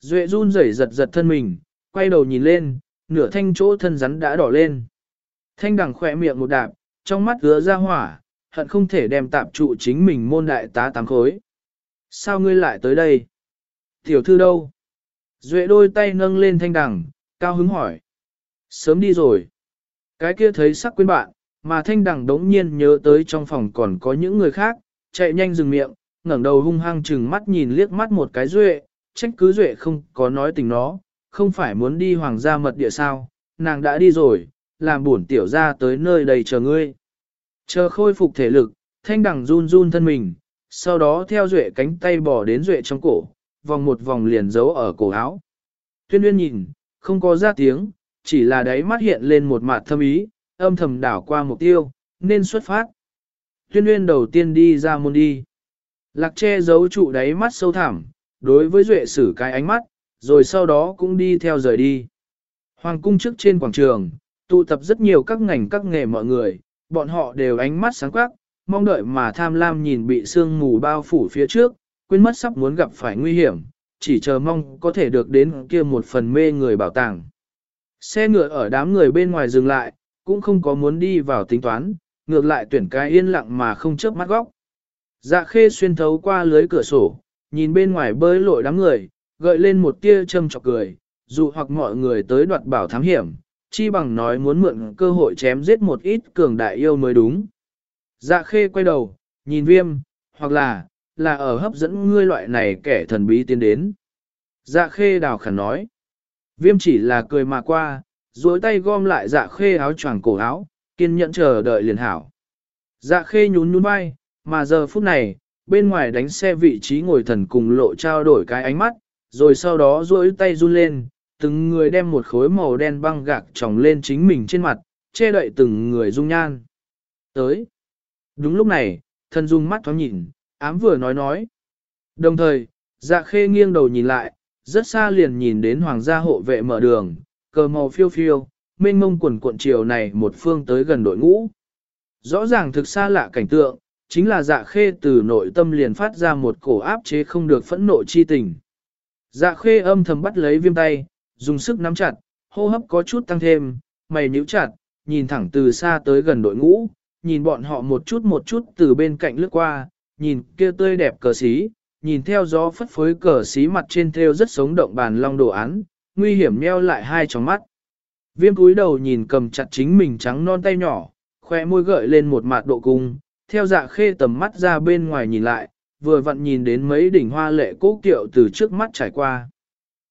Duệ run rẩy giật giật thân mình, quay đầu nhìn lên, nửa thanh chỗ thân rắn đã đỏ lên. Thanh đằng khỏe miệng một đạp, trong mắt ứa ra hỏa, hận không thể đem tạp trụ chính mình môn đại tá tám khối. Sao ngươi lại tới đây? Tiểu thư đâu? Duệ đôi tay nâng lên thanh đằng, cao hứng hỏi. Sớm đi rồi. Cái kia thấy sắc quên bạn, mà thanh đằng đống nhiên nhớ tới trong phòng còn có những người khác, chạy nhanh dừng miệng, ngẩng đầu hung hăng chừng mắt nhìn liếc mắt một cái duệ, trách cứ duệ không có nói tình nó, không phải muốn đi hoàng gia mật địa sao, nàng đã đi rồi, làm buồn tiểu ra tới nơi đây chờ ngươi. Chờ khôi phục thể lực, thanh đằng run run thân mình, sau đó theo duệ cánh tay bỏ đến duệ trong cổ, vòng một vòng liền giấu ở cổ áo. Tuyên Uyên nhìn, không có ra tiếng, chỉ là đáy mắt hiện lên một mặt thâm ý, âm thầm đảo qua mục tiêu, nên xuất phát. Tuyên Uyên đầu tiên đi ra môn đi. Lạc che giấu trụ đáy mắt sâu thẳm, đối với duệ sử cái ánh mắt, rồi sau đó cũng đi theo rời đi. Hoàng cung trước trên quảng trường, tụ tập rất nhiều các ngành các nghề mọi người, bọn họ đều ánh mắt sáng quắc, mong đợi mà tham lam nhìn bị sương mù bao phủ phía trước, quên mất sắp muốn gặp phải nguy hiểm, chỉ chờ mong có thể được đến kia một phần mê người bảo tàng. Xe ngựa ở đám người bên ngoài dừng lại, cũng không có muốn đi vào tính toán, ngược lại tuyển cái yên lặng mà không chớp mắt góc. Dạ khê xuyên thấu qua lưới cửa sổ, nhìn bên ngoài bơi lội đám người, gợi lên một tia châm chọc cười, dù hoặc mọi người tới đoạt bảo thám hiểm, chi bằng nói muốn mượn cơ hội chém giết một ít cường đại yêu mới đúng. Dạ khê quay đầu, nhìn viêm, hoặc là, là ở hấp dẫn ngươi loại này kẻ thần bí tiến đến. Dạ khê đào khẩn nói. Viêm chỉ là cười mà qua, duỗi tay gom lại dạ khê áo choàng cổ áo, kiên nhẫn chờ đợi liền hảo. Dạ khê nhún nhún vai, mà giờ phút này, bên ngoài đánh xe vị trí ngồi thần cùng lộ trao đổi cái ánh mắt, rồi sau đó duỗi tay run lên, từng người đem một khối màu đen băng gạc tròng lên chính mình trên mặt, che đậy từng người dung nhan. Tới. Đúng lúc này, thần dung mắt thoáng nhìn, ám vừa nói nói. Đồng thời, dạ khê nghiêng đầu nhìn lại, rất xa liền nhìn đến hoàng gia hộ vệ mở đường, cờ màu phiêu phiêu, mênh mông quần cuộn chiều này một phương tới gần đội ngũ. Rõ ràng thực xa lạ cảnh tượng, chính là dạ khê từ nội tâm liền phát ra một cổ áp chế không được phẫn nộ chi tình. Dạ khê âm thầm bắt lấy viêm tay, dùng sức nắm chặt, hô hấp có chút tăng thêm, mày nhíu chặt, nhìn thẳng từ xa tới gần đội ngũ, nhìn bọn họ một chút một chút từ bên cạnh lướt qua, nhìn kia tươi đẹp cờ xí, nhìn theo gió phất phới cờ xí mặt trên theo rất sống động bàn long đồ án, nguy hiểm nheo lại hai tròng mắt. Viêm cúi đầu nhìn cầm chặt chính mình trắng non tay nhỏ, khoe môi gợi lên một mạt độ cung, theo dạ khê tầm mắt ra bên ngoài nhìn lại, vừa vặn nhìn đến mấy đỉnh hoa lệ cố kiệu từ trước mắt trải qua.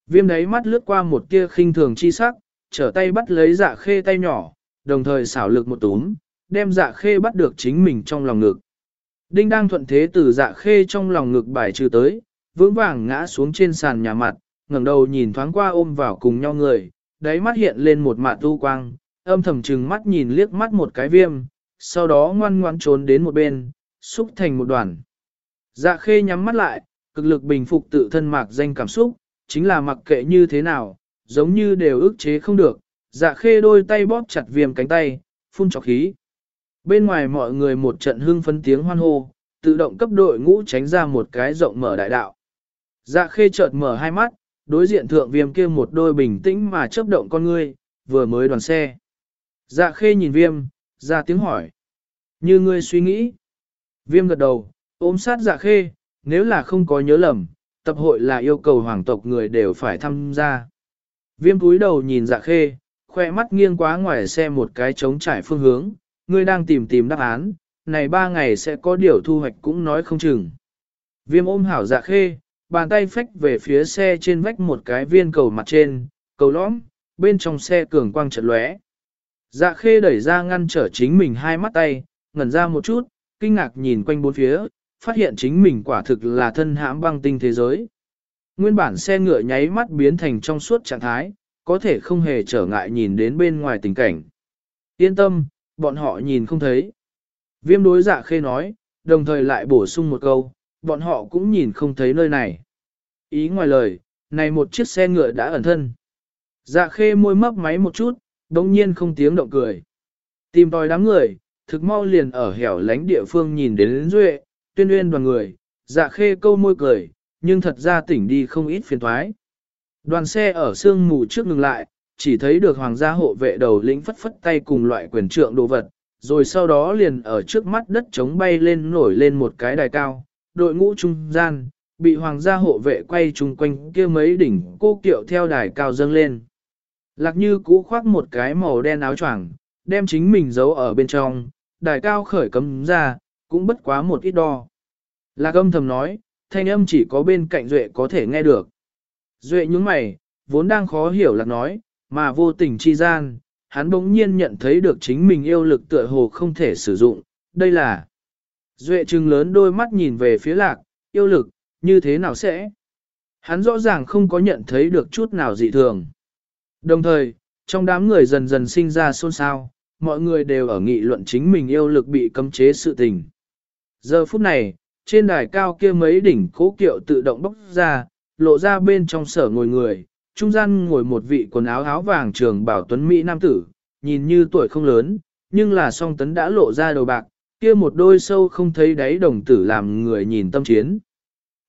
Viêm đáy mắt lướt qua một tia khinh thường chi sắc, trở tay bắt lấy dạ khê tay nhỏ, đồng thời xảo lực một túm, đem dạ khê bắt được chính mình trong lòng ngực. Đinh đang thuận thế từ dạ khê trong lòng ngực bài trừ tới, vững vàng ngã xuống trên sàn nhà mặt, ngẩng đầu nhìn thoáng qua ôm vào cùng nhau người, đáy mắt hiện lên một mạ tu quang, âm thầm trừng mắt nhìn liếc mắt một cái viêm, sau đó ngoan ngoan trốn đến một bên, xúc thành một đoàn. Dạ khê nhắm mắt lại, cực lực bình phục tự thân mạc danh cảm xúc, chính là mặc kệ như thế nào, giống như đều ức chế không được, dạ khê đôi tay bóp chặt viêm cánh tay, phun trọc khí. Bên ngoài mọi người một trận hưng phấn tiếng hoan hô, tự động cấp đội ngũ tránh ra một cái rộng mở đại đạo. Dạ khê chợt mở hai mắt, đối diện thượng viêm kia một đôi bình tĩnh mà chớp động con ngươi, vừa mới đoàn xe. Dạ khê nhìn viêm, ra tiếng hỏi. Như ngươi suy nghĩ. Viêm gật đầu, ôm sát dạ khê, nếu là không có nhớ lầm, tập hội là yêu cầu hoàng tộc người đều phải tham gia. Viêm cúi đầu nhìn dạ khê, khoe mắt nghiêng quá ngoài xe một cái trống trải phương hướng, ngươi đang tìm tìm đáp án, này ba ngày sẽ có điều thu hoạch cũng nói không chừng. Viêm ôm hảo dạ khê, bàn tay phách về phía xe trên vách một cái viên cầu mặt trên, cầu lõm, bên trong xe cường quang trận lóe. Dạ khê đẩy ra ngăn trở chính mình hai mắt tay, ngẩn ra một chút, kinh ngạc nhìn quanh bốn phía, phát hiện chính mình quả thực là thân hãm băng tinh thế giới. Nguyên bản xe ngựa nháy mắt biến thành trong suốt trạng thái, có thể không hề trở ngại nhìn đến bên ngoài tình cảnh. Yên tâm, bọn họ nhìn không thấy. Viêm đối dạ khê nói, đồng thời lại bổ sung một câu, bọn họ cũng nhìn không thấy nơi này. Ý ngoài lời, này một chiếc xe ngựa đã ẩn thân. Dạ khê môi mấp máy một chút, đồng nhiên không tiếng động cười. Tìm tòi đám người, thực mau liền ở hẻo lánh địa phương nhìn đến, đến duệ, tuyên uyên đoàn người, dạ khê câu môi cười, nhưng thật ra tỉnh đi không ít phiền thoái. Đoàn xe ở sương mù trước ngừng lại, chỉ thấy được hoàng gia hộ vệ đầu lĩnh phất phất tay cùng loại quyền trượng đồ vật, rồi sau đó liền ở trước mắt đất trống bay lên nổi lên một cái đài cao, đội ngũ trung gian, bị hoàng gia hộ vệ quay chung quanh kia mấy đỉnh cô kiệu theo đài cao dâng lên. Lạc như cũ khoác một cái màu đen áo choàng, đem chính mình giấu ở bên trong, đài cao khởi cấm ra, cũng bất quá một ít đo. Lạc âm thầm nói, thanh âm chỉ có bên cạnh Duệ có thể nghe được. Duệ nhúng mày, vốn đang khó hiểu lạc nói, mà vô tình chi gian, hắn bỗng nhiên nhận thấy được chính mình yêu lực tựa hồ không thể sử dụng, đây là. Duệ trừng lớn đôi mắt nhìn về phía lạc, yêu lực, như thế nào sẽ? Hắn rõ ràng không có nhận thấy được chút nào dị thường. Đồng thời, trong đám người dần dần sinh ra xôn xao, mọi người đều ở nghị luận chính mình yêu lực bị cấm chế sự tình. Giờ phút này, trên đài cao kia mấy đỉnh cố kiệu tự động bốc ra, lộ ra bên trong sở ngồi người, trung gian ngồi một vị quần áo áo vàng trường bảo tuấn Mỹ nam tử, nhìn như tuổi không lớn, nhưng là song tấn đã lộ ra đầu bạc, kia một đôi sâu không thấy đáy đồng tử làm người nhìn tâm chiến.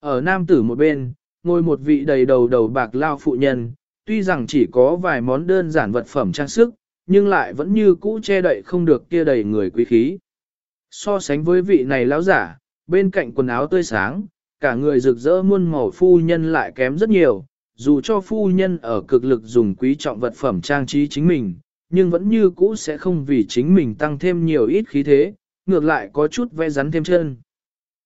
Ở nam tử một bên, ngồi một vị đầy đầu đầu bạc lao phụ nhân, tuy rằng chỉ có vài món đơn giản vật phẩm trang sức, nhưng lại vẫn như cũ che đậy không được kia đầy người quý khí. So sánh với vị này lão giả, bên cạnh quần áo tươi sáng, cả người rực rỡ muôn màu phu nhân lại kém rất nhiều, dù cho phu nhân ở cực lực dùng quý trọng vật phẩm trang trí chính mình, nhưng vẫn như cũ sẽ không vì chính mình tăng thêm nhiều ít khí thế, ngược lại có chút vẽ rắn thêm chân.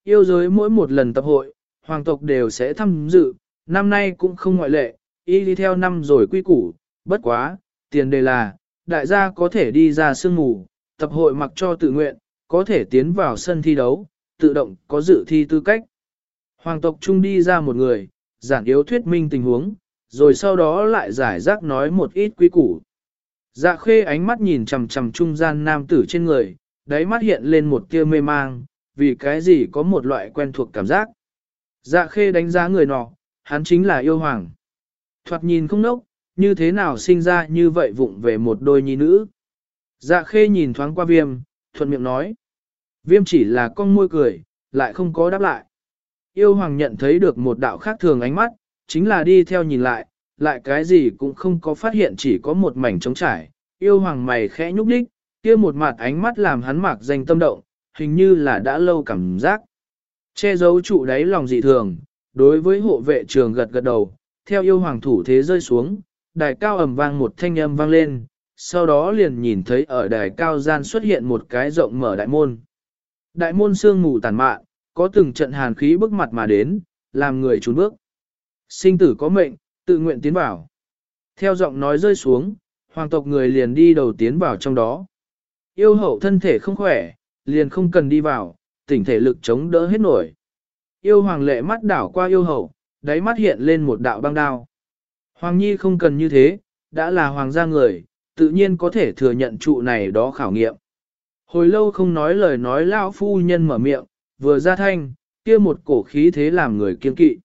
Yêu giới mỗi một lần tập hội, hoàng tộc đều sẽ tham dự, năm nay cũng không ngoại lệ, y đi theo năm rồi quy củ, bất quá, tiền đề là, đại gia có thể đi ra sương mù, tập hội mặc cho tự nguyện, có thể tiến vào sân thi đấu, tự động có dự thi tư cách. Hoàng tộc trung đi ra một người, giản yếu thuyết minh tình huống, rồi sau đó lại giải rác nói một ít quy củ. Dạ khê ánh mắt nhìn chầm chầm trung gian nam tử trên người, đáy mắt hiện lên một tia mê mang, vì cái gì có một loại quen thuộc cảm giác. Dạ khê đánh giá người nọ, hắn chính là yêu hoàng. Thoạt nhìn không nốc, như thế nào sinh ra như vậy vụng về một đôi nhi nữ. Dạ khê nhìn thoáng qua viêm, thuận miệng nói. Viêm chỉ là con môi cười, lại không có đáp lại. Yêu hoàng nhận thấy được một đạo khác thường ánh mắt, chính là đi theo nhìn lại, lại cái gì cũng không có phát hiện chỉ có một mảnh trống trải. Yêu hoàng mày khẽ nhúc đích, kia một mặt ánh mắt làm hắn mạc danh tâm động, hình như là đã lâu cảm giác. Che giấu trụ đáy lòng dị thường, đối với hộ vệ trường gật gật đầu, theo yêu hoàng thủ thế rơi xuống, đài cao ầm vang một thanh âm vang lên, sau đó liền nhìn thấy ở đài cao gian xuất hiện một cái rộng mở đại môn. Đại môn sương ngủ tàn mạn, có từng trận hàn khí bức mặt mà đến, làm người trốn bước. Sinh tử có mệnh, tự nguyện tiến vào. Theo giọng nói rơi xuống, hoàng tộc người liền đi đầu tiến vào trong đó. Yêu hậu thân thể không khỏe, liền không cần đi vào, tỉnh thể lực chống đỡ hết nổi. Yêu hoàng lệ mắt đảo qua yêu hậu, đáy mắt hiện lên một đạo băng đao. Hoàng nhi không cần như thế, đã là hoàng gia người, tự nhiên có thể thừa nhận trụ này đó khảo nghiệm. Hồi lâu không nói lời nói lão phu nhân mở miệng, vừa ra thanh, kia một cổ khí thế làm người kiên kỵ.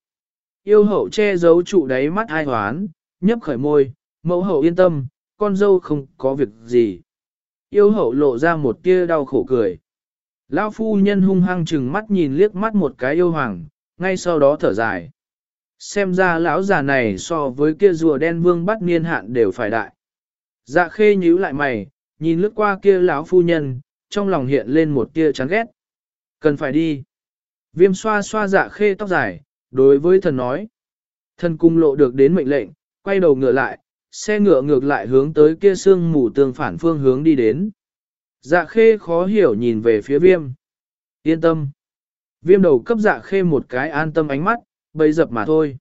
Yêu hậu che giấu trụ đáy mắt ai hoán, nhấp khởi môi, mẫu hậu yên tâm, con dâu không có việc gì. Yêu hậu lộ ra một tia đau khổ cười. Lão phu nhân hung hăng chừng mắt nhìn liếc mắt một cái yêu hoàng, ngay sau đó thở dài. Xem ra lão già này so với kia rùa đen vương bắt niên hạn đều phải đại. Dạ khê nhíu lại mày, nhìn lướt qua kia lão phu nhân, trong lòng hiện lên một tia chán ghét. Cần phải đi. Viêm xoa xoa dạ khê tóc dài, đối với thần nói. Thần cung lộ được đến mệnh lệnh, quay đầu ngựa lại, xe ngựa ngược lại hướng tới kia xương mù tương phản phương hướng đi đến. Dạ khê khó hiểu nhìn về phía viêm. Yên tâm. Viêm đầu cấp dạ khê một cái an tâm ánh mắt, bây dập mà thôi.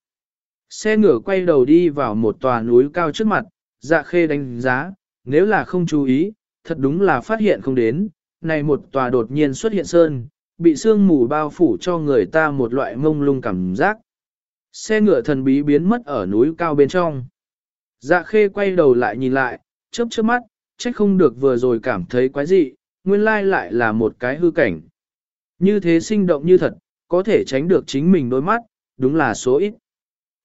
Xe ngựa quay đầu đi vào một tòa núi cao trước mặt, dạ khê đánh giá, nếu là không chú ý, thật đúng là phát hiện không đến, này một tòa đột nhiên xuất hiện sơn, bị sương mù bao phủ cho người ta một loại mông lung cảm giác. Xe ngựa thần bí biến mất ở núi cao bên trong. Dạ khê quay đầu lại nhìn lại, chớp chớp mắt, trách không được vừa rồi cảm thấy quái dị, nguyên lai lại là một cái hư cảnh. Như thế sinh động như thật, có thể tránh được chính mình đôi mắt, đúng là số ít.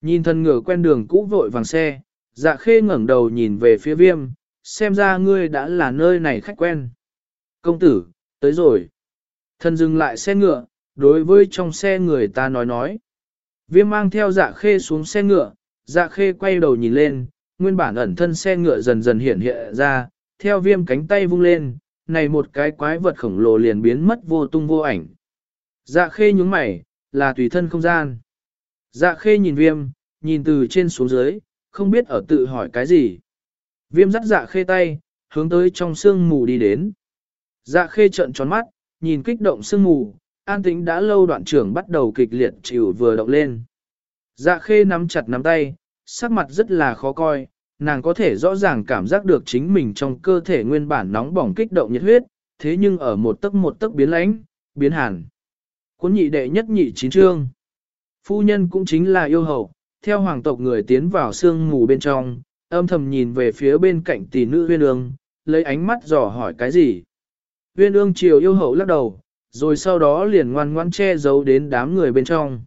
Nhìn thân ngựa quen đường cũ vội vàng xe, dạ khê ngẩng đầu nhìn về phía viêm, xem ra ngươi đã là nơi này khách quen. Công tử, tới rồi. Thân dừng lại xe ngựa, đối với trong xe người ta nói nói. Viêm mang theo dạ khê xuống xe ngựa, dạ khê quay đầu nhìn lên, nguyên bản ẩn thân xe ngựa dần dần hiện hiện ra, theo viêm cánh tay vung lên, này một cái quái vật khổng lồ liền biến mất vô tung vô ảnh. Dạ khê nhúng mày, là tùy thân không gian. Dạ khê nhìn viêm, nhìn từ trên xuống dưới, không biết ở tự hỏi cái gì. Viêm dắt dạ khê tay, hướng tới trong sương mù đi đến. Dạ khê trợn tròn mắt, nhìn kích động sương mù, an tĩnh đã lâu đoạn trưởng bắt đầu kịch liệt chịu vừa động lên. Dạ khê nắm chặt nắm tay, sắc mặt rất là khó coi, nàng có thể rõ ràng cảm giác được chính mình trong cơ thể nguyên bản nóng bỏng kích động nhiệt huyết, thế nhưng ở một tấc một tấc biến lãnh, biến hàn. Cuốn nhị đệ nhất nhị chín trương. Phu nhân cũng chính là yêu hậu, theo hoàng tộc người tiến vào sương mù bên trong, âm thầm nhìn về phía bên cạnh tỷ nữ huyên ương, lấy ánh mắt dò hỏi cái gì. Huyên ương chiều yêu hậu lắc đầu, rồi sau đó liền ngoan ngoan che giấu đến đám người bên trong.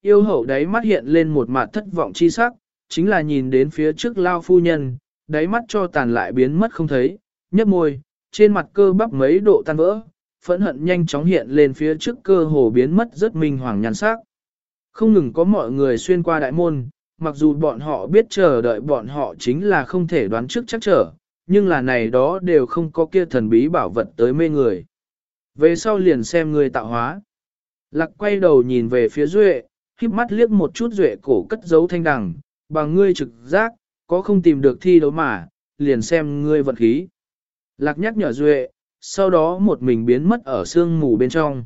Yêu hậu đáy mắt hiện lên một mặt thất vọng chi sắc, chính là nhìn đến phía trước lao phu nhân, đáy mắt cho tàn lại biến mất không thấy, nhấp môi, trên mặt cơ bắp mấy độ tan vỡ, phẫn hận nhanh chóng hiện lên phía trước cơ hồ biến mất rất minh hoàng nhàn sắc. Không ngừng có mọi người xuyên qua đại môn, mặc dù bọn họ biết chờ đợi bọn họ chính là không thể đoán trước chắc trở, nhưng là này đó đều không có kia thần bí bảo vật tới mê người. Về sau liền xem người tạo hóa. Lạc quay đầu nhìn về phía Duệ, híp mắt liếc một chút Duệ cổ cất giấu thanh đằng, bằng ngươi trực giác, có không tìm được thi đấu mà, liền xem ngươi vận khí. Lạc nhắc nhở Duệ, sau đó một mình biến mất ở sương mù bên trong.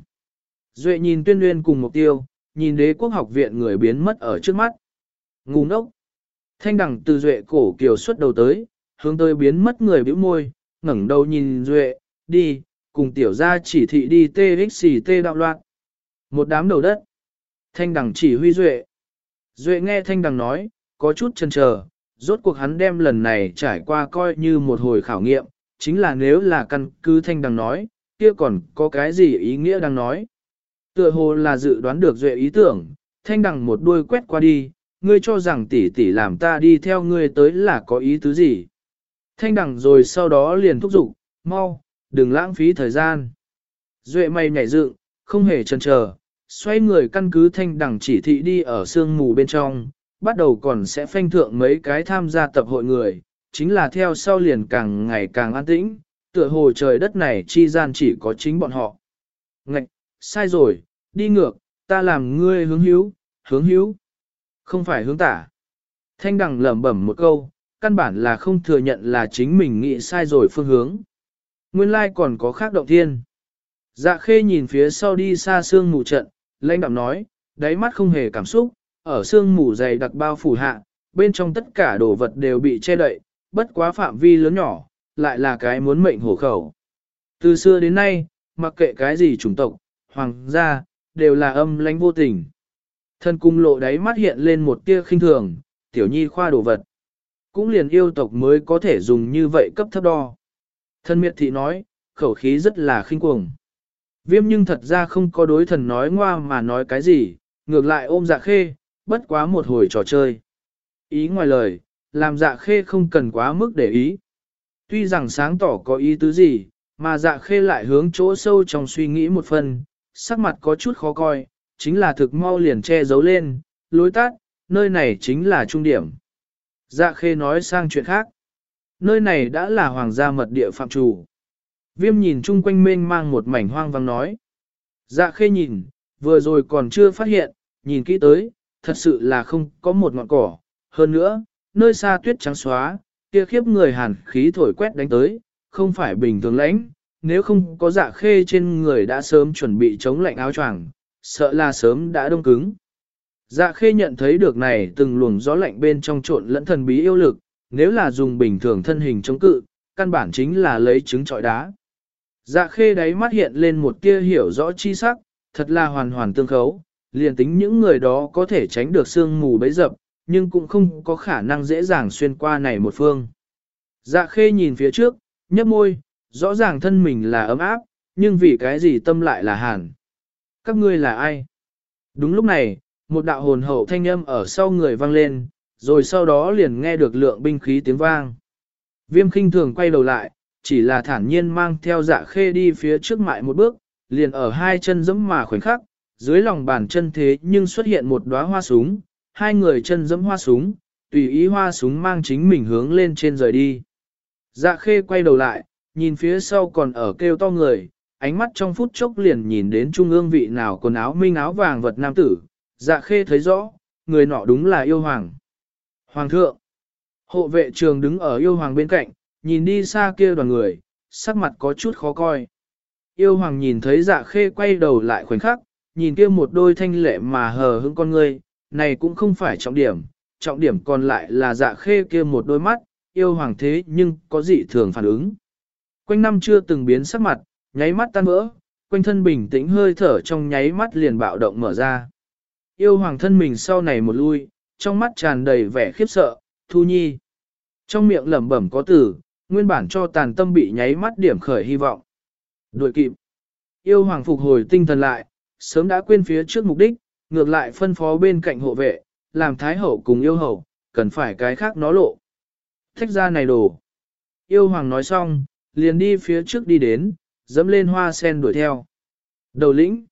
Duệ nhìn tuyên luyên cùng mục tiêu, nhìn đế quốc học viện người biến mất ở trước mắt. Ngu ngốc. Thanh đẳng từ Duệ cổ kiều xuất đầu tới, hướng tới biến mất người bĩu môi, ngẩng đầu nhìn Duệ, đi, cùng tiểu gia chỉ thị đi TXT đạo loạn. Một đám đầu đất. Thanh đẳng chỉ huy Duệ. Duệ nghe Thanh đẳng nói, có chút chần chờ, rốt cuộc hắn đem lần này trải qua coi như một hồi khảo nghiệm, chính là nếu là căn cứ thanh đằng nói, kia còn có cái gì ý nghĩa đang nói. Tựa hồ là dự đoán được duệ ý tưởng, thanh đằng một đuôi quét qua đi, ngươi cho rằng tỷ tỷ làm ta đi theo ngươi tới là có ý tứ gì. Thanh đẳng rồi sau đó liền thúc giục, mau, đừng lãng phí thời gian. Duệ mày nhảy dựng, không hề chần chờ, xoay người căn cứ thanh đẳng chỉ thị đi ở sương mù bên trong, bắt đầu còn sẽ phanh thượng mấy cái tham gia tập hội người, chính là theo sau liền càng ngày càng an tĩnh, tựa hồ trời đất này chi gian chỉ có chính bọn họ. Ngạch, sai rồi, Đi ngược, ta làm ngươi hướng hữu, hướng hữu. Không phải hướng tả. Thanh đẳng lẩm bẩm một câu, căn bản là không thừa nhận là chính mình nghĩ sai rồi phương hướng. Nguyên lai còn có khác động thiên. Dạ khê nhìn phía sau đi xa sương mù trận, lãnh đạm nói, đáy mắt không hề cảm xúc, ở sương mù dày đặc bao phủ hạ, bên trong tất cả đồ vật đều bị che đậy, bất quá phạm vi lớn nhỏ, lại là cái muốn mệnh hổ khẩu. Từ xưa đến nay, mặc kệ cái gì chủng tộc, hoàng gia, đều là âm lãnh vô tình. Thân cung lộ đáy mắt hiện lên một tia khinh thường, tiểu nhi khoa đồ vật. Cũng liền yêu tộc mới có thể dùng như vậy cấp thấp đo. Thân miệt thị nói, khẩu khí rất là khinh cuồng. Viêm nhưng thật ra không có đối thần nói ngoa mà nói cái gì, ngược lại ôm dạ khê, bất quá một hồi trò chơi. Ý ngoài lời, làm dạ khê không cần quá mức để ý. Tuy rằng sáng tỏ có ý tứ gì, mà dạ khê lại hướng chỗ sâu trong suy nghĩ một phần, sắc mặt có chút khó coi, chính là thực mau liền che giấu lên, lối tắt, nơi này chính là trung điểm. Dạ khê nói sang chuyện khác. Nơi này đã là hoàng gia mật địa phạm chủ. Viêm nhìn chung quanh mênh mang một mảnh hoang vắng nói. Dạ khê nhìn, vừa rồi còn chưa phát hiện, nhìn kỹ tới, thật sự là không có một ngọn cỏ. Hơn nữa, nơi xa tuyết trắng xóa, kia khiếp người hàn khí thổi quét đánh tới, không phải bình thường lãnh, nếu không có dạ khê trên người đã sớm chuẩn bị chống lạnh áo choàng, sợ là sớm đã đông cứng. Dạ khê nhận thấy được này từng luồng gió lạnh bên trong trộn lẫn thần bí yêu lực, nếu là dùng bình thường thân hình chống cự, căn bản chính là lấy trứng trọi đá. Dạ khê đáy mắt hiện lên một tia hiểu rõ chi sắc, thật là hoàn hoàn tương khấu, liền tính những người đó có thể tránh được sương mù bấy dập, nhưng cũng không có khả năng dễ dàng xuyên qua này một phương. Dạ khê nhìn phía trước, nhấp môi, rõ ràng thân mình là ấm áp, nhưng vì cái gì tâm lại là hàn. Các ngươi là ai? Đúng lúc này, một đạo hồn hậu thanh âm ở sau người vang lên, rồi sau đó liền nghe được lượng binh khí tiếng vang. Viêm khinh thường quay đầu lại, chỉ là thản nhiên mang theo dạ khê đi phía trước mại một bước, liền ở hai chân giẫm mà khoảnh khắc, dưới lòng bàn chân thế nhưng xuất hiện một đóa hoa súng, hai người chân giẫm hoa súng, tùy ý hoa súng mang chính mình hướng lên trên rời đi. Dạ khê quay đầu lại, nhìn phía sau còn ở kêu to người, ánh mắt trong phút chốc liền nhìn đến trung ương vị nào quần áo minh áo vàng vật nam tử, dạ khê thấy rõ, người nọ đúng là yêu hoàng. Hoàng thượng, hộ vệ trường đứng ở yêu hoàng bên cạnh, nhìn đi xa kia đoàn người, sắc mặt có chút khó coi. Yêu hoàng nhìn thấy dạ khê quay đầu lại khoảnh khắc, nhìn kia một đôi thanh lệ mà hờ hững con người, này cũng không phải trọng điểm, trọng điểm còn lại là dạ khê kia một đôi mắt, yêu hoàng thế nhưng có dị thường phản ứng. Quanh năm chưa từng biến sắc mặt, nháy mắt tan vỡ, quanh thân bình tĩnh hơi thở trong nháy mắt liền bạo động mở ra. Yêu hoàng thân mình sau này một lui, trong mắt tràn đầy vẻ khiếp sợ, thu nhi. Trong miệng lẩm bẩm có từ, nguyên bản cho tàn tâm bị nháy mắt điểm khởi hy vọng. Đuổi kịp. Yêu hoàng phục hồi tinh thần lại, sớm đã quên phía trước mục đích, ngược lại phân phó bên cạnh hộ vệ, làm thái hậu cùng yêu hậu, cần phải cái khác nó lộ. Thách ra này đồ. Yêu hoàng nói xong, liền đi phía trước đi đến, dẫm lên hoa sen đuổi theo. Đầu lĩnh.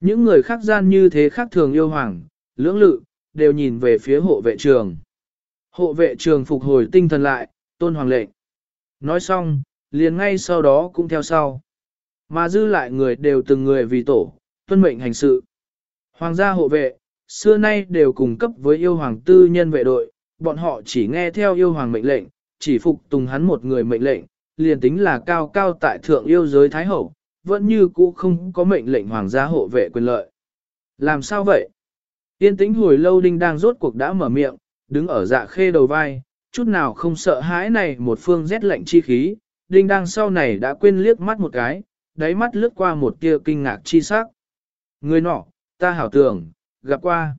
Những người khác gian như thế khác thường yêu hoàng, lưỡng lự, đều nhìn về phía hộ vệ trường. Hộ vệ trường phục hồi tinh thần lại, tôn hoàng lệnh. Nói xong, liền ngay sau đó cũng theo sau. Mà dư lại người đều từng người vì tổ, tuân mệnh hành sự. Hoàng gia hộ vệ, xưa nay đều cùng cấp với yêu hoàng tư nhân vệ đội, bọn họ chỉ nghe theo yêu hoàng mệnh lệnh, chỉ phục tùng hắn một người mệnh lệnh, liền tính là cao cao tại thượng yêu giới Thái Hậu, vẫn như cũ không có mệnh lệnh hoàng gia hộ vệ quyền lợi. Làm sao vậy? Yên tĩnh hồi lâu đinh đang rốt cuộc đã mở miệng, đứng ở dạ khê đầu vai, chút nào không sợ hãi này một phương rét lạnh chi khí, đinh đang sau này đã quên liếc mắt một cái, đáy mắt lướt qua một tia kinh ngạc chi sắc. Người nọ, ta hảo tưởng, gặp qua.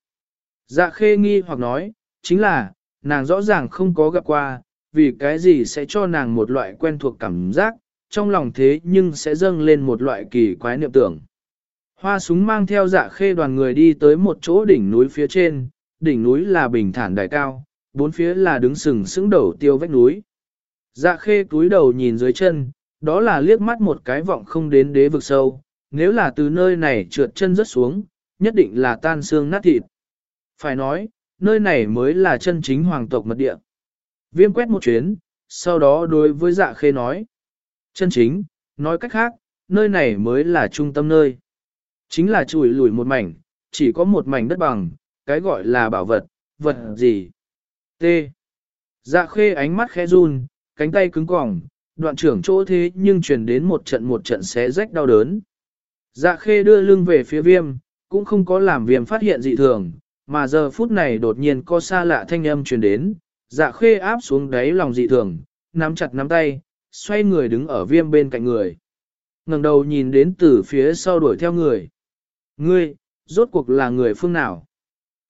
Dạ khê nghi hoặc nói, chính là, nàng rõ ràng không có gặp qua, vì cái gì sẽ cho nàng một loại quen thuộc cảm giác, trong lòng thế nhưng sẽ dâng lên một loại kỳ quái niệm tưởng. Hoa súng mang theo dạ khê đoàn người đi tới một chỗ đỉnh núi phía trên, đỉnh núi là bình thản đại cao, bốn phía là đứng sừng sững đầu tiêu vách núi. Dạ khê túi đầu nhìn dưới chân, đó là liếc mắt một cái vọng không đến đế vực sâu, nếu là từ nơi này trượt chân rớt xuống, nhất định là tan xương nát thịt. Phải nói, nơi này mới là chân chính hoàng tộc mật địa. Viêm quét một chuyến, sau đó đối với dạ khê nói. Chân chính, nói cách khác, nơi này mới là trung tâm nơi. Chính là chùi lùi một mảnh, chỉ có một mảnh đất bằng, cái gọi là bảo vật, vật gì? T. Dạ khê ánh mắt khẽ run, cánh tay cứng cỏng, đoạn trưởng chỗ thế nhưng truyền đến một trận một trận xé rách đau đớn. Dạ khê đưa lưng về phía viêm, cũng không có làm viêm phát hiện dị thường, mà giờ phút này đột nhiên có xa lạ thanh âm truyền đến, dạ khê áp xuống đáy lòng dị thường, nắm chặt nắm tay, xoay người đứng ở viêm bên cạnh người. ngẩng đầu nhìn đến từ phía sau đuổi theo người. Ngươi, rốt cuộc là người phương nào?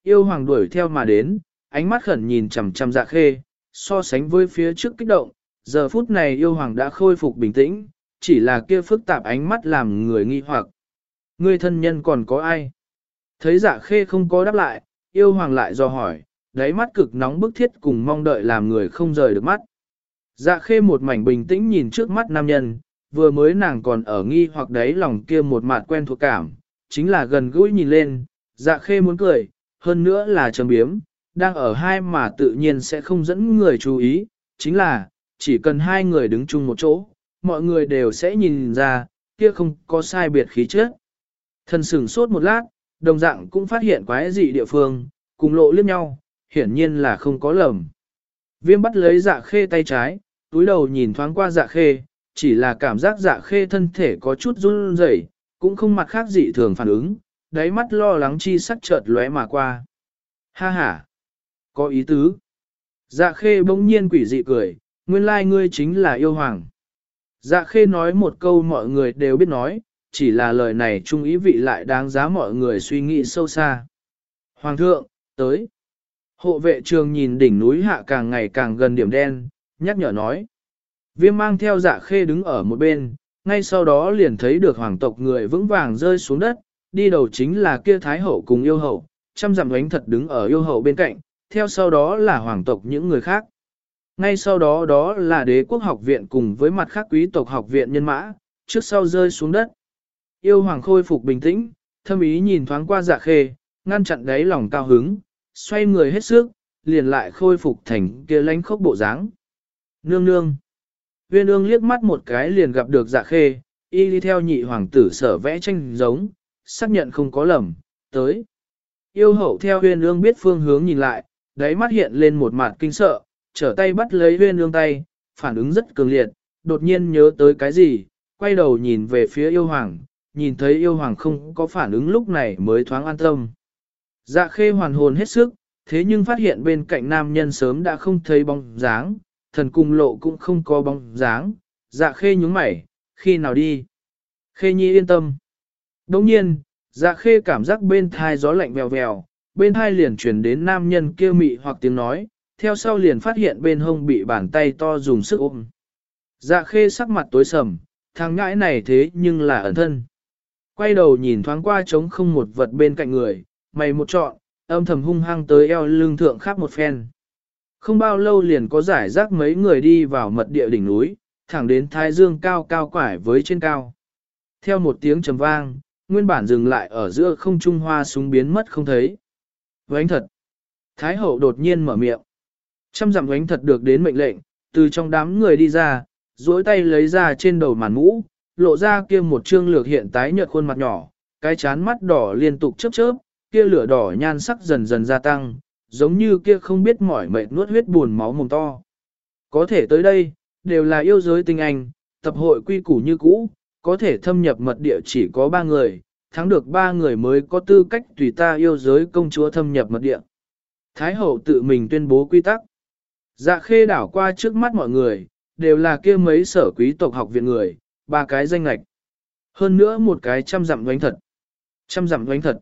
Yêu hoàng đuổi theo mà đến, ánh mắt khẩn nhìn chằm chằm dạ khê, so sánh với phía trước kích động, giờ phút này yêu hoàng đã khôi phục bình tĩnh, chỉ là kia phức tạp ánh mắt làm người nghi hoặc. Ngươi thân nhân còn có ai? Thấy dạ khê không có đáp lại, yêu hoàng lại do hỏi, đáy mắt cực nóng bức thiết cùng mong đợi làm người không rời được mắt. Dạ khê một mảnh bình tĩnh nhìn trước mắt nam nhân, vừa mới nàng còn ở nghi hoặc đấy lòng kia một mặt quen thuộc cảm, chính là gần gũi nhìn lên, dạ khê muốn cười, hơn nữa là trầm biếm, đang ở hai mà tự nhiên sẽ không dẫn người chú ý, chính là, chỉ cần hai người đứng chung một chỗ, mọi người đều sẽ nhìn ra, kia không có sai biệt khí chất. Thần sửng sốt một lát, đồng dạng cũng phát hiện quái dị địa phương, cùng lộ liếc nhau, hiển nhiên là không có lầm. Viêm bắt lấy dạ khê tay trái, túi đầu nhìn thoáng qua dạ khê, chỉ là cảm giác dạ khê thân thể có chút run rẩy, cũng không mặt khác dị thường phản ứng, đáy mắt lo lắng chi sắc chợt lóe mà qua. Ha ha, có ý tứ. Dạ khê bỗng nhiên quỷ dị cười, nguyên lai ngươi chính là yêu hoàng. Dạ khê nói một câu mọi người đều biết nói, chỉ là lời này trung ý vị lại đáng giá mọi người suy nghĩ sâu xa. Hoàng thượng, tới. Hộ vệ trường nhìn đỉnh núi hạ càng ngày càng gần điểm đen, nhắc nhở nói. Viêm mang theo dạ khê đứng ở một bên, ngay sau đó liền thấy được hoàng tộc người vững vàng rơi xuống đất, đi đầu chính là kia thái hậu cùng yêu hậu, trăm dặm ánh thật đứng ở yêu hậu bên cạnh, theo sau đó là hoàng tộc những người khác. Ngay sau đó đó là đế quốc học viện cùng với mặt khác quý tộc học viện nhân mã, trước sau rơi xuống đất. Yêu hoàng khôi phục bình tĩnh, thâm ý nhìn thoáng qua dạ khê, ngăn chặn đáy lòng cao hứng, xoay người hết sức, liền lại khôi phục thành kia lánh khốc bộ dáng. Nương nương. Huyên ương liếc mắt một cái liền gặp được dạ khê, y đi theo nhị hoàng tử sở vẽ tranh giống, xác nhận không có lầm, tới. Yêu hậu theo huyên ương biết phương hướng nhìn lại, đáy mắt hiện lên một mặt kinh sợ, trở tay bắt lấy huyên ương tay, phản ứng rất cường liệt, đột nhiên nhớ tới cái gì, quay đầu nhìn về phía yêu hoàng, nhìn thấy yêu hoàng không có phản ứng lúc này mới thoáng an tâm. Dạ khê hoàn hồn hết sức, thế nhưng phát hiện bên cạnh nam nhân sớm đã không thấy bóng dáng, thần cung lộ cũng không có bóng dáng, dạ khê nhúng mày, khi nào đi. Khê nhi yên tâm. Đồng nhiên, dạ khê cảm giác bên thai gió lạnh vèo vèo, bên thai liền chuyển đến nam nhân kêu mị hoặc tiếng nói, theo sau liền phát hiện bên hông bị bàn tay to dùng sức ôm. Dạ khê sắc mặt tối sầm, thằng ngãi này thế nhưng là ẩn thân. Quay đầu nhìn thoáng qua trống không một vật bên cạnh người, mày một trọn, âm thầm hung hăng tới eo lưng thượng khắp một phen. Không bao lâu liền có giải rác mấy người đi vào mật địa đỉnh núi, thẳng đến thái dương cao cao quải với trên cao. Theo một tiếng trầm vang, nguyên bản dừng lại ở giữa không trung hoa súng biến mất không thấy. Vánh thật. Thái hậu đột nhiên mở miệng. Trăm dặm vánh thật được đến mệnh lệnh, từ trong đám người đi ra, duỗi tay lấy ra trên đầu màn mũ, lộ ra kia một trương lược hiện tái nhợt khuôn mặt nhỏ, cái chán mắt đỏ liên tục chớp chớp, kia lửa đỏ nhan sắc dần dần gia tăng, giống như kia không biết mỏi mệt nuốt huyết buồn máu mồm to. Có thể tới đây, đều là yêu giới tinh anh, tập hội quy củ như cũ, có thể thâm nhập mật địa chỉ có ba người, thắng được ba người mới có tư cách tùy ta yêu giới công chúa thâm nhập mật địa. Thái hậu tự mình tuyên bố quy tắc. Dạ khê đảo qua trước mắt mọi người, đều là kia mấy sở quý tộc học viện người, ba cái danh lạch. Hơn nữa một cái trăm dặm đánh thật. Trăm dặm đánh thật.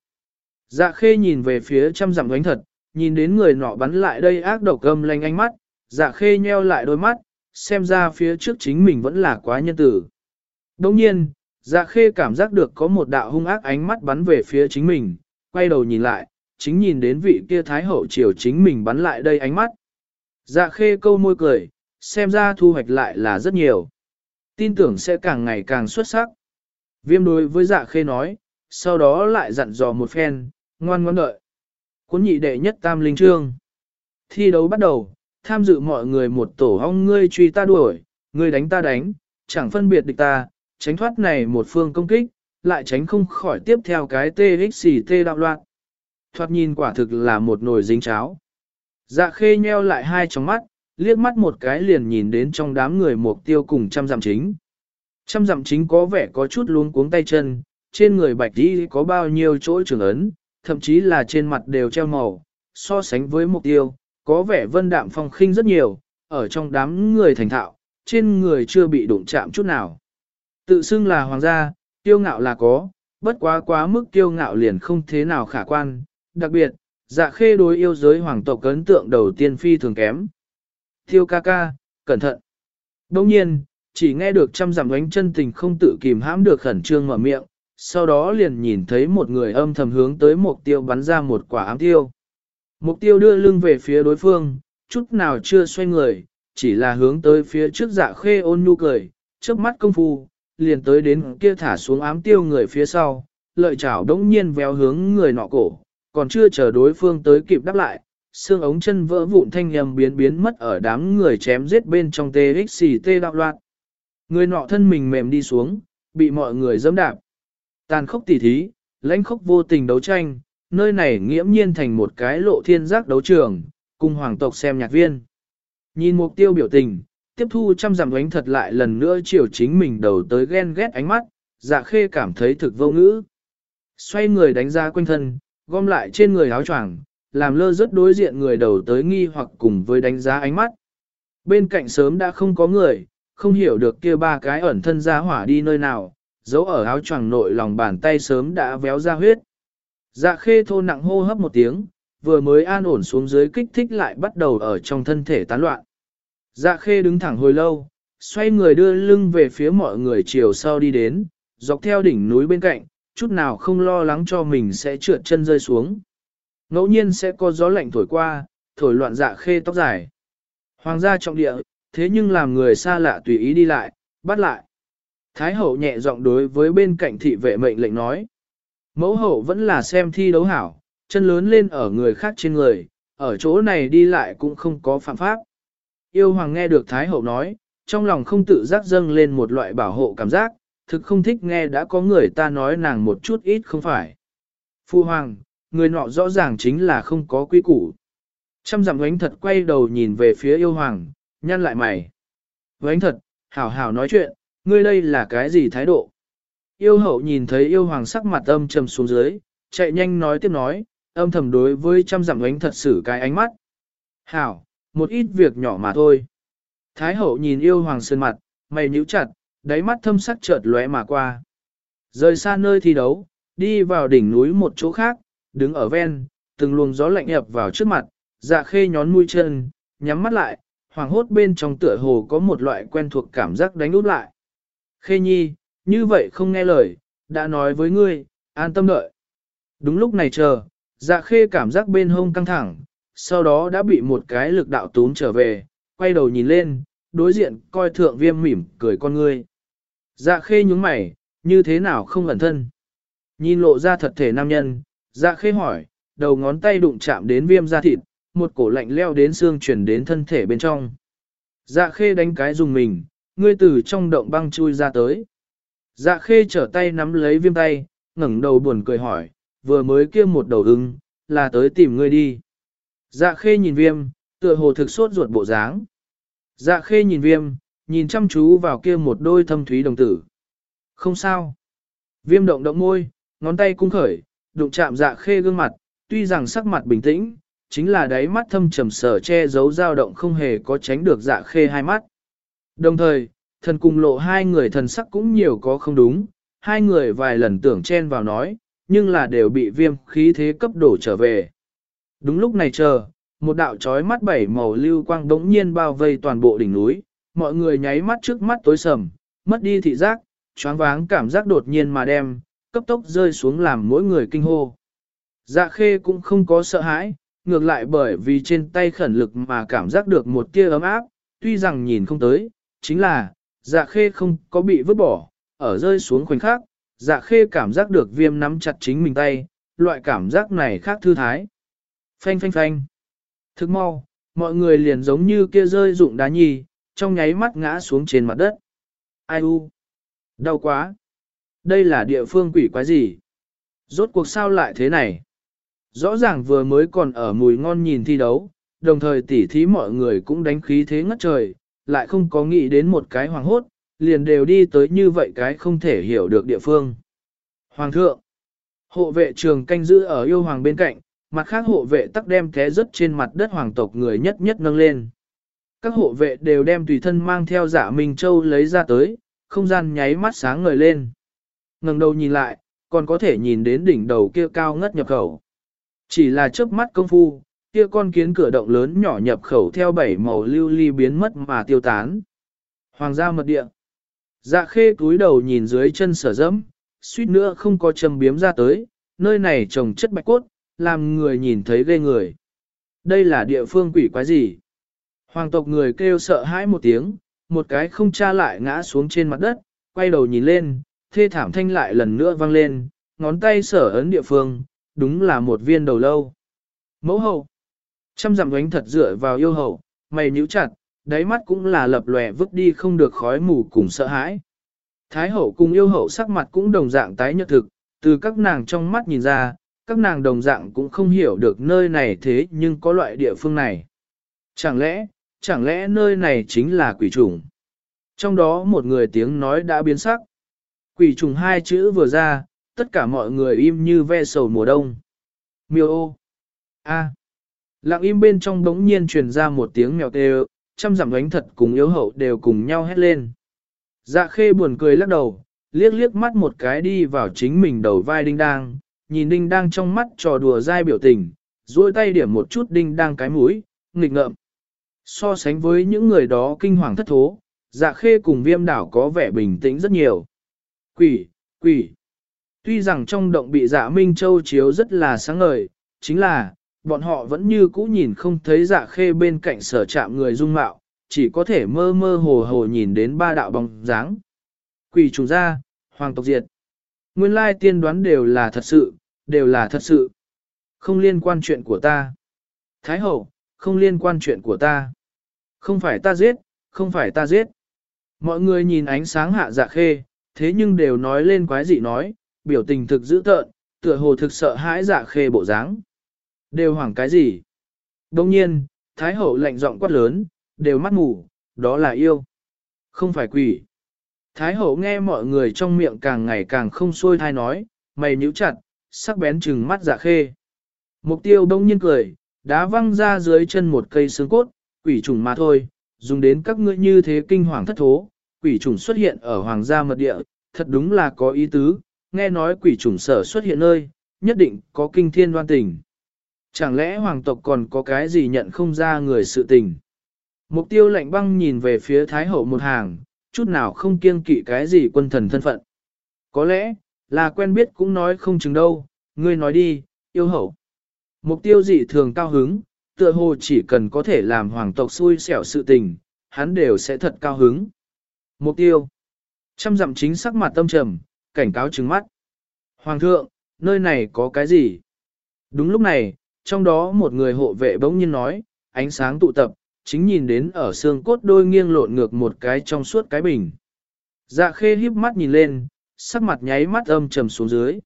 Dạ khê nhìn về phía trăm dặm đánh thật, nhìn đến người nọ bắn lại đây ác độc gầm lanh ánh mắt, dạ khê nheo lại đôi mắt, xem ra phía trước chính mình vẫn là quá nhân tử. Đồng nhiên, dạ khê cảm giác được có một đạo hung ác ánh mắt bắn về phía chính mình, quay đầu nhìn lại, chính nhìn đến vị kia thái hậu chiều chính mình bắn lại đây ánh mắt. Dạ khê câu môi cười, xem ra thu hoạch lại là rất nhiều. Tin tưởng sẽ càng ngày càng xuất sắc. Viêm đối với dạ khê nói, sau đó lại dặn dò một phen, ngoan ngoãn đợi. Cuốn nhị đệ nhất tam linh trương. Thi đấu bắt đầu, tham dự mọi người một tổ hong ngươi truy ta đuổi, ngươi đánh ta đánh, chẳng phân biệt địch ta, tránh thoát này một phương công kích, lại tránh không khỏi tiếp theo cái TXT đạo loạn. Thoạt nhìn quả thực là một nồi dính cháo. Dạ khê nheo lại hai tròng mắt, liếc mắt một cái liền nhìn đến trong đám người mục tiêu cùng trăm dặm chính. Trăm dặm chính có vẻ có chút luống cuống tay chân, trên người bạch đi có bao nhiêu chỗ trường ấn, thậm chí là trên mặt đều treo màu, so sánh với mục tiêu, có vẻ vân đạm phong khinh rất nhiều, ở trong đám người thành thạo, trên người chưa bị đụng chạm chút nào. Tự xưng là hoàng gia, tiêu ngạo là có, bất quá quá mức tiêu ngạo liền không thế nào khả quan, đặc biệt, dạ khê đối yêu giới hoàng tộc ấn tượng đầu tiên phi thường kém. Tiêu ca ca, cẩn thận. Đồng nhiên, chỉ nghe được trăm giảm ánh chân tình không tự kìm hãm được khẩn trương mở miệng, sau đó liền nhìn thấy một người âm thầm hướng tới mục tiêu bắn ra một quả ám tiêu. Mục tiêu đưa lưng về phía đối phương, chút nào chưa xoay người, chỉ là hướng tới phía trước dạ khê ôn nhu cười, trước mắt công phu, liền tới đến kia thả xuống ám tiêu người phía sau, lợi chảo đống nhiên véo hướng người nọ cổ, còn chưa chờ đối phương tới kịp đáp lại, xương ống chân vỡ vụn thanh nhầm biến biến mất ở đám người chém giết bên trong TXT đạo loạn. Người nọ thân mình mềm đi xuống, bị mọi người dẫm đạp. Tàn khốc tỉ thí, lãnh khốc vô tình đấu tranh, nơi này nghiễm nhiên thành một cái lộ thiên giác đấu trường, cùng hoàng tộc xem nhạc viên. Nhìn mục tiêu biểu tình, tiếp thu trăm giảm ánh thật lại lần nữa chiều chính mình đầu tới ghen ghét ánh mắt, dạ khê cảm thấy thực vô ngữ. Xoay người đánh ra quanh thân, gom lại trên người áo choàng, làm lơ rất đối diện người đầu tới nghi hoặc cùng với đánh giá ánh mắt. Bên cạnh sớm đã không có người, không hiểu được kia ba cái ẩn thân ra hỏa đi nơi nào, giấu ở áo choàng nội lòng bàn tay sớm đã véo ra huyết. Dạ khê thô nặng hô hấp một tiếng, vừa mới an ổn xuống dưới kích thích lại bắt đầu ở trong thân thể tán loạn. Dạ khê đứng thẳng hồi lâu, xoay người đưa lưng về phía mọi người chiều sau đi đến, dọc theo đỉnh núi bên cạnh, chút nào không lo lắng cho mình sẽ trượt chân rơi xuống. Ngẫu nhiên sẽ có gió lạnh thổi qua, thổi loạn dạ khê tóc dài. Hoàng gia trọng địa, thế nhưng làm người xa lạ tùy ý đi lại, bắt lại. Thái hậu nhẹ giọng đối với bên cạnh thị vệ mệnh lệnh nói. Mẫu hậu vẫn là xem thi đấu hảo, chân lớn lên ở người khác trên người, ở chỗ này đi lại cũng không có phạm pháp. Yêu hoàng nghe được Thái hậu nói, trong lòng không tự giác dâng lên một loại bảo hộ cảm giác, thực không thích nghe đã có người ta nói nàng một chút ít không phải. Phu hoàng, người nọ rõ ràng chính là không có quy củ. Trăm dặm ánh thật quay đầu nhìn về phía yêu hoàng, nhăn lại mày. Ánh thật, hảo hảo nói chuyện, ngươi đây là cái gì thái độ? Yêu hậu nhìn thấy yêu hoàng sắc mặt âm trầm xuống dưới, chạy nhanh nói tiếp nói, âm thầm đối với trăm dặm ánh thật sự cái ánh mắt. Hảo, một ít việc nhỏ mà thôi. Thái hậu nhìn yêu hoàng sơn mặt, mày nhíu chặt, đáy mắt thâm sắc chợt lóe mà qua. Rời xa nơi thi đấu, đi vào đỉnh núi một chỗ khác, đứng ở ven, từng luồng gió lạnh ập vào trước mặt, dạ khê nhón mũi chân, nhắm mắt lại, hoàng hốt bên trong tựa hồ có một loại quen thuộc cảm giác đánh úp lại. Khê nhi, như vậy không nghe lời, đã nói với ngươi, an tâm đợi. Đúng lúc này chờ, dạ khê cảm giác bên hông căng thẳng, sau đó đã bị một cái lực đạo túm trở về, quay đầu nhìn lên, đối diện coi thượng viêm mỉm cười con ngươi. Dạ khê nhúng mày, như thế nào không ẩn thân. Nhìn lộ ra thật thể nam nhân, dạ khê hỏi, đầu ngón tay đụng chạm đến viêm da thịt, một cổ lạnh leo đến xương chuyển đến thân thể bên trong. Dạ khê đánh cái dùng mình, ngươi từ trong động băng chui ra tới. Dạ khê trở tay nắm lấy viêm tay, ngẩng đầu buồn cười hỏi, vừa mới kia một đầu ưng, là tới tìm ngươi đi. Dạ khê nhìn viêm, tựa hồ thực sốt ruột bộ dáng. Dạ khê nhìn viêm, nhìn chăm chú vào kia một đôi thâm thúy đồng tử. Không sao. Viêm động động môi, ngón tay cung khởi, đụng chạm dạ khê gương mặt, tuy rằng sắc mặt bình tĩnh, chính là đáy mắt thâm trầm sở che giấu dao động không hề có tránh được dạ khê hai mắt. Đồng thời, thần cùng lộ hai người thần sắc cũng nhiều có không đúng, hai người vài lần tưởng chen vào nói, nhưng là đều bị viêm khí thế cấp đổ trở về. Đúng lúc này chờ, một đạo trói mắt bảy màu lưu quang đống nhiên bao vây toàn bộ đỉnh núi, mọi người nháy mắt trước mắt tối sầm, mất đi thị giác, choáng váng cảm giác đột nhiên mà đem, cấp tốc rơi xuống làm mỗi người kinh hô. Dạ khê cũng không có sợ hãi, ngược lại bởi vì trên tay khẩn lực mà cảm giác được một tia ấm áp, tuy rằng nhìn không tới, chính là, dạ khê không có bị vứt bỏ, ở rơi xuống khoảnh khắc, dạ khê cảm giác được viêm nắm chặt chính mình tay, loại cảm giác này khác thư thái. Phanh phanh phanh. Thức mau, mọi người liền giống như kia rơi dụng đá nhì trong nháy mắt ngã xuống trên mặt đất. Ai u? Đau quá. Đây là địa phương quỷ quái gì? Rốt cuộc sao lại thế này? Rõ ràng vừa mới còn ở mùi ngon nhìn thi đấu, đồng thời tỉ thí mọi người cũng đánh khí thế ngất trời, lại không có nghĩ đến một cái hoàng hốt, liền đều đi tới như vậy cái không thể hiểu được địa phương. Hoàng thượng, hộ vệ trường canh giữ ở yêu hoàng bên cạnh, mặt khác hộ vệ tắc đem thế rất trên mặt đất hoàng tộc người nhất nhất nâng lên. Các hộ vệ đều đem tùy thân mang theo giả Minh Châu lấy ra tới, không gian nháy mắt sáng ngời lên. ngẩng đầu nhìn lại, còn có thể nhìn đến đỉnh đầu kia cao ngất nhập khẩu. Chỉ là trước mắt công phu, kia con kiến cửa động lớn nhỏ nhập khẩu theo bảy màu lưu ly biến mất mà tiêu tán. Hoàng gia mật địa. Dạ khê cúi đầu nhìn dưới chân sở dẫm, suýt nữa không có châm biếm ra tới, nơi này trồng chất bạch cốt, làm người nhìn thấy ghê người. Đây là địa phương quỷ quái gì? Hoàng tộc người kêu sợ hãi một tiếng, một cái không tra lại ngã xuống trên mặt đất, quay đầu nhìn lên, thê thảm thanh lại lần nữa vang lên, ngón tay sở ấn địa phương, đúng là một viên đầu lâu. Mẫu hậu, trăm dặm ánh thật dựa vào yêu hậu, mày nhíu chặt, đáy mắt cũng là lập lòe vứt đi không được khói mù cùng sợ hãi. Thái hậu cùng yêu hậu sắc mặt cũng đồng dạng tái nhợt thực, từ các nàng trong mắt nhìn ra, các nàng đồng dạng cũng không hiểu được nơi này thế nhưng có loại địa phương này. Chẳng lẽ, chẳng lẽ nơi này chính là quỷ trùng? Trong đó một người tiếng nói đã biến sắc. Quỷ trùng hai chữ vừa ra, tất cả mọi người im như ve sầu mùa đông. Miêu ô. A. Lặng im bên trong đống nhiên truyền ra một tiếng mèo kêu, trăm dặm ánh thật cùng yếu hậu đều cùng nhau hét lên. Dạ khê buồn cười lắc đầu, liếc liếc mắt một cái đi vào chính mình đầu vai đinh đang, nhìn đinh đang trong mắt trò đùa dai biểu tình, duỗi tay điểm một chút đinh đang cái mũi, nghịch ngợm. So sánh với những người đó kinh hoàng thất thố, dạ khê cùng viêm đảo có vẻ bình tĩnh rất nhiều. Quỷ, quỷ. Tuy rằng trong động bị dạ Minh Châu chiếu rất là sáng ngời, chính là, bọn họ vẫn như cũ nhìn không thấy dạ khê bên cạnh sở chạm người dung mạo, chỉ có thể mơ mơ hồ hồ nhìn đến ba đạo bóng dáng. Quỷ trùng ra, hoàng tộc diệt. Nguyên lai tiên đoán đều là thật sự, đều là thật sự. Không liên quan chuyện của ta. Thái hậu, không liên quan chuyện của ta. Không phải ta giết, không phải ta giết. Mọi người nhìn ánh sáng hạ dạ khê, thế nhưng đều nói lên quái dị nói, biểu tình thực dữ tợn, tựa hồ thực sợ hãi dạ khê bộ dáng. Đều hoảng cái gì? Đông nhiên, Thái hậu lạnh giọng quát lớn, đều mắt mù, đó là yêu. Không phải quỷ. Thái hậu nghe mọi người trong miệng càng ngày càng không xuôi thai nói, mày nhíu chặt, sắc bén trừng mắt dạ khê. Mục tiêu đông nhiên cười, đá văng ra dưới chân một cây xương cốt, quỷ trùng mà thôi, dùng đến các ngươi như thế kinh hoàng thất thố, quỷ trùng xuất hiện ở hoàng gia mật địa, thật đúng là có ý tứ, nghe nói quỷ trùng sở xuất hiện nơi, nhất định có kinh thiên đoan tình. Chẳng lẽ hoàng tộc còn có cái gì nhận không ra người sự tình? Mục tiêu lạnh băng nhìn về phía Thái Hậu một hàng, chút nào không kiêng kỵ cái gì quân thần thân phận. Có lẽ, là quen biết cũng nói không chừng đâu, ngươi nói đi, yêu hậu. Mục tiêu dị thường cao hứng, tựa hồ chỉ cần có thể làm hoàng tộc xui xẻo sự tình, hắn đều sẽ thật cao hứng. Mục tiêu. Trăm dặm chính sắc mặt tâm trầm, cảnh cáo trừng mắt. Hoàng thượng, nơi này có cái gì? Đúng lúc này, trong đó một người hộ vệ bỗng nhiên nói, ánh sáng tụ tập, chính nhìn đến ở xương cốt đôi nghiêng lộn ngược một cái trong suốt cái bình. Dạ khê híp mắt nhìn lên, sắc mặt nháy mắt âm trầm xuống dưới.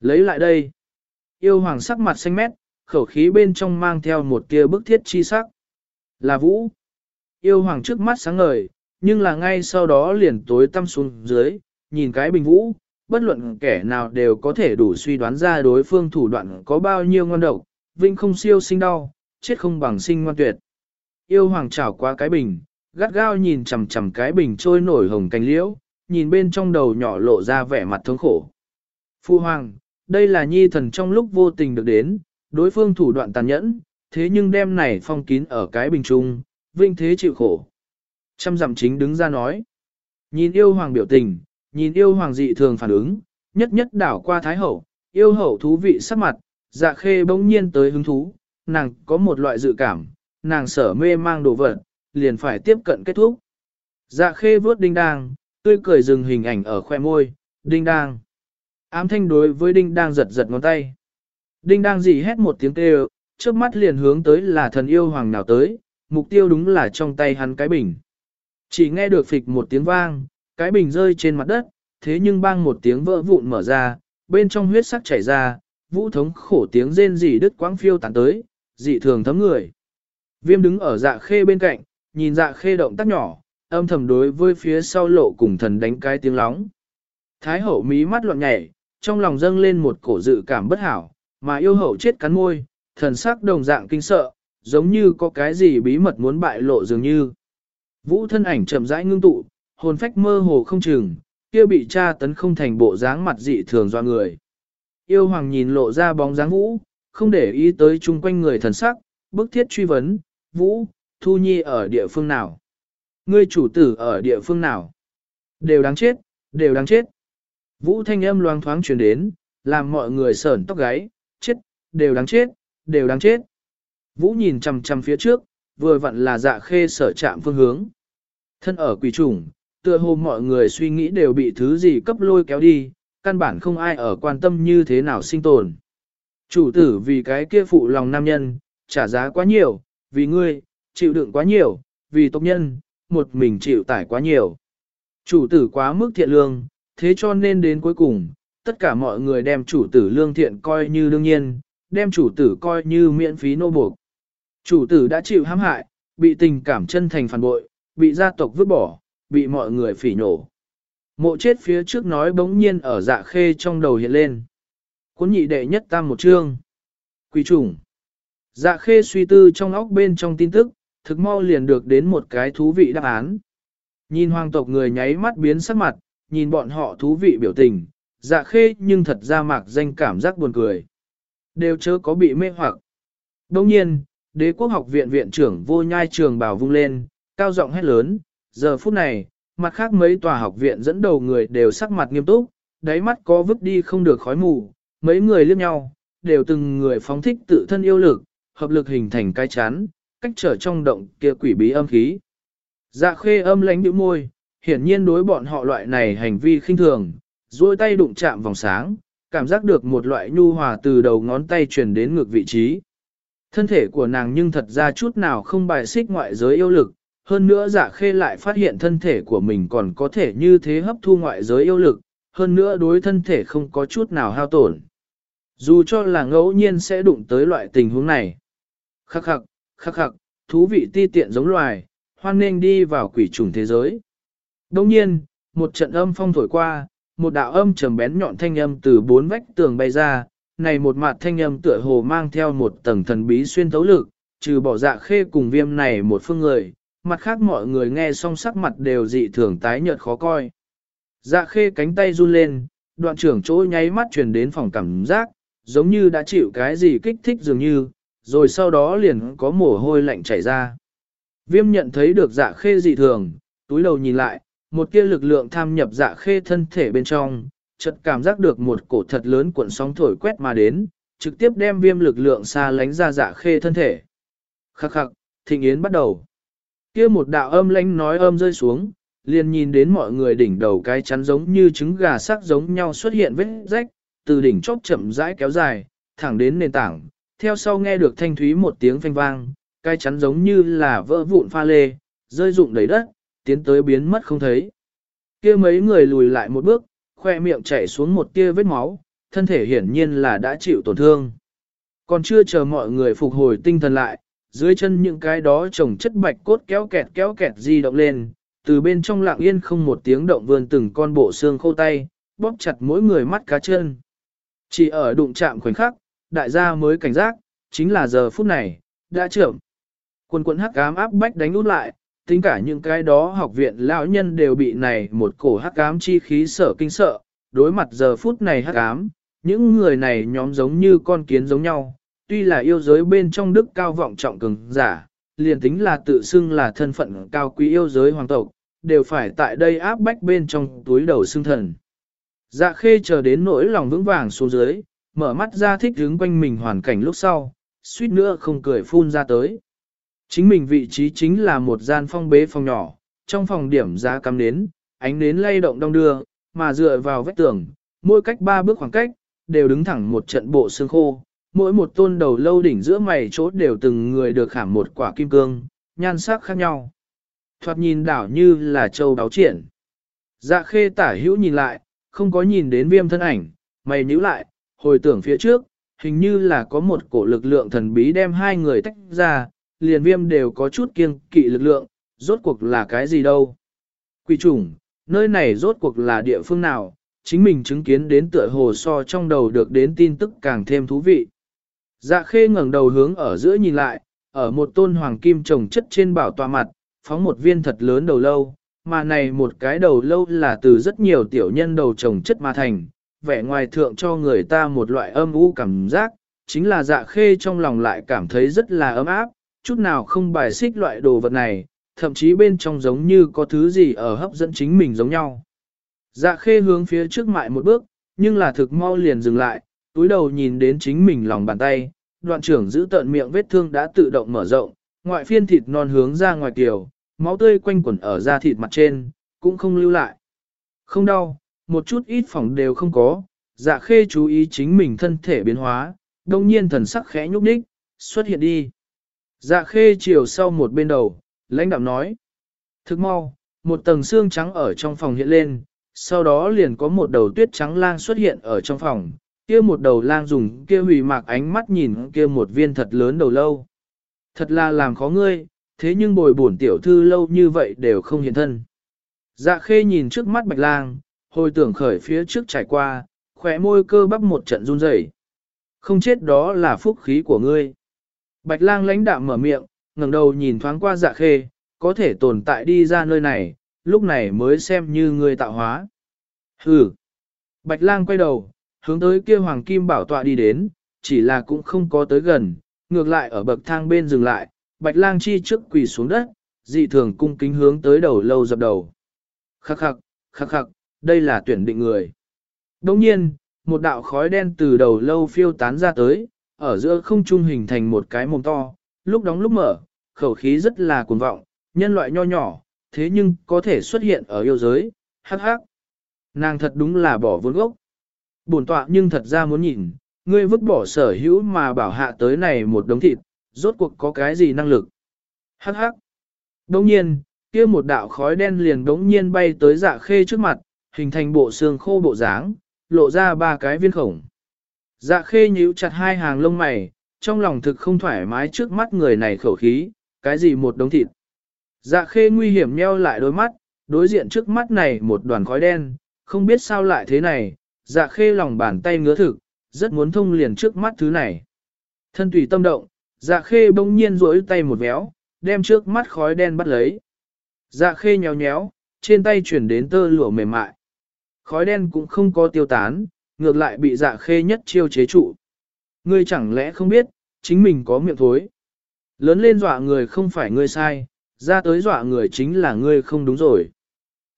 Lấy lại đây. Yêu hoàng sắc mặt xanh mét, khẩu khí bên trong mang theo một tia bức thiết chi sắc. Là vũ. Yêu hoàng trước mắt sáng ngời, nhưng là ngay sau đó liền tối tăm xuống dưới, nhìn cái bình vũ, bất luận kẻ nào đều có thể đủ suy đoán ra đối phương thủ đoạn có bao nhiêu ngon độc, vinh không siêu sinh đau, chết không bằng sinh ngoan tuyệt. Yêu hoàng trảo qua cái bình, gắt gao nhìn chằm chằm cái bình trôi nổi hồng cánh liễu, nhìn bên trong đầu nhỏ lộ ra vẻ mặt thống khổ. Phu hoàng, đây là nhi thần trong lúc vô tình được đến, đối phương thủ đoạn tàn nhẫn, thế nhưng đem này phong kín ở cái bình trung, vinh thế chịu khổ. Trăm dặm chính đứng ra nói. Nhìn yêu hoàng biểu tình, nhìn yêu hoàng dị thường phản ứng, nhất nhất đảo qua thái hậu, yêu hậu thú vị sắc mặt, dạ khê bỗng nhiên tới hứng thú, nàng có một loại dự cảm, nàng sở mê mang đồ vật, liền phải tiếp cận kết thúc. Dạ khê vuốt đinh đang, tươi cười dừng hình ảnh ở khoe môi, đinh đang. Ám thanh đối với đinh đang giật giật ngón tay. Đinh đang dì hét một tiếng kêu, trước mắt liền hướng tới là thần yêu hoàng nào tới, mục tiêu đúng là trong tay hắn cái bình. Chỉ nghe được phịch một tiếng vang, cái bình rơi trên mặt đất, thế nhưng bang một tiếng vỡ vụn mở ra, bên trong huyết sắc chảy ra, vũ thống khổ tiếng rên rỉ đứt quãng phiêu tán tới, dị thường thấm người. Viêm đứng ở dạ khê bên cạnh, nhìn dạ khê động tác nhỏ, âm thầm đối với phía sau lộ cùng thần đánh cái tiếng lóng. Thái hậu mí mắt loạn nhảy, trong lòng dâng lên một cổ dự cảm bất hảo, mà yêu hậu chết cắn môi, thần sắc đồng dạng kinh sợ, giống như có cái gì bí mật muốn bại lộ dường như. Vũ thân ảnh chậm rãi ngưng tụ, hồn phách mơ hồ không chừng, kia bị tra tấn không thành bộ dáng mặt dị thường do người. Yêu hoàng nhìn lộ ra bóng dáng vũ, không để ý tới chung quanh người thần sắc, bức thiết truy vấn, vũ, thu nhi ở địa phương nào? Ngươi chủ tử ở địa phương nào? Đều đáng chết, đều đáng chết. Vũ thanh âm loang thoáng truyền đến, làm mọi người sởn tóc gáy, chết, đều đáng chết, đều đáng chết. Vũ nhìn chằm chằm phía trước, vừa vặn là dạ khê sở chạm phương hướng. Thân ở quỷ trùng, tựa hồ mọi người suy nghĩ đều bị thứ gì cấp lôi kéo đi, căn bản không ai ở quan tâm như thế nào sinh tồn. Chủ tử vì cái kia phụ lòng nam nhân, trả giá quá nhiều, vì ngươi, chịu đựng quá nhiều, vì tộc nhân, một mình chịu tải quá nhiều. Chủ tử quá mức thiện lương, thế cho nên đến cuối cùng, tất cả mọi người đem chủ tử lương thiện coi như đương nhiên, đem chủ tử coi như miễn phí nô buộc. Chủ tử đã chịu hãm hại, bị tình cảm chân thành phản bội, bị gia tộc vứt bỏ, bị mọi người phỉ nhổ. Mộ chết phía trước nói bỗng nhiên ở dạ khê trong đầu hiện lên. Cuốn nhị đệ nhất tam một chương. Quỷ trùng. Dạ khê suy tư trong óc bên trong tin tức, thực mau liền được đến một cái thú vị đáp án. Nhìn hoàng tộc người nháy mắt biến sắc mặt, nhìn bọn họ thú vị biểu tình, dạ khê nhưng thật ra mạc danh cảm giác buồn cười. Đều chớ có bị mê hoặc. Đồng nhiên, đế quốc học viện viện trưởng vô nhai trường bảo vung lên, cao giọng hét lớn, giờ phút này, mặt khác mấy tòa học viện dẫn đầu người đều sắc mặt nghiêm túc, đáy mắt có vứt đi không được khói mù, mấy người liếc nhau, đều từng người phóng thích tự thân yêu lực, hợp lực hình thành cái chán, cách trở trong động kia quỷ bí âm khí. Dạ khê âm lánh bĩu môi, hiển nhiên đối bọn họ loại này hành vi khinh thường, duỗi tay đụng chạm vòng sáng, cảm giác được một loại nhu hòa từ đầu ngón tay truyền đến ngược vị trí. Thân thể của nàng nhưng thật ra chút nào không bài xích ngoại giới yêu lực, hơn nữa dạ khê lại phát hiện thân thể của mình còn có thể như thế hấp thu ngoại giới yêu lực, hơn nữa đối thân thể không có chút nào hao tổn. Dù cho là ngẫu nhiên sẽ đụng tới loại tình huống này. Khắc khắc, khắc khắc, thú vị ti tiện giống loài, hoan nên đi vào quỷ trùng thế giới. Đồng nhiên, một trận âm phong thổi qua, một đạo âm trầm bén nhọn thanh âm từ bốn vách tường bay ra, này một mặt thanh âm tựa hồ mang theo một tầng thần bí xuyên thấu lực, trừ bỏ dạ khê cùng viêm này một phương người, mặt khác mọi người nghe xong sắc mặt đều dị thường tái nhợt khó coi. Dạ khê cánh tay run lên, đoạn trưởng chỗ nháy mắt truyền đến phòng cảm giác, giống như đã chịu cái gì kích thích dường như, rồi sau đó liền có mồ hôi lạnh chảy ra. Viêm nhận thấy được dạ khê dị thường, túi đầu nhìn lại, một kia lực lượng tham nhập dạ khê thân thể bên trong, chợt cảm giác được một cổ thật lớn cuộn sóng thổi quét mà đến, trực tiếp đem viêm lực lượng xa lánh ra dạ khê thân thể. Khắc khắc, thịnh yến bắt đầu. Kia một đạo âm lãnh nói âm rơi xuống, liền nhìn đến mọi người đỉnh đầu cái chắn giống như trứng gà sắc giống nhau xuất hiện vết rách, từ đỉnh chóp chậm rãi kéo dài, thẳng đến nền tảng, theo sau nghe được thanh thúy một tiếng phanh vang, cái chắn giống như là vỡ vụn pha lê, rơi rụng đầy đất, tiến tới biến mất không thấy. Kia mấy người lùi lại một bước, khoe miệng chảy xuống một tia vết máu, thân thể hiển nhiên là đã chịu tổn thương. Còn chưa chờ mọi người phục hồi tinh thần lại, dưới chân những cái đó trồng chất bạch cốt kéo kẹt kéo kẹt di động lên, từ bên trong lặng yên không một tiếng động vươn từng con bộ xương khô tay, bóp chặt mỗi người mắt cá chân. Chỉ ở đụng chạm khoảnh khắc, đại gia mới cảnh giác, chính là giờ phút này, đã trưởng. Quân quận hắc ám áp bách đánh út lại, tính cả những cái đó học viện lão nhân đều bị này một cổ hắc ám chi khí sở kinh sợ, đối mặt giờ phút này hắc ám, những người này nhóm giống như con kiến giống nhau, tuy là yêu giới bên trong đức cao vọng trọng cường giả, liền tính là tự xưng là thân phận cao quý yêu giới hoàng tộc, đều phải tại đây áp bách bên trong túi đầu xưng thần. Dạ khê chờ đến nỗi lòng vững vàng xuống dưới, mở mắt ra thích hướng quanh mình hoàn cảnh lúc sau, suýt nữa không cười phun ra tới. Chính mình vị trí chính là một gian phong bế phòng nhỏ, trong phòng điểm ra cắm nến, ánh nến lay động đông đưa, mà dựa vào vách tường, mỗi cách ba bước khoảng cách, đều đứng thẳng một trận bộ xương khô, mỗi một tôn đầu lâu đỉnh giữa mày chốt đều từng người được khảm một quả kim cương, nhan sắc khác nhau. Thoạt nhìn đảo như là châu đáo triển. Dạ khê tả hữu nhìn lại, không có nhìn đến viêm thân ảnh, mày nhíu lại, hồi tưởng phía trước, hình như là có một cổ lực lượng thần bí đem hai người tách ra, liền viêm đều có chút kiêng kỵ lực lượng, rốt cuộc là cái gì đâu. Quỷ trùng, nơi này rốt cuộc là địa phương nào, chính mình chứng kiến đến tựa hồ so trong đầu được đến tin tức càng thêm thú vị. Dạ khê ngẩng đầu hướng ở giữa nhìn lại, ở một tôn hoàng kim trồng chất trên bảo tọa mặt, phóng một viên thật lớn đầu lâu, mà này một cái đầu lâu là từ rất nhiều tiểu nhân đầu trồng chất mà thành, vẻ ngoài thượng cho người ta một loại âm u cảm giác, chính là dạ khê trong lòng lại cảm thấy rất là ấm áp, chút nào không bài xích loại đồ vật này, thậm chí bên trong giống như có thứ gì ở hấp dẫn chính mình giống nhau. Dạ khê hướng phía trước mại một bước, nhưng là thực mau liền dừng lại, túi đầu nhìn đến chính mình lòng bàn tay, đoạn trưởng giữ tận miệng vết thương đã tự động mở rộng, ngoại phiên thịt non hướng ra ngoài kiều, máu tươi quanh quẩn ở da thịt mặt trên, cũng không lưu lại. Không đau, một chút ít phỏng đều không có, dạ khê chú ý chính mình thân thể biến hóa, đồng nhiên thần sắc khẽ nhúc đích, xuất hiện đi. Dạ khê chiều sau một bên đầu, lãnh đạm nói. Thức mau, một tầng xương trắng ở trong phòng hiện lên, sau đó liền có một đầu tuyết trắng lang xuất hiện ở trong phòng, kia một đầu lang dùng kia hủy mạc ánh mắt nhìn kia một viên thật lớn đầu lâu. Thật là làm khó ngươi, thế nhưng bồi bổn tiểu thư lâu như vậy đều không hiện thân. Dạ khê nhìn trước mắt bạch lang, hồi tưởng khởi phía trước trải qua, khỏe môi cơ bắp một trận run rẩy. Không chết đó là phúc khí của ngươi. Bạch lang lãnh đạm mở miệng, ngẩng đầu nhìn thoáng qua dạ khê, có thể tồn tại đi ra nơi này, lúc này mới xem như ngươi tạo hóa. Hừ. Bạch lang quay đầu, hướng tới kia hoàng kim bảo tọa đi đến, chỉ là cũng không có tới gần, ngược lại ở bậc thang bên dừng lại, bạch lang chi trước quỳ xuống đất, dị thường cung kính hướng tới đầu lâu dập đầu. Khắc khắc, khắc khắc, đây là tuyển định người. Đồng nhiên, một đạo khói đen từ đầu lâu phiêu tán ra tới, ở giữa không trung hình thành một cái mồm to, lúc đóng lúc mở, khẩu khí rất là cuồng vọng, nhân loại nho nhỏ, thế nhưng có thể xuất hiện ở yêu giới, hắc hắc. Nàng thật đúng là bỏ vốn gốc. Bổn tọa nhưng thật ra muốn nhìn, ngươi vứt bỏ sở hữu mà bảo hạ tới này một đống thịt, rốt cuộc có cái gì năng lực. Hắc hắc. Đồng nhiên, kia một đạo khói đen liền đống nhiên bay tới dạ khê trước mặt, hình thành bộ xương khô bộ dáng, lộ ra ba cái viên khổng. Dạ khê nhíu chặt hai hàng lông mày, trong lòng thực không thoải mái trước mắt người này khẩu khí, cái gì một đống thịt. Dạ khê nguy hiểm nheo lại đôi mắt, đối diện trước mắt này một đoàn khói đen, không biết sao lại thế này, dạ khê lòng bàn tay ngứa thực, rất muốn thông liền trước mắt thứ này. Thân tùy tâm động, dạ khê bỗng nhiên rỗi tay một véo, đem trước mắt khói đen bắt lấy. Dạ khê nhéo nhéo, trên tay chuyển đến tơ lụa mềm mại. Khói đen cũng không có tiêu tán, ngược lại bị dạ khê nhất chiêu chế trụ. Ngươi chẳng lẽ không biết, chính mình có miệng thối. Lớn lên dọa người không phải ngươi sai, ra tới dọa người chính là ngươi không đúng rồi.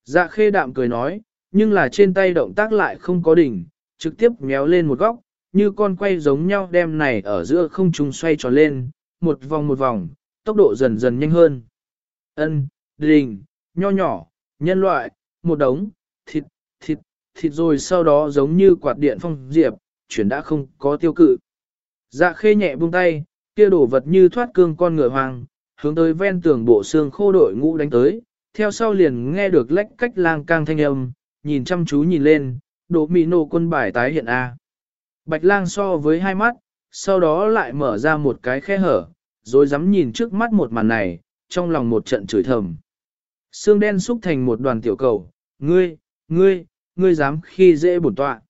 Dạ khê đạm cười nói, nhưng là trên tay động tác lại không có đỉnh, trực tiếp méo lên một góc, như con quay giống nhau đem này ở giữa không trung xoay tròn lên, một vòng một vòng, tốc độ dần dần nhanh hơn. Ân, đình, nho nhỏ, nhân loại, một đống, thịt, thịt, thịt rồi sau đó giống như quạt điện phong diệp, chuyển đã không có tiêu cự. Dạ khê nhẹ buông tay, kia đổ vật như thoát cương con ngựa hoàng, hướng tới ven tường bộ xương khô đội ngũ đánh tới, theo sau liền nghe được lách cách lang cang thanh âm, nhìn chăm chú nhìn lên, đổ mì nổ quân bài tái hiện A. Bạch lang so với hai mắt, sau đó lại mở ra một cái khe hở, rồi dám nhìn trước mắt một màn này, trong lòng một trận chửi thầm. Xương đen xúc thành một đoàn tiểu cầu, ngươi, ngươi, ngươi dám khi dễ bổn tọa.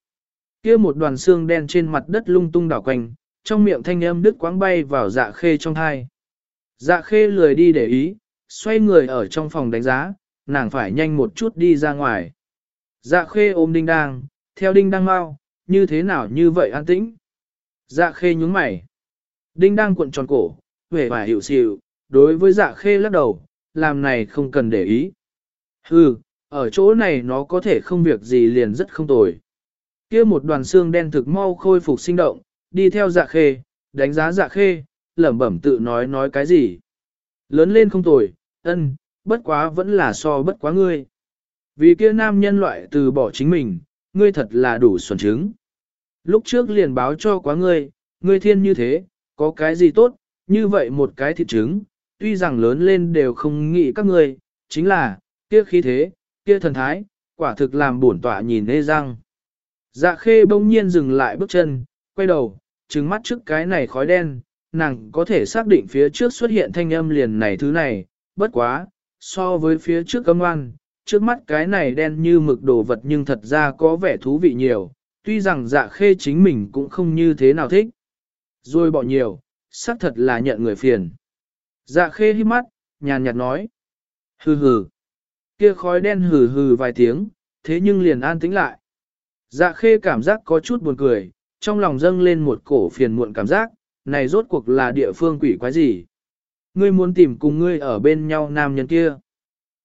kia một đoàn xương đen trên mặt đất lung tung đảo quanh, trong miệng thanh âm đứt quáng bay vào dạ khê trong thai. Dạ khê lười đi để ý, xoay người ở trong phòng đánh giá, nàng phải nhanh một chút đi ra ngoài. Dạ khê ôm đinh đang, theo đinh đang mau, như thế nào như vậy an tĩnh. Dạ khê nhúng mày. Đinh đang cuộn tròn cổ, vẻ vải hiểu xịu, đối với dạ khê lắc đầu, làm này không cần để ý. Hừ, ở chỗ này nó có thể không việc gì liền rất không tồi. kia một đoàn xương đen thực mau khôi phục sinh động, đi theo dạ khê, đánh giá dạ khê, lẩm bẩm tự nói nói cái gì. Lớn lên không tồi, ân, bất quá vẫn là so bất quá ngươi. Vì kia nam nhân loại từ bỏ chính mình, ngươi thật là đủ xuẩn chứng Lúc trước liền báo cho quá ngươi, ngươi thiên như thế, có cái gì tốt, như vậy một cái thịt trứng, tuy rằng lớn lên đều không nghĩ các ngươi, chính là, kia khí thế, kia thần thái, quả thực làm bổn tọa nhìn nê răng. Dạ khê bỗng nhiên dừng lại bước chân, quay đầu, trừng mắt trước cái này khói đen, nàng có thể xác định phía trước xuất hiện thanh âm liền này thứ này, bất quá, so với phía trước âm oan, trước mắt cái này đen như mực đồ vật nhưng thật ra có vẻ thú vị nhiều, tuy rằng dạ khê chính mình cũng không như thế nào thích. Rồi bỏ nhiều, xác thật là nhận người phiền. Dạ khê hít mắt, nhàn nhạt nói. Hừ hừ. Kia khói đen hừ hừ vài tiếng, thế nhưng liền an tĩnh lại. Dạ khê cảm giác có chút buồn cười, trong lòng dâng lên một cổ phiền muộn cảm giác, này rốt cuộc là địa phương quỷ quái gì. Ngươi muốn tìm cùng ngươi ở bên nhau nam nhân kia.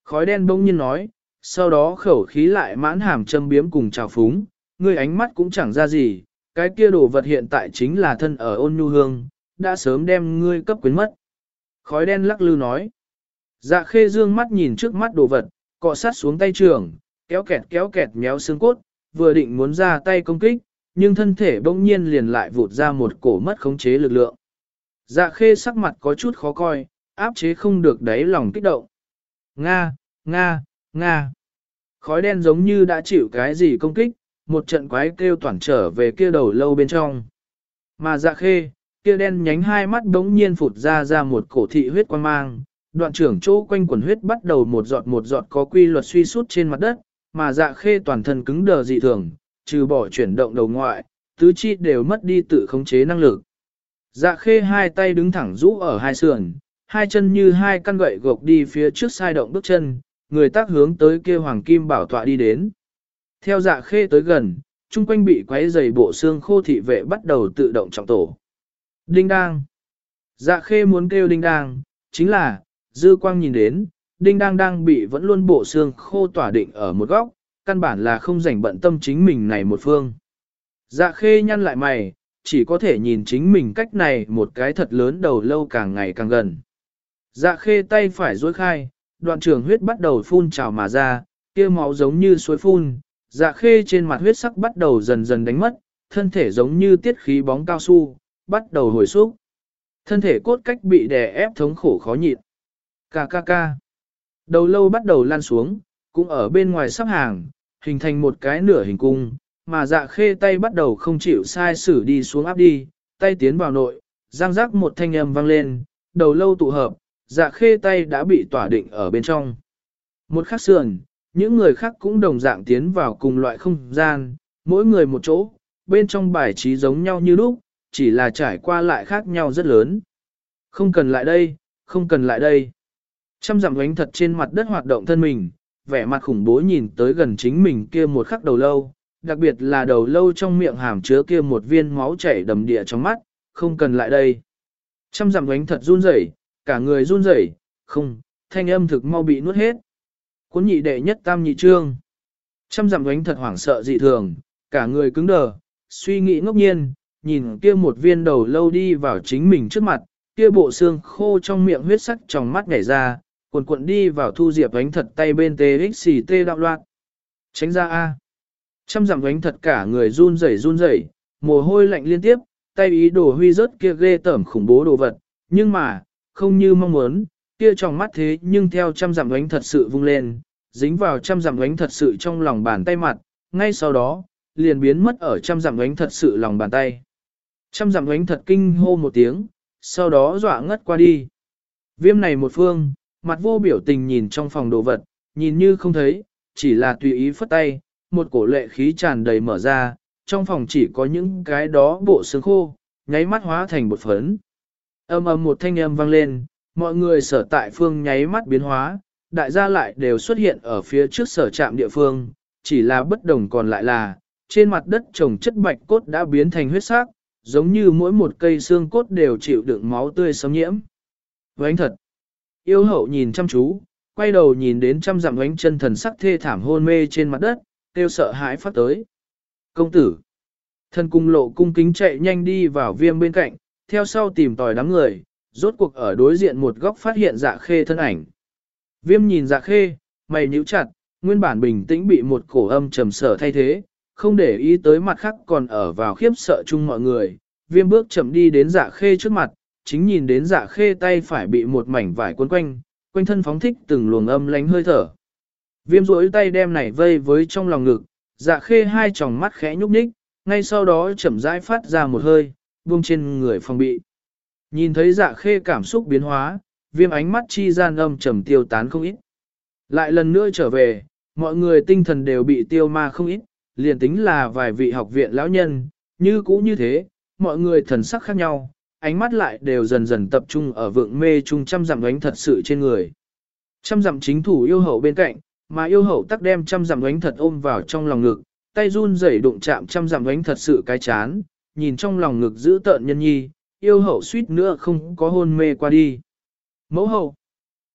Khói đen bỗng nhiên nói, sau đó khẩu khí lại mãn hàm châm biếm cùng trào phúng, ngươi ánh mắt cũng chẳng ra gì, cái kia đồ vật hiện tại chính là thân ở ôn nhu hương, đã sớm đem ngươi cấp quyến mất. Khói đen lắc lư nói. Dạ khê dương mắt nhìn trước mắt đồ vật, cọ sát xuống tay trường, kéo kẹt kéo kẹt méo xương cốt, vừa định muốn ra tay công kích, nhưng thân thể bỗng nhiên liền lại vụt ra một cổ mất khống chế lực lượng. Dạ khê sắc mặt có chút khó coi, áp chế không được đáy lòng kích động. Nga, Nga, Nga. Khói đen giống như đã chịu cái gì công kích, một trận quái kêu toàn trở về kia đầu lâu bên trong. Mà dạ khê, kia đen nhánh hai mắt đống nhiên phụt ra ra một cổ thị huyết quan mang, đoạn trưởng chỗ quanh quần huyết bắt đầu một giọt một giọt có quy luật suy sút trên mặt đất, mà dạ khê toàn thân cứng đờ dị thường, trừ bỏ chuyển động đầu ngoại, tứ chi đều mất đi tự khống chế năng lực. Dạ khê hai tay đứng thẳng rũ ở hai sườn, hai chân như hai căn gậy gộc đi phía trước sai động bước chân, người tác hướng tới kia hoàng kim bảo tọa đi đến. Theo dạ khê tới gần, chung quanh bị quấy dày bộ xương khô thị vệ bắt đầu tự động trọng tổ. Đinh đang. Dạ khê muốn kêu đinh đang, chính là, dư quang nhìn đến, đinh đang đang bị vẫn luôn bộ xương khô tỏa định ở một góc, căn bản là không rảnh bận tâm chính mình này một phương. Dạ khê nhăn lại mày, chỉ có thể nhìn chính mình cách này một cái thật lớn đầu lâu càng ngày càng gần. Dạ khê tay phải dối khai, đoạn trường huyết bắt đầu phun trào mà ra, kia máu giống như suối phun, dạ khê trên mặt huyết sắc bắt đầu dần dần đánh mất, thân thể giống như tiết khí bóng cao su, bắt đầu hồi xúc. Thân thể cốt cách bị đè ép thống khổ khó nhịn. Ca ca ca. Đầu lâu bắt đầu lan xuống, cũng ở bên ngoài sắp hàng, hình thành một cái nửa hình cung, mà dạ khê tay bắt đầu không chịu sai sử đi xuống áp đi, tay tiến vào nội, giang rắc một thanh âm vang lên, đầu lâu tụ hợp, dạ khê tay đã bị tỏa định ở bên trong. Một khắc sườn, những người khác cũng đồng dạng tiến vào cùng loại không gian, mỗi người một chỗ, bên trong bài trí giống nhau như lúc, chỉ là trải qua lại khác nhau rất lớn. Không cần lại đây, không cần lại đây. Trăm dặm ánh thật trên mặt đất hoạt động thân mình, vẻ mặt khủng bố nhìn tới gần chính mình kia một khắc đầu lâu, đặc biệt là đầu lâu trong miệng hàm chứa kia một viên máu chảy đầm địa trong mắt, không cần lại đây. Trăm dặm ánh thật run rẩy, cả người run rẩy, không, thanh âm thực mau bị nuốt hết. Cuốn nhị đệ nhất tam nhị trương. Trăm dặm ánh thật hoảng sợ dị thường, cả người cứng đờ, suy nghĩ ngốc nhiên, nhìn kia một viên đầu lâu đi vào chính mình trước mặt, kia bộ xương khô trong miệng huyết sắc trong mắt nhảy ra, cuộn cuộn đi vào thu diệp ánh thật tay bên TXT đạo loạn. Tránh ra A. Trăm dặm ánh thật cả người run rẩy run rẩy, mồ hôi lạnh liên tiếp, tay ý đồ huy rớt kia ghê tởm khủng bố đồ vật, nhưng mà, không như mong muốn, kia trong mắt thế nhưng theo trăm dặm ánh thật sự vung lên, dính vào trăm dặm ánh thật sự trong lòng bàn tay mặt, ngay sau đó, liền biến mất ở trăm dặm ánh thật sự lòng bàn tay. Trăm dặm ánh thật kinh hô một tiếng, sau đó dọa ngất qua đi. Viêm này một phương, mặt vô biểu tình nhìn trong phòng đồ vật, nhìn như không thấy, chỉ là tùy ý phất tay, một cổ lệ khí tràn đầy mở ra, trong phòng chỉ có những cái đó bộ xương khô, nháy mắt hóa thành bột phấn. Âm âm một thanh âm vang lên, mọi người sở tại phương nháy mắt biến hóa, đại gia lại đều xuất hiện ở phía trước sở trạm địa phương, chỉ là bất đồng còn lại là, trên mặt đất trồng chất bạch cốt đã biến thành huyết sắc, giống như mỗi một cây xương cốt đều chịu đựng máu tươi xâm nhiễm. Vánh thật, yêu hậu nhìn chăm chú, quay đầu nhìn đến trăm dặm ánh chân thần sắc thê thảm hôn mê trên mặt đất, kêu sợ hãi phát tới. Công tử, thần cung lộ cung kính chạy nhanh đi vào viêm bên cạnh, theo sau tìm tòi đám người, rốt cuộc ở đối diện một góc phát hiện dạ khê thân ảnh. Viêm nhìn dạ khê, mày nhíu chặt, nguyên bản bình tĩnh bị một cổ âm trầm sở thay thế, không để ý tới mặt khác còn ở vào khiếp sợ chung mọi người. Viêm bước chậm đi đến dạ khê trước mặt, chính nhìn đến dạ khê tay phải bị một mảnh vải cuốn quanh, quanh thân phóng thích từng luồng âm lánh hơi thở. Viêm rỗi tay đem này vây với trong lòng ngực, dạ khê hai tròng mắt khẽ nhúc nhích, ngay sau đó chậm rãi phát ra một hơi, buông trên người phòng bị. Nhìn thấy dạ khê cảm xúc biến hóa, viêm ánh mắt chi gian âm trầm tiêu tán không ít. Lại lần nữa trở về, mọi người tinh thần đều bị tiêu ma không ít, liền tính là vài vị học viện lão nhân, như cũ như thế, mọi người thần sắc khác nhau, ánh mắt lại đều dần dần tập trung ở vượng mê chung trăm dặm đánh thật sự trên người. Trăm dặm chính thủ yêu hậu bên cạnh, mà yêu hậu tắc đem trăm dặm đánh thật ôm vào trong lòng ngực, tay run rẩy đụng chạm trăm dặm đánh thật sự cái chán, nhìn trong lòng ngực giữ tợn nhân nhi, yêu hậu suýt nữa không có hôn mê qua đi. Mẫu hậu,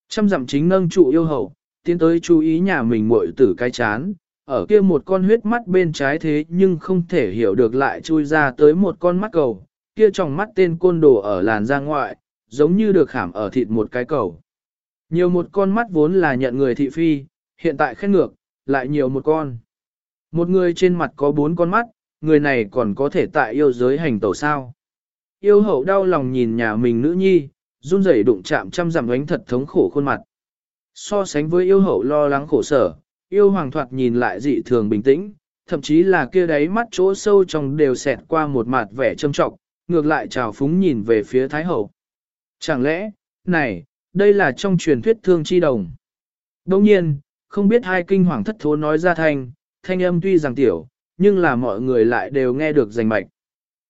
trăm dặm chính nâng trụ yêu hậu, tiến tới chú ý nhà mình muội tử cái chán, ở kia một con huyết mắt bên trái thế nhưng không thể hiểu được lại chui ra tới một con mắt cầu, kia trong mắt tên côn đồ ở làn da ngoại, giống như được khảm ở thịt một cái cầu. Nhiều một con mắt vốn là nhận người thị phi, hiện tại khen ngược, lại nhiều một con. Một người trên mặt có bốn con mắt, người này còn có thể tại yêu giới hành tẩu sao. Yêu hậu đau lòng nhìn nhà mình nữ nhi, run rẩy đụng chạm trăm giảm ánh thật thống khổ khuôn mặt. So sánh với yêu hậu lo lắng khổ sở, yêu hoàng thoạt nhìn lại dị thường bình tĩnh, thậm chí là kia đáy mắt chỗ sâu trong đều xẹt qua một mặt vẻ trâm trọng, ngược lại trào phúng nhìn về phía Thái Hậu. Chẳng lẽ, này, đây là trong truyền thuyết thương chi đồng. Đồng nhiên, không biết hai kinh hoàng thất thố nói ra thanh, thanh âm tuy rằng tiểu, nhưng là mọi người lại đều nghe được rành mạch.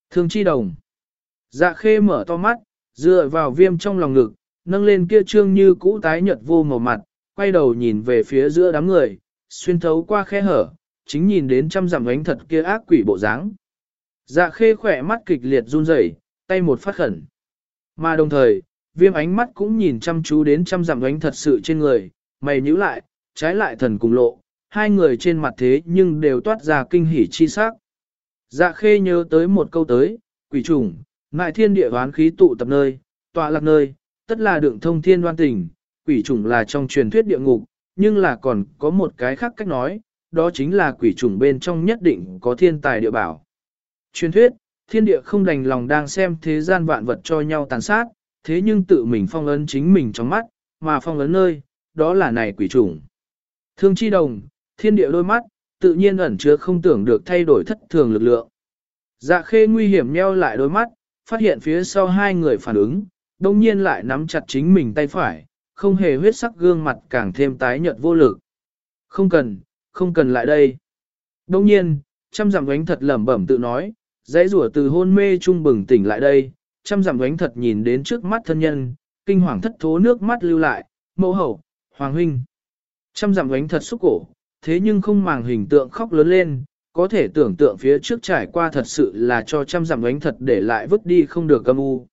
Thương chi đồng. Dạ khê mở to mắt, dựa vào viêm trong lòng ngực, nâng lên kia trương như cũ tái nhợt vô màu mặt, quay đầu nhìn về phía giữa đám người, xuyên thấu qua khe hở, chính nhìn đến trăm dặm ánh thật kia ác quỷ bộ dáng. Dạ khê khỏe mắt kịch liệt run rẩy, tay một phát khẩn. Mà đồng thời, viêm ánh mắt cũng nhìn chăm chú đến trăm dặm ánh thật sự trên người, mày nhíu lại, trái lại thần cùng lộ, hai người trên mặt thế nhưng đều toát ra kinh hỉ chi sắc. Dạ khê nhớ tới một câu tới, quỷ trùng, ngại thiên địa hoán khí tụ tập nơi, tọa lạc nơi, tất là đường thông thiên đoan tình, quỷ trùng là trong truyền thuyết địa ngục, nhưng là còn có một cái khác cách nói, đó chính là quỷ trùng bên trong nhất định có thiên tài địa bảo. Truyền thuyết, thiên địa không đành lòng đang xem thế gian vạn vật cho nhau tàn sát, thế nhưng tự mình phong ấn chính mình trong mắt, mà phong ấn nơi, đó là này quỷ trùng. Thương chi đồng, thiên địa đôi mắt, tự nhiên ẩn chứa không tưởng được thay đổi thất thường lực lượng. Dạ khê nguy hiểm nheo lại đôi mắt, phát hiện phía sau hai người phản ứng, đồng nhiên lại nắm chặt chính mình tay phải, không hề huyết sắc gương mặt càng thêm tái nhợt vô lực. Không cần, không cần lại đây. Đồng nhiên, chăm giảm ánh thật lẩm bẩm tự nói, dãy rủa từ hôn mê trung bừng tỉnh lại đây, Chăm giảm ánh thật nhìn đến trước mắt thân nhân, kinh hoàng thất thố nước mắt lưu lại, mẫu hậu, hoàng huynh. Chăm giảm ánh thật xúc cổ, thế nhưng không màng hình tượng khóc lớn lên, có thể tưởng tượng phía trước trải qua thật sự là cho trăm dặm ánh thật để lại vứt đi không được âm u.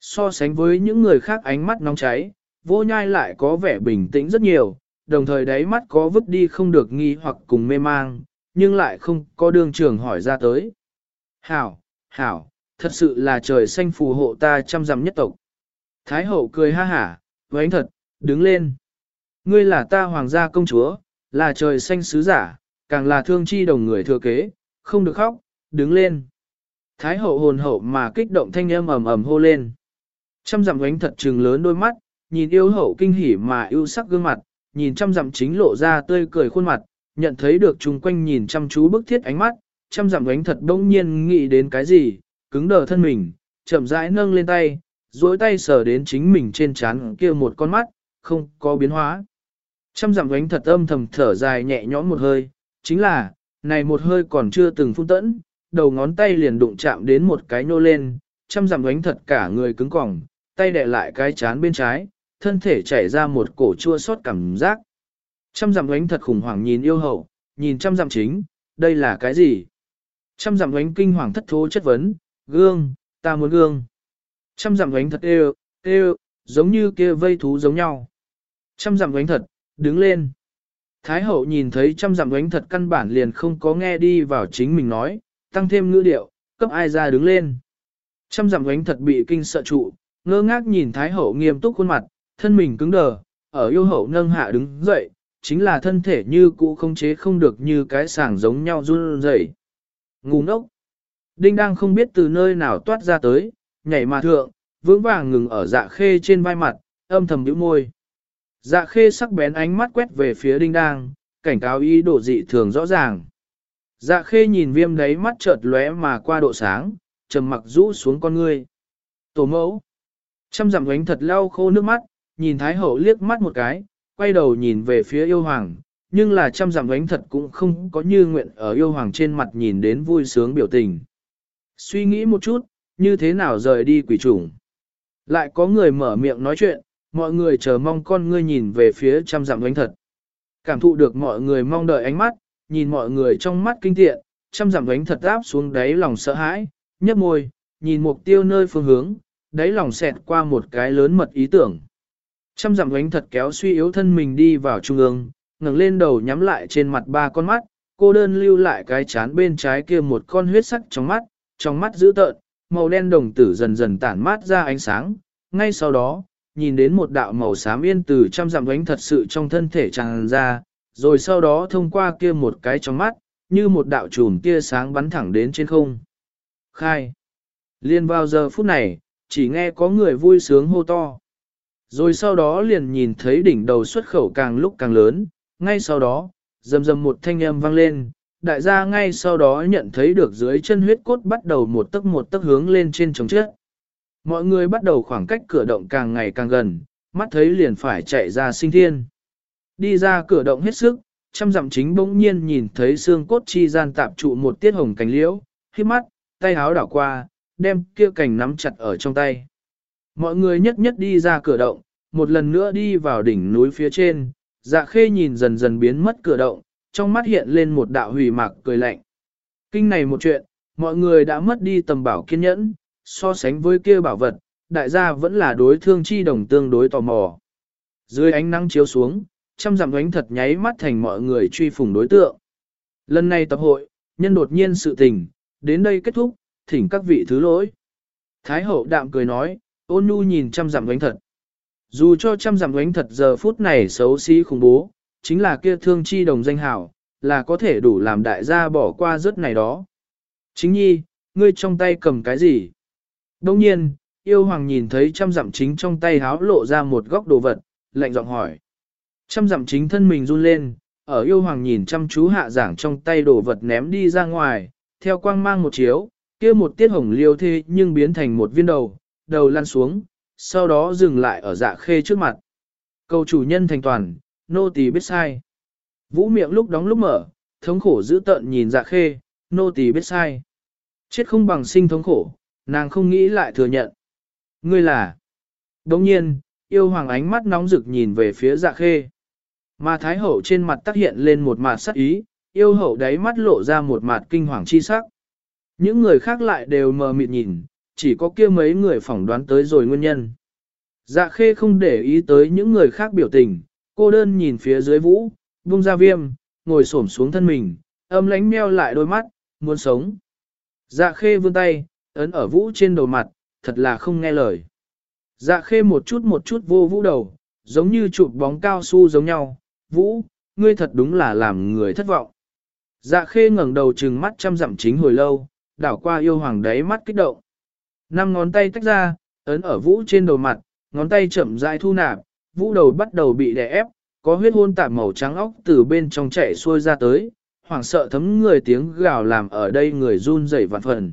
So sánh với những người khác ánh mắt nóng cháy, vô nhai lại có vẻ bình tĩnh rất nhiều, đồng thời đáy mắt có vứt đi không được nghi hoặc cùng mê mang, nhưng lại không có đường trường hỏi ra tới. Hảo, hảo, thật sự là trời xanh phù hộ ta trăm dặm nhất tộc. Thái hậu cười ha hả, với anh thật, đứng lên. Ngươi là ta hoàng gia công chúa, là trời xanh sứ giả, càng là thương chi đồng người thừa kế, không được khóc, đứng lên. Thái hậu hồn hậu mà kích động thanh âm ầm ầm hô lên. Trăm dặm ánh thật trừng lớn đôi mắt, nhìn yêu hậu kinh hỉ mà yêu sắc gương mặt, nhìn trăm dặm chính lộ ra tươi cười khuôn mặt, nhận thấy được chung quanh nhìn chăm chú bức thiết ánh mắt, trăm dặm ánh thật đông nhiên nghĩ đến cái gì, cứng đờ thân mình, chậm rãi nâng lên tay, duỗi tay sờ đến chính mình trên trán kia một con mắt, không có biến hóa. Trăm dặm ánh thật âm thầm thở dài nhẹ nhõm một hơi, chính là, này một hơi còn chưa từng phun tẫn, đầu ngón tay liền đụng chạm đến một cái nô lên, trăm dặm ánh thật cả người cứng cỏng, tay đè lại cái chán bên trái, thân thể chảy ra một cổ chua xót cảm giác. Trăm dặm ánh thật khủng hoảng nhìn yêu hậu, nhìn trăm dặm chính, đây là cái gì? Trăm dặm ánh kinh hoàng thất thố chất vấn, gương, ta muốn gương. Trăm dặm ánh thật đều, đều, giống như kia vây thú giống nhau. Trăm dặm ánh thật, đứng lên. Thái hậu nhìn thấy trăm dặm đánh thật căn bản liền không có nghe đi vào chính mình nói, tăng thêm ngữ điệu, cấp ai ra đứng lên. Trăm dặm đánh thật bị kinh sợ trụ, ngơ ngác nhìn Thái hậu nghiêm túc khuôn mặt, thân mình cứng đờ, ở yêu hậu nâng hạ đứng dậy, chính là thân thể như cũ không chế không được như cái sàng giống nhau run rẩy. Ngu ngốc. Đinh đang không biết từ nơi nào toát ra tới, nhảy mà thượng, vững vàng ngừng ở dạ khê trên vai mặt, âm thầm nhíu môi. Dạ khê sắc bén ánh mắt quét về phía đinh đang, cảnh cáo ý đồ dị thường rõ ràng. Dạ khê nhìn viêm đấy mắt chợt lóe mà qua độ sáng, trầm mặc rũ xuống con ngươi. Tổ mẫu. Trăm dặm ánh thật lau khô nước mắt, nhìn Thái Hậu liếc mắt một cái, quay đầu nhìn về phía yêu hoàng, nhưng là trăm dặm ánh thật cũng không có như nguyện ở yêu hoàng trên mặt nhìn đến vui sướng biểu tình. Suy nghĩ một chút, như thế nào rời đi quỷ trùng. Lại có người mở miệng nói chuyện, mọi người chờ mong con ngươi nhìn về phía trăm dặm ánh thật. Cảm thụ được mọi người mong đợi ánh mắt, nhìn mọi người trong mắt kinh thiện, trăm dặm ánh thật áp xuống đáy lòng sợ hãi, nhấp môi, nhìn mục tiêu nơi phương hướng, đáy lòng xẹt qua một cái lớn mật ý tưởng. Trăm dặm ánh thật kéo suy yếu thân mình đi vào trung ương, ngẩng lên đầu nhắm lại trên mặt ba con mắt, cô đơn lưu lại cái chán bên trái kia một con huyết sắc trong mắt, trong mắt dữ tợn, màu đen đồng tử dần dần tản mát ra ánh sáng, ngay sau đó, nhìn đến một đạo màu xám yên từ trăm dặm đánh thật sự trong thân thể tràn ra, rồi sau đó thông qua kia một cái trong mắt, như một đạo chùm tia sáng bắn thẳng đến trên không. Khai. Liên vào giờ phút này, chỉ nghe có người vui sướng hô to. Rồi sau đó liền nhìn thấy đỉnh đầu xuất khẩu càng lúc càng lớn, ngay sau đó, rầm rầm một thanh âm vang lên, đại gia ngay sau đó nhận thấy được dưới chân huyết cốt bắt đầu một tấc một tấc hướng lên trên trống chết. Mọi người bắt đầu khoảng cách cửa động càng ngày càng gần, mắt thấy liền phải chạy ra sinh thiên. Đi ra cửa động hết sức, trăm dặm chính bỗng nhiên nhìn thấy xương cốt chi gian tạp trụ một tiết hồng cánh liễu, khi mắt, tay háo đảo qua, đem kia cành nắm chặt ở trong tay. Mọi người nhất nhất đi ra cửa động, một lần nữa đi vào đỉnh núi phía trên, dạ khê nhìn dần dần biến mất cửa động, trong mắt hiện lên một đạo hủy mạc cười lạnh. Kinh này một chuyện, mọi người đã mất đi tầm bảo kiên nhẫn, so sánh với kia bảo vật, đại gia vẫn là đối thương chi đồng tương đối tò mò. Dưới ánh nắng chiếu xuống, trăm dặm ánh thật nháy mắt thành mọi người truy phủng đối tượng. Lần này tập hội, nhân đột nhiên sự tình, đến đây kết thúc, thỉnh các vị thứ lỗi. Thái hậu đạm cười nói, ôn nhu nhìn trăm dặm ánh thật. Dù cho trăm dặm ánh thật giờ phút này xấu xí khủng bố, chính là kia thương chi đồng danh hảo, là có thể đủ làm đại gia bỏ qua rớt này đó. Chính nhi, ngươi trong tay cầm cái gì? Đông nhiên, yêu hoàng nhìn thấy trăm dặm chính trong tay háo lộ ra một góc đồ vật, lạnh giọng hỏi. Trăm dặm chính thân mình run lên, ở yêu hoàng nhìn chăm chú hạ giảng trong tay đồ vật ném đi ra ngoài, theo quang mang một chiếu, kia một tiết hồng liêu thê nhưng biến thành một viên đầu, đầu lăn xuống, sau đó dừng lại ở dạ khê trước mặt. Cầu chủ nhân thành toàn, nô tỳ biết sai. Vũ miệng lúc đóng lúc mở, thống khổ giữ tợn nhìn dạ khê, nô tỳ biết sai. Chết không bằng sinh thống khổ, nàng không nghĩ lại thừa nhận. Ngươi là... Đồng nhiên, yêu hoàng ánh mắt nóng rực nhìn về phía dạ khê. Mà thái hậu trên mặt tác hiện lên một mặt sắc ý, yêu hậu đáy mắt lộ ra một mặt kinh hoàng chi sắc. Những người khác lại đều mờ mịt nhìn, chỉ có kia mấy người phỏng đoán tới rồi nguyên nhân. Dạ khê không để ý tới những người khác biểu tình, cô đơn nhìn phía dưới vũ, vung ra viêm, ngồi xổm xuống thân mình, âm lánh meo lại đôi mắt, muốn sống. Dạ khê vươn tay, ấn ở vũ trên đầu mặt, thật là không nghe lời. Dạ khê một chút một chút vô vũ đầu, giống như chụp bóng cao su giống nhau, vũ, ngươi thật đúng là làm người thất vọng. Dạ khê ngẩng đầu trừng mắt chăm dặm chính hồi lâu, đảo qua yêu hoàng đáy mắt kích động. Năm ngón tay tách ra, ấn ở vũ trên đầu mặt, ngón tay chậm rãi thu nạp, vũ đầu bắt đầu bị đè ép, có huyết hôn tạp màu trắng óc từ bên trong chạy xuôi ra tới, hoảng sợ thấm người tiếng gào làm ở đây người run rẩy vạn phần.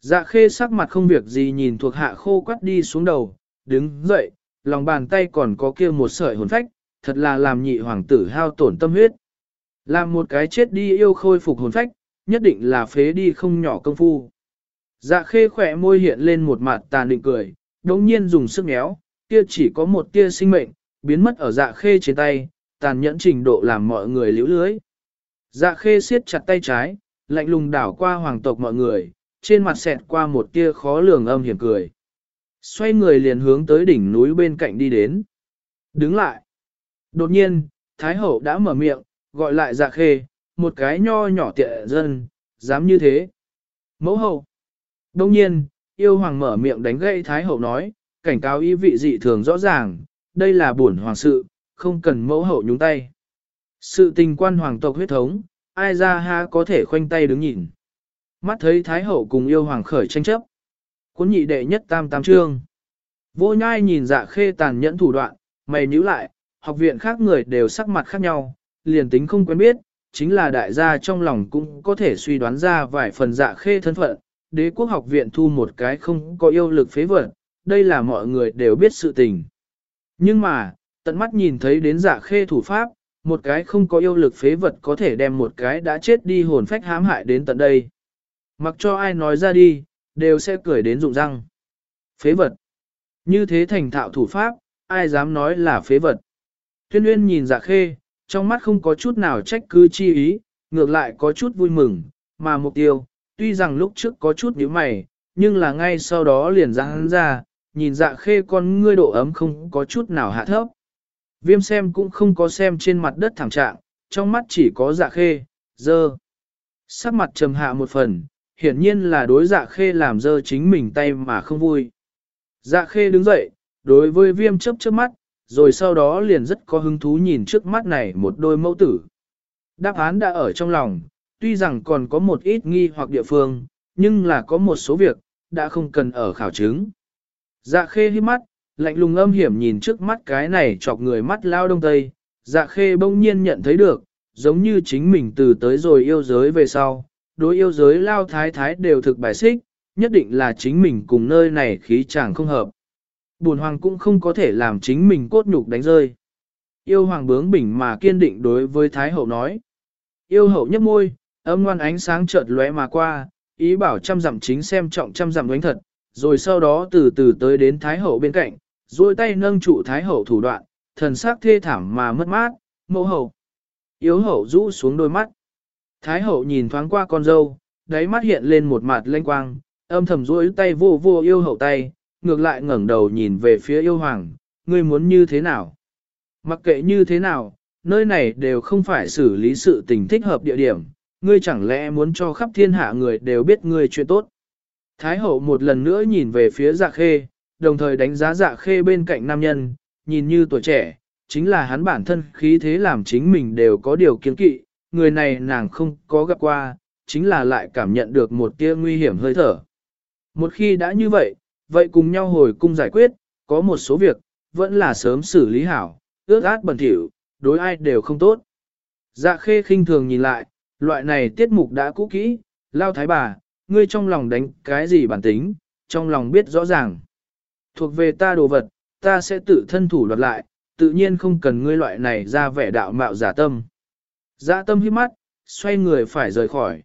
Dạ khê sắc mặt không việc gì nhìn thuộc hạ khô quắt đi xuống đầu, đứng dậy, lòng bàn tay còn có kia một sợi hồn phách, thật là làm nhị hoàng tử hao tổn tâm huyết. Làm một cái chết đi yêu khôi phục hồn phách, nhất định là phế đi không nhỏ công phu. Dạ khê khỏe môi hiện lên một mặt tàn định cười, đồng nhiên dùng sức méo, kia chỉ có một tia sinh mệnh, biến mất ở dạ khê trên tay, tàn nhẫn trình độ làm mọi người liễu lưới. Dạ khê siết chặt tay trái, lạnh lùng đảo qua hoàng tộc mọi người, trên mặt xẹt qua một tia khó lường âm hiểm cười. Xoay người liền hướng tới đỉnh núi bên cạnh đi đến. Đứng lại. Đột nhiên, Thái Hậu đã mở miệng, gọi lại dạ khê, một cái nho nhỏ tiện dân, dám như thế. Mẫu hậu. Đông nhiên, yêu hoàng mở miệng đánh gậy Thái Hậu nói, cảnh cáo ý vị dị thường rõ ràng, đây là buồn hoàng sự, không cần mẫu hậu nhúng tay. Sự tình quan hoàng tộc huyết thống, ai ra ha có thể khoanh tay đứng nhìn. Mắt thấy Thái Hậu cùng yêu hoàng khởi tranh chấp. Cuốn nhị đệ nhất tam tam trương. Vô nhai nhìn dạ khê tàn nhẫn thủ đoạn, mày nhíu lại, học viện khác người đều sắc mặt khác nhau, liền tính không quen biết, chính là đại gia trong lòng cũng có thể suy đoán ra vài phần dạ khê thân phận, đế quốc học viện thu một cái không có yêu lực phế vật, đây là mọi người đều biết sự tình. Nhưng mà, tận mắt nhìn thấy đến dạ khê thủ pháp, một cái không có yêu lực phế vật có thể đem một cái đã chết đi hồn phách hãm hại đến tận đây. Mặc cho ai nói ra đi, đều sẽ cười đến rụng răng. Phế vật. Như thế thành thạo thủ pháp, ai dám nói là phế vật. Tuyên Uyên nhìn dạ khê, trong mắt không có chút nào trách cứ chi ý, ngược lại có chút vui mừng, mà mục tiêu, tuy rằng lúc trước có chút nhíu mày, nhưng là ngay sau đó liền ra hắn ra, nhìn dạ khê con ngươi độ ấm không có chút nào hạ thấp. Viêm xem cũng không có xem trên mặt đất thảm trạng, trong mắt chỉ có dạ khê, dơ. Sắc mặt trầm hạ một phần, hiển nhiên là đối dạ khê làm dơ chính mình tay mà không vui. Dạ khê đứng dậy, đối với viêm chớp chớp mắt, rồi sau đó liền rất có hứng thú nhìn trước mắt này một đôi mẫu tử. Đáp án đã ở trong lòng, tuy rằng còn có một ít nghi hoặc địa phương, nhưng là có một số việc, đã không cần ở khảo chứng. Dạ khê hít mắt, lạnh lùng âm hiểm nhìn trước mắt cái này chọc người mắt lao đông tây, dạ khê bỗng nhiên nhận thấy được, giống như chính mình từ tới rồi yêu giới về sau, đối yêu giới lao thái thái đều thực bài xích, nhất định là chính mình cùng nơi này khí chẳng không hợp. Bùn hoàng cũng không có thể làm chính mình cốt nhục đánh rơi. Yêu hoàng bướng bỉnh mà kiên định đối với thái hậu nói. Yêu hậu nhấp môi, âm ngoan ánh sáng chợt lóe mà qua, ý bảo trăm dặm chính xem trọng trăm dặm đánh thật, rồi sau đó từ từ tới đến thái hậu bên cạnh, duỗi tay nâng trụ thái hậu thủ đoạn, thần sắc thê thảm mà mất mát, mẫu hậu. Yếu hậu rũ xuống đôi mắt. Thái hậu nhìn thoáng qua con dâu, đáy mắt hiện lên một mặt lanh quang, âm thầm duỗi tay vô vô yêu hậu tay, ngược lại ngẩng đầu nhìn về phía yêu hoàng, ngươi muốn như thế nào? Mặc kệ như thế nào, nơi này đều không phải xử lý sự tình thích hợp địa điểm, ngươi chẳng lẽ muốn cho khắp thiên hạ người đều biết ngươi chuyện tốt. Thái hậu một lần nữa nhìn về phía dạ khê, đồng thời đánh giá dạ khê bên cạnh nam nhân, nhìn như tuổi trẻ, chính là hắn bản thân khí thế làm chính mình đều có điều kiến kỵ, người này nàng không có gặp qua, chính là lại cảm nhận được một tia nguy hiểm hơi thở. Một khi đã như vậy, vậy cùng nhau hồi cung giải quyết, có một số việc, vẫn là sớm xử lý hảo, ước át bẩn thỉu, đối ai đều không tốt. Dạ khê khinh thường nhìn lại, loại này tiết mục đã cũ kỹ, lao thái bà, ngươi trong lòng đánh cái gì bản tính, trong lòng biết rõ ràng. Thuộc về ta đồ vật, ta sẽ tự thân thủ đoạt lại, tự nhiên không cần ngươi loại này ra vẻ đạo mạo giả tâm. Dạ tâm hiếp mắt, xoay người phải rời khỏi.